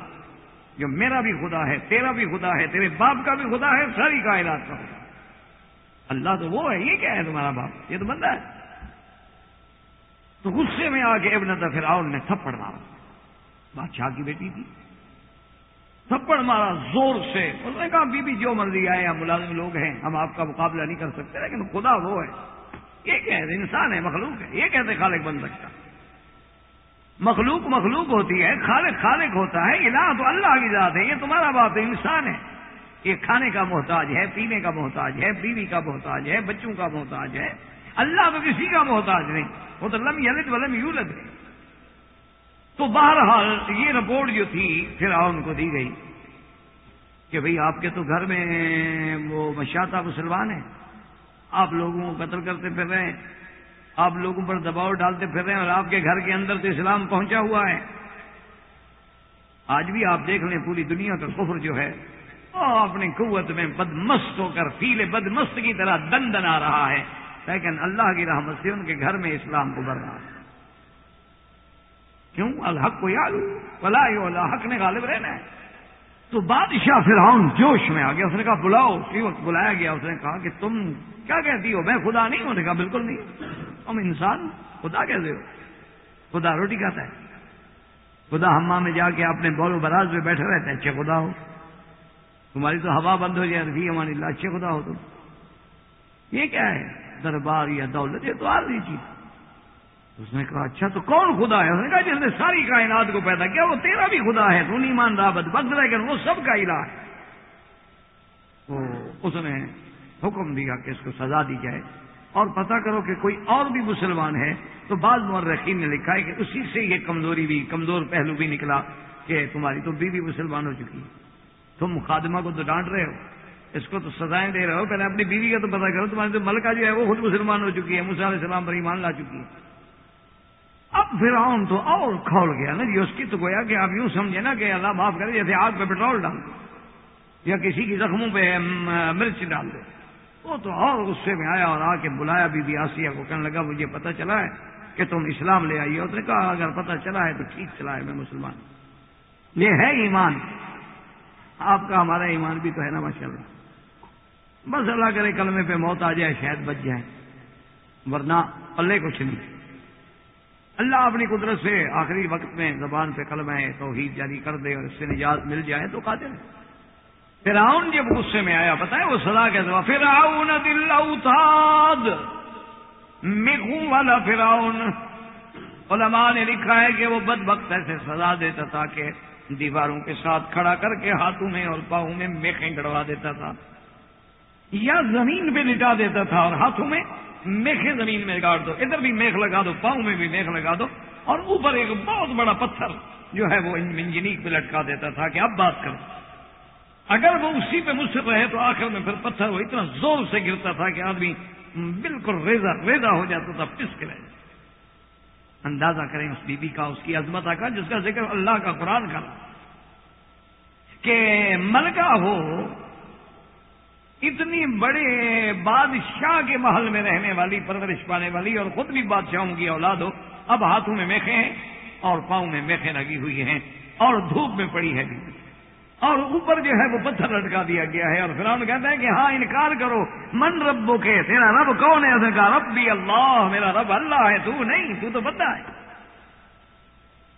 جو میرا بھی خدا ہے، تیرا بھی خدا ہے، تیرے باپ کا بھی خدا ہے، ساری کائنات کا خدا اللہ تو وہ ہے، یہ کیا ہے تمہارا باپ؟ یہ تو بندہ ہے۔ تو غصے میں آ کے ابن فرعون نے تھپڑ مارا۔ بادشاہ کی بیٹی تھی۔ تھپڑ مارا زور سے۔ اس نے کہا، بی بی، جو مرضی آئے، ہم ملازم لوگ ہیں، ہم آپ کا مقابلہ نہیں کر سکتے، لیکن خدا وہ ہے۔ یہ کیا ہے انسان ہے، مخلوق ہے۔ یہ کہتے خالق بن سکتا۔ مخلوق مخلوق ہوتی ہے، خالق خالق ہوتا ہے۔ الہ تو اللہ کی ذات ہے، یہ تمہارا بات ہے انسان ہے۔ یہ کھانے کا محتاج ہے، پینے کا محتاج ہے، بیوی کا محتاج ہے، بچوں کا محتاج ہے۔ اللہ تو کسی کا محتاج نہیں، وہ تو لم یلد ولم یولد۔ ہے تو بہرحال یہ رپورٹ جو تھی پھر ان کو دی گئی کہ بھئی آپ کے تو گھر میں وہ مشاتا مسلمان ہیں۔ آپ لوگوں کو قتل کرتے پھر رہے ہیں۔ آپ لوگوں پر دباؤ ڈالتے پھر رہے ہیں اور آپ کے گھر کے اندر تو اسلام پہنچا ہوا ہے۔ آج بھی آپ دیکھ لیں پوری دنیا کا کفر جو ہے، وہ اپنی قوت میں بدمست ہو کر، فیل بدمست کی طرح دن دن آ رہا ہے۔ لیکن اللہ کی رحمت سے ان کے گھر میں اسلام کو بڑھ رہا ہے کیوں؟ الحق کو یاد بلا اللہ حق نے غالب رہنا ہے۔ تو بادشاہ فرعون جوش میں آ گیا اس نے کہا، بلاؤ، اسی وقت بلایا گیا، اس نے کہا کہ تم کیا کہتی ہو؟ میں خدا نہیں ہوں نے کہا، بالکل نہیں۔ تم انسان خدا کہتے ہو؟ خدا روٹی کھاتا ہے۔ خدا ہما میں جا کے اپنے بول و براز میں بیٹھے رہتے اچھے خدا ہو۔ تمہاری تو ہوا بند ہو جائے رہی ہماری اللہ اچھے خدا ہو تم۔ یہ کیا ہے؟ دربار یا دولت یہ تو آ رہی چیز۔ اس نے کہا اچھا تو کون خدا ہے؟ اس نے کہا، جس نے ساری کائنات کو پیدا کیا، وہ تیرا بھی خدا ہے، تو نہیں مان رہا بد بد لیکن وہ سب کا علا ہے۔ تو اس نے حکم دیا کہ اس کو سزا دی جائے۔ اور پتا کرو کہ کوئی اور بھی مسلمان ہے، تو بعض مورخین نے لکھا ہے کہ اسی سے یہ کمزوری بھی، کمزور پہلو بھی نکلا کہ تمہاری تو بیوی مسلمان ہو چکی تم خادمہ کو تو ڈانٹ رہے ہو۔ اس کو تو سزائیں دے رہے ہو۔ پہلے اپنی بیوی کا تو پتا کرو تمہاری تو ملکہ جو ہے وہ خود مسلمان ہو چکی ہے۔ علیہ السلام پر ایمان لا چکی ہے۔ اب پھر تو اور کھول گیا نا جی اس کی تو گویا کہ آپ یوں سمجھے نا کہ اللہ معاف کرے، جیسے آگ پہ پیٹرول ڈال دو یا کسی کی زخموں پہ مرچ ڈال دو۔ وہ تو اور غصے میں آیا اور آ کے بلایا بی بی آسیہ کو، کہنے لگا، مجھے پتہ چلا ہے کہ تم اسلام لے آئیے اس نے کہا، اگر پتہ چلا ہے تو ٹھیک چلا ہے، میں مسلمان یہ ہے ایمان۔ آپ کا ہمارا ایمان بھی تو ہے نا ماشاء اللہ بس اللہ کرے کلمے پہ موت آ جائے شاید بچ جائے۔ ورنہ پلے کچھ نہیں۔ اللہ اپنی قدرت سے آخری وقت میں زبان پہ قلم ہے توحید جاری کر دے اور اس سے نجات مل جائے تو قادر ہے۔ فراؤن جب غصے میں آیا پتا ہے وہ سزا کیا دوا فراؤن دل اوتاد۔ میگوں والا فراؤن۔ علماء نے لکھا ہے کہ وہ بد وقت ایسے سزا دیتا تھا کہ دیواروں کے ساتھ کھڑا کر کے ہاتھوں میں اور پاؤں میں میخیں گڑوا دیتا تھا۔ یا زمین پہ لٹا دیتا تھا اور ہاتھوں میں میخیں زمین میں گاڑ دو، ادھر بھی میخ لگا دو، پاؤں میں بھی میخ لگا دو۔ اور اوپر ایک بہت بڑا پتھر جو ہے وہ انجینک پہ لٹکا دیتا تھا کہ اب بات کرو۔ اگر وہ اسی پہ مصر رہے تو آخر میں پھر پتھر وہ اتنا زور سے گرتا تھا کہ آدمی بالکل ریزا ریزا ہو جاتا تھا پس کے اندازہ کریں اس بیوی کا، اس کی عظمت کا، جس کا ذکر اللہ کا قرآن کر کہ ملکہ ہو اتنی بڑے بادشاہ کے محل میں رہنے والی، پرورش پانے والی اور خود بھی بادشاہوں کی اولاد ہو، اب ہاتھوں میں میخے ہیں اور پاؤں میں میخیں لگی ہوئی ہیں اور دھوپ میں پڑی ہے اور اوپر جو ہے وہ پتھر لٹکا دیا گیا ہے اور فرعون کہتا ہے کہ ہاں انکار کرو۔ من ربو کے تیرا رب کون ہے؟ اس کا رب بھی اللہ، میرا رب اللہ ہے، تو نہیں، تو تو پتا ہے۔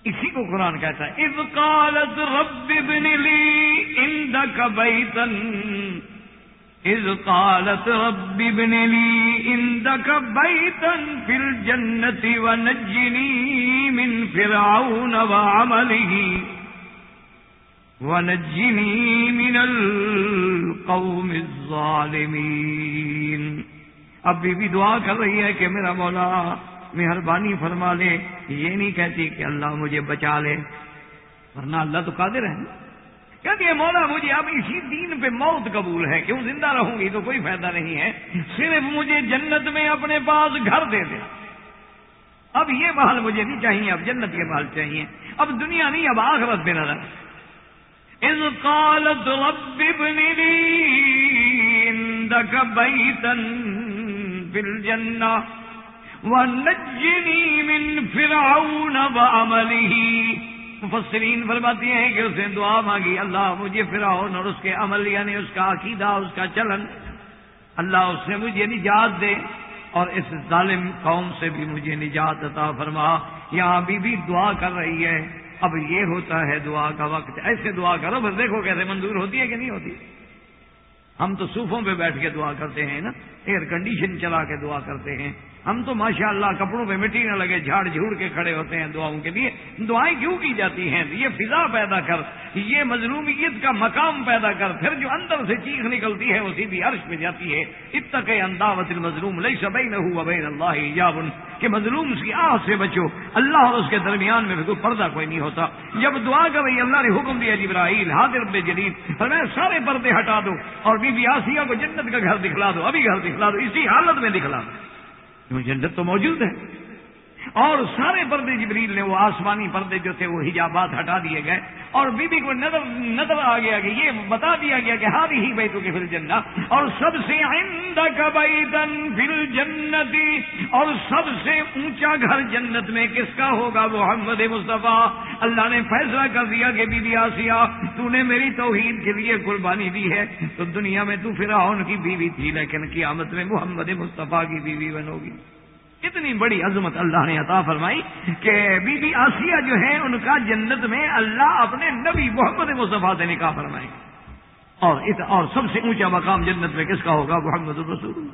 اسی کو قرآن کہتا ہے اس قالت رب ابن لی اندک بیتن اس قالت رب ابن لی اندک بیتن فی الجنت ونجنی من فرعون وعمله ونجنی من القوم الظالمین اب بھی, بھی دعا کر رہی ہے کہ میرا مولا مہربانی فرما لے یہ نہیں کہتی کہ اللہ مجھے بچا لے ورنہ اللہ تو قادر ہے۔ کہتی ہے مولا مجھے اب اسی دین پہ موت قبول ہے، کیوں زندہ رہوں گی تو کوئی فائدہ نہیں ہے۔ صرف مجھے جنت میں اپنے پاس گھر دے دے۔ اب یہ محل مجھے نہیں چاہیے، اب جنت کے محل چاہیے۔ اب دنیا نہیں، اب آخرت بے نظر۔ إذ قالت رب ابن لي عندك بيتا في الجنة ونجني من فرعون وعمله مفسرین فرماتی ہیں کہ اس نے دعا مانگی اللہ مجھے فرعون اور اس کے عمل یعنی اس کا عقیدہ اس کا چلن اللہ اس سے مجھے نجات دے اور اس ظالم قوم سے بھی مجھے نجات عطا فرما۔ یہاں بھی, بھی دعا کر رہی ہے۔ اب یہ ہوتا ہے دعا کا وقت۔ ایسے دعا کرو بس دیکھو کیسے منظور ہوتی ہے کہ نہیں ہوتی۔ ہم تو صوفوں پہ بیٹھ کے دعا کرتے ہیں نا ایئر کنڈیشن چلا کے دعا کرتے ہیں۔ ہم تو ماشاء اللہ کپڑوں پہ مٹی نہ لگے، جھاڑ جھوڑ کے کھڑے ہوتے ہیں دعاؤں کے لیے۔ دعائیں کیوں کی جاتی ہیں؟ یہ فضا پیدا کر، یہ مظلومیت کا مقام پیدا کر، پھر جو اندر سے چیخ نکلتی ہے، وہ سیدھی عرش میں جاتی ہے۔ اتق انداوت المظلوم لئی سبئی نہ ہوا بین اللہ جاب کہ مظلوم اس کی آہ سے بچو۔ اللہ اور اس کے درمیان میں کوئی پردہ کوئی نہیں ہوتا۔ جب دعا کر رہی اللہ نے حکم دیا جبراہیل حاضر رب جدید اور میں سارے پردے ہٹا دو اور بی بی آسیہ کو جنت کا گھر دکھلا دو، ابھی گھر دکھلا دو، اسی حالت میں دکھلا دو۔ جنت تو موجود ہے۔ اور سارے پردے جبریل نے وہ آسمانی پردے جو تھے وہ حجابات ہٹا دیے گئے اور بی بی کو نظر نظر آ گیا کہ یہ بتا دیا گیا کہ ہاری ہی بیتوں کے فل جنہ اور سب سے آئندہ کا بیتن فل جنتی اور سب سے اونچا گھر جنت میں کس کا ہوگا وہ محمد مصطفیٰ؟ اللہ نے فیصلہ کر دیا کہ بی بی آسیہ، تو نے میری توحید کے لیے قربانی دی ہے، تو دنیا میں تو پھر ان کی بیوی تھی، لیکن قیامت میں محمد مصطفیٰ کی بیوی بنوگی۔ اتنی بڑی عظمت اللہ نے عطا فرمائی کہ بی بی آسیہ جو ہے ان کا جنت میں اللہ اپنے نبی محمد مصطفیٰ سے نکاح فرمائے۔ اور اور سب سے اونچا مقام جنت میں کس کا ہوگا؟ محمد الرسول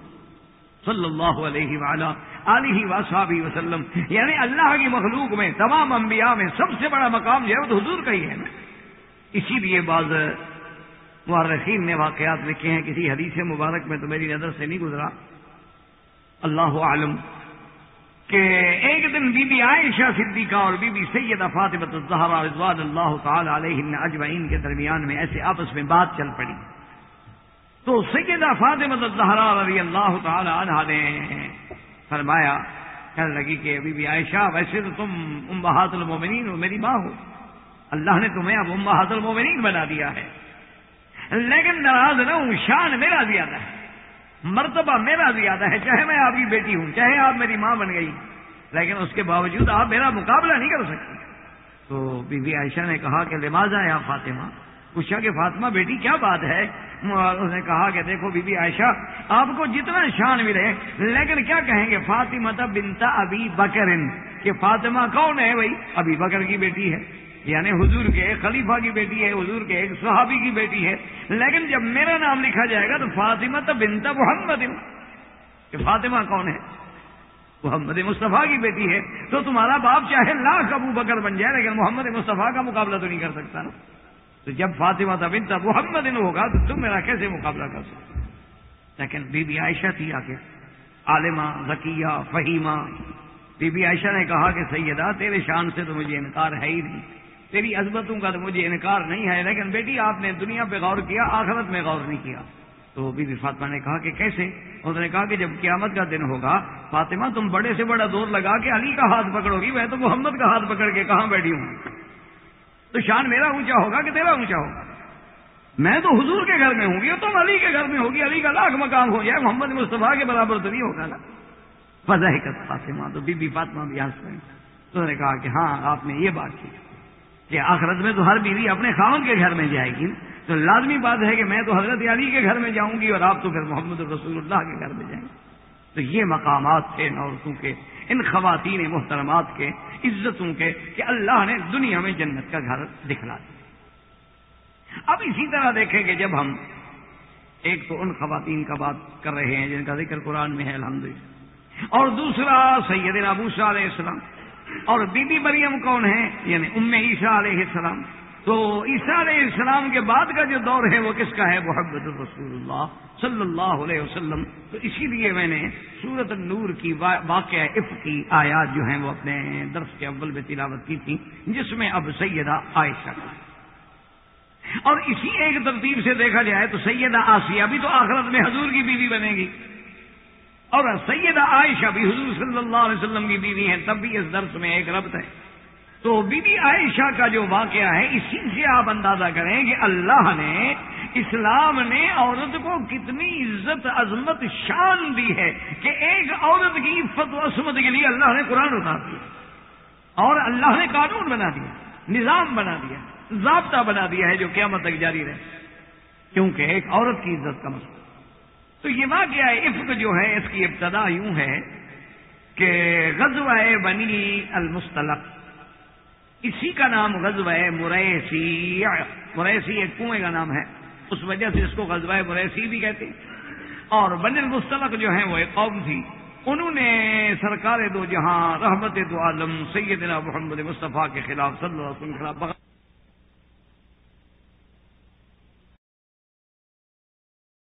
صلی اللہ علیہ وعلا علیہ وصحابی وسلم۔ یعنی اللہ کی مخلوق میں، تمام انبیاء میں سب سے بڑا مقام جو ہے وہ تو حضور کا ہی ہے نا۔ اسی لیے بعض مارخین نے واقعات لکھے ہیں، کسی حدیث مبارک میں تو میری نظر سے نہیں گزرا۔ اللہ عالم کہ ایک دن بی بی عائشہ صدیقہ اور بی بی سیدہ فاطمہ الزہرا رضوان اللہ تعالی علیہ اجمعین کے درمیان میں ایسے آپس میں بات چل پڑی۔ تو سیدہ فاطمہ الزہرا رضی اللہ تعالی عنہ نے فرمایا، کہنے لگی کہ بی بی عائشہ، ویسے تو تم ام بہاد المومنین ہو میری ماں ہو۔ اللہ نے تمہیں اب ام بہاد المومنین بنا دیا ہے۔ لیکن ناراض نہ ہوں، شان میرا زیادہ ہے۔ مرتبہ میرا زیادہ ہے، چاہے میں آپ کی بیٹی ہوں، چاہے آپ میری ماں بن گئی، لیکن اس کے باوجود آپ میرا مقابلہ نہیں کر سکتے۔ تو بی بی عائشہ نے کہا کہ لمازا ہے آپ فاطمہ؟ پوچھا کہ فاطمہ بیٹی کیا بات ہے؟ اس نے کہا کہ دیکھو بی بی عائشہ، آپ کو جتنا شان ملے، لیکن کیا کہیں گے؟ فاطمہ بنتا ابھی بکرن کہ فاطمہ کون ہے بھائی؟ ابھی بکر کی بیٹی ہے۔ یعنی حضور کے ایک خلیفہ کی بیٹی ہے، حضور کے ایک صحابی کی بیٹی ہے۔ لیکن جب میرا نام لکھا جائے گا تو فاطمہ تو بنتا محمد کہ فاطمہ کون ہے؟ محمد مصطفیٰ کی بیٹی ہے۔ تو تمہارا باپ چاہے لاکھ ابو بکر بن جائے، لیکن محمد مصطفیٰ کا مقابلہ تو نہیں کر سکتا نا۔ تو جب فاطمہ تھا بنتا محمد ہوگا تو تم میرا کیسے مقابلہ کر سکتے؟ لیکن بی بی عائشہ تھی آگے۔ عالمہ، ذکیہ، فہیمہ۔ بی بی عائشہ نے کہا کہ سیدہ، تیرے شان سے تو مجھے انکار ہے ہی نہیں۔ تیری عظمتوں کا تو مجھے انکار نہیں ہے، لیکن بیٹی آپ نے دنیا پہ غور کیا، آخرت میں غور نہیں کیا۔ تو بی بی فاطمہ نے کہا کہ کیسے؟ انہوں نے کہا کہ جب قیامت کا دن ہوگا، فاطمہ تم بڑے سے بڑا دور لگا کے علی کا ہاتھ پکڑو گی، میں تو محمد کا ہاتھ پکڑ کے کہاں بیٹھی ہوں؟ تو شان میرا اونچا ہوگا کہ تیرا اونچا ہوگا؟ میں تو حضور کے گھر میں ہوں گی اور تم علی کے گھر میں ہوگی، علی کا لاکھ مقام ہو جائے، محمد مصطفیٰ کے برابر تو نہیں ہوگا نا۔ فضح فاطمہ، تو بی بی فاطمہ بھی آس پائیں تو نے کہا کہ ہاں آپ نے یہ بات کی۔ کہ آخرت میں تو ہر بیوی اپنے خاون کے گھر میں جائے گی۔ تو لازمی بات ہے کہ میں تو حضرت علی کے گھر میں جاؤں گی اور آپ تو پھر محمد رسول اللہ کے گھر میں جائیں گے۔ تو یہ مقامات تھے عورتوں کے، ان خواتین محترمات کے، عزتوں کے کہ اللہ نے دنیا میں جنت کا گھر دکھلا دیا۔ اب اسی طرح دیکھیں کہ جب ہم ایک تو ان خواتین کا بات کر رہے ہیں جن کا ذکر قرآن میں ہے الحمد اور دوسرا سید ابو علیہ السلام۔ اور بی بی مریم کون ہے یعنی ام عیسیٰ علیہ السلام. تو عیسیٰ علیہ السلام کے بعد کا جو دور ہے وہ کس کا ہے؟ محبت رسول اللہ صلی اللہ علیہ وسلم. تو اسی لیے میں نے سورت النور کی واقع اف کی آیات جو ہیں وہ اپنے درس کے اول میں تلاوت کی تھی، جس میں اب سیدہ عائشہ کا اور اسی ایک ترتیب سے دیکھا جائے تو سیدہ آسیہ بھی تو آخرت میں حضور کی بیوی بنے گی. اور سیدہ عائشہ بھی حضور صلی اللہ علیہ وسلم کی بیوی ہے، تب بھی اس درس میں ایک ربط ہے۔ تو بی بی عائشہ کا جو واقعہ ہے، اسی سے آپ اندازہ کریں کہ اللہ نے اسلام نے عورت کو کتنی عزت، عظمت، شان دی ہے کہ ایک عورت کی عفت و عصمت کے لیے اللہ نے قرآن اتار دیا۔ اور اللہ نے قانون بنا دیا، نظام بنا دیا، ضابطہ بنا دیا ہے جو قیامت تک جاری رہے۔ کیونکہ ایک عورت کی عزت کا مسئلہ۔ تو یہ واقعہ عفق جو ہے، اس کی ابتدا یوں ہے کہ غزوہ بنی المستلق اسی کا نام غزوہ مریسی مریسی ایک کنویں کا نام ہے، اس وجہ سے اس کو غزوہ مریسی بھی کہتے ہیں۔ اور بن المستلق جو ہیں، وہ ایک قوم تھی۔ انہوں نے سرکار دو جہاں، رحمت دو عالم، سیدنا محمد مصطفیٰ کے خلاف، صلی اللہ علیہ وسلم کے خلاف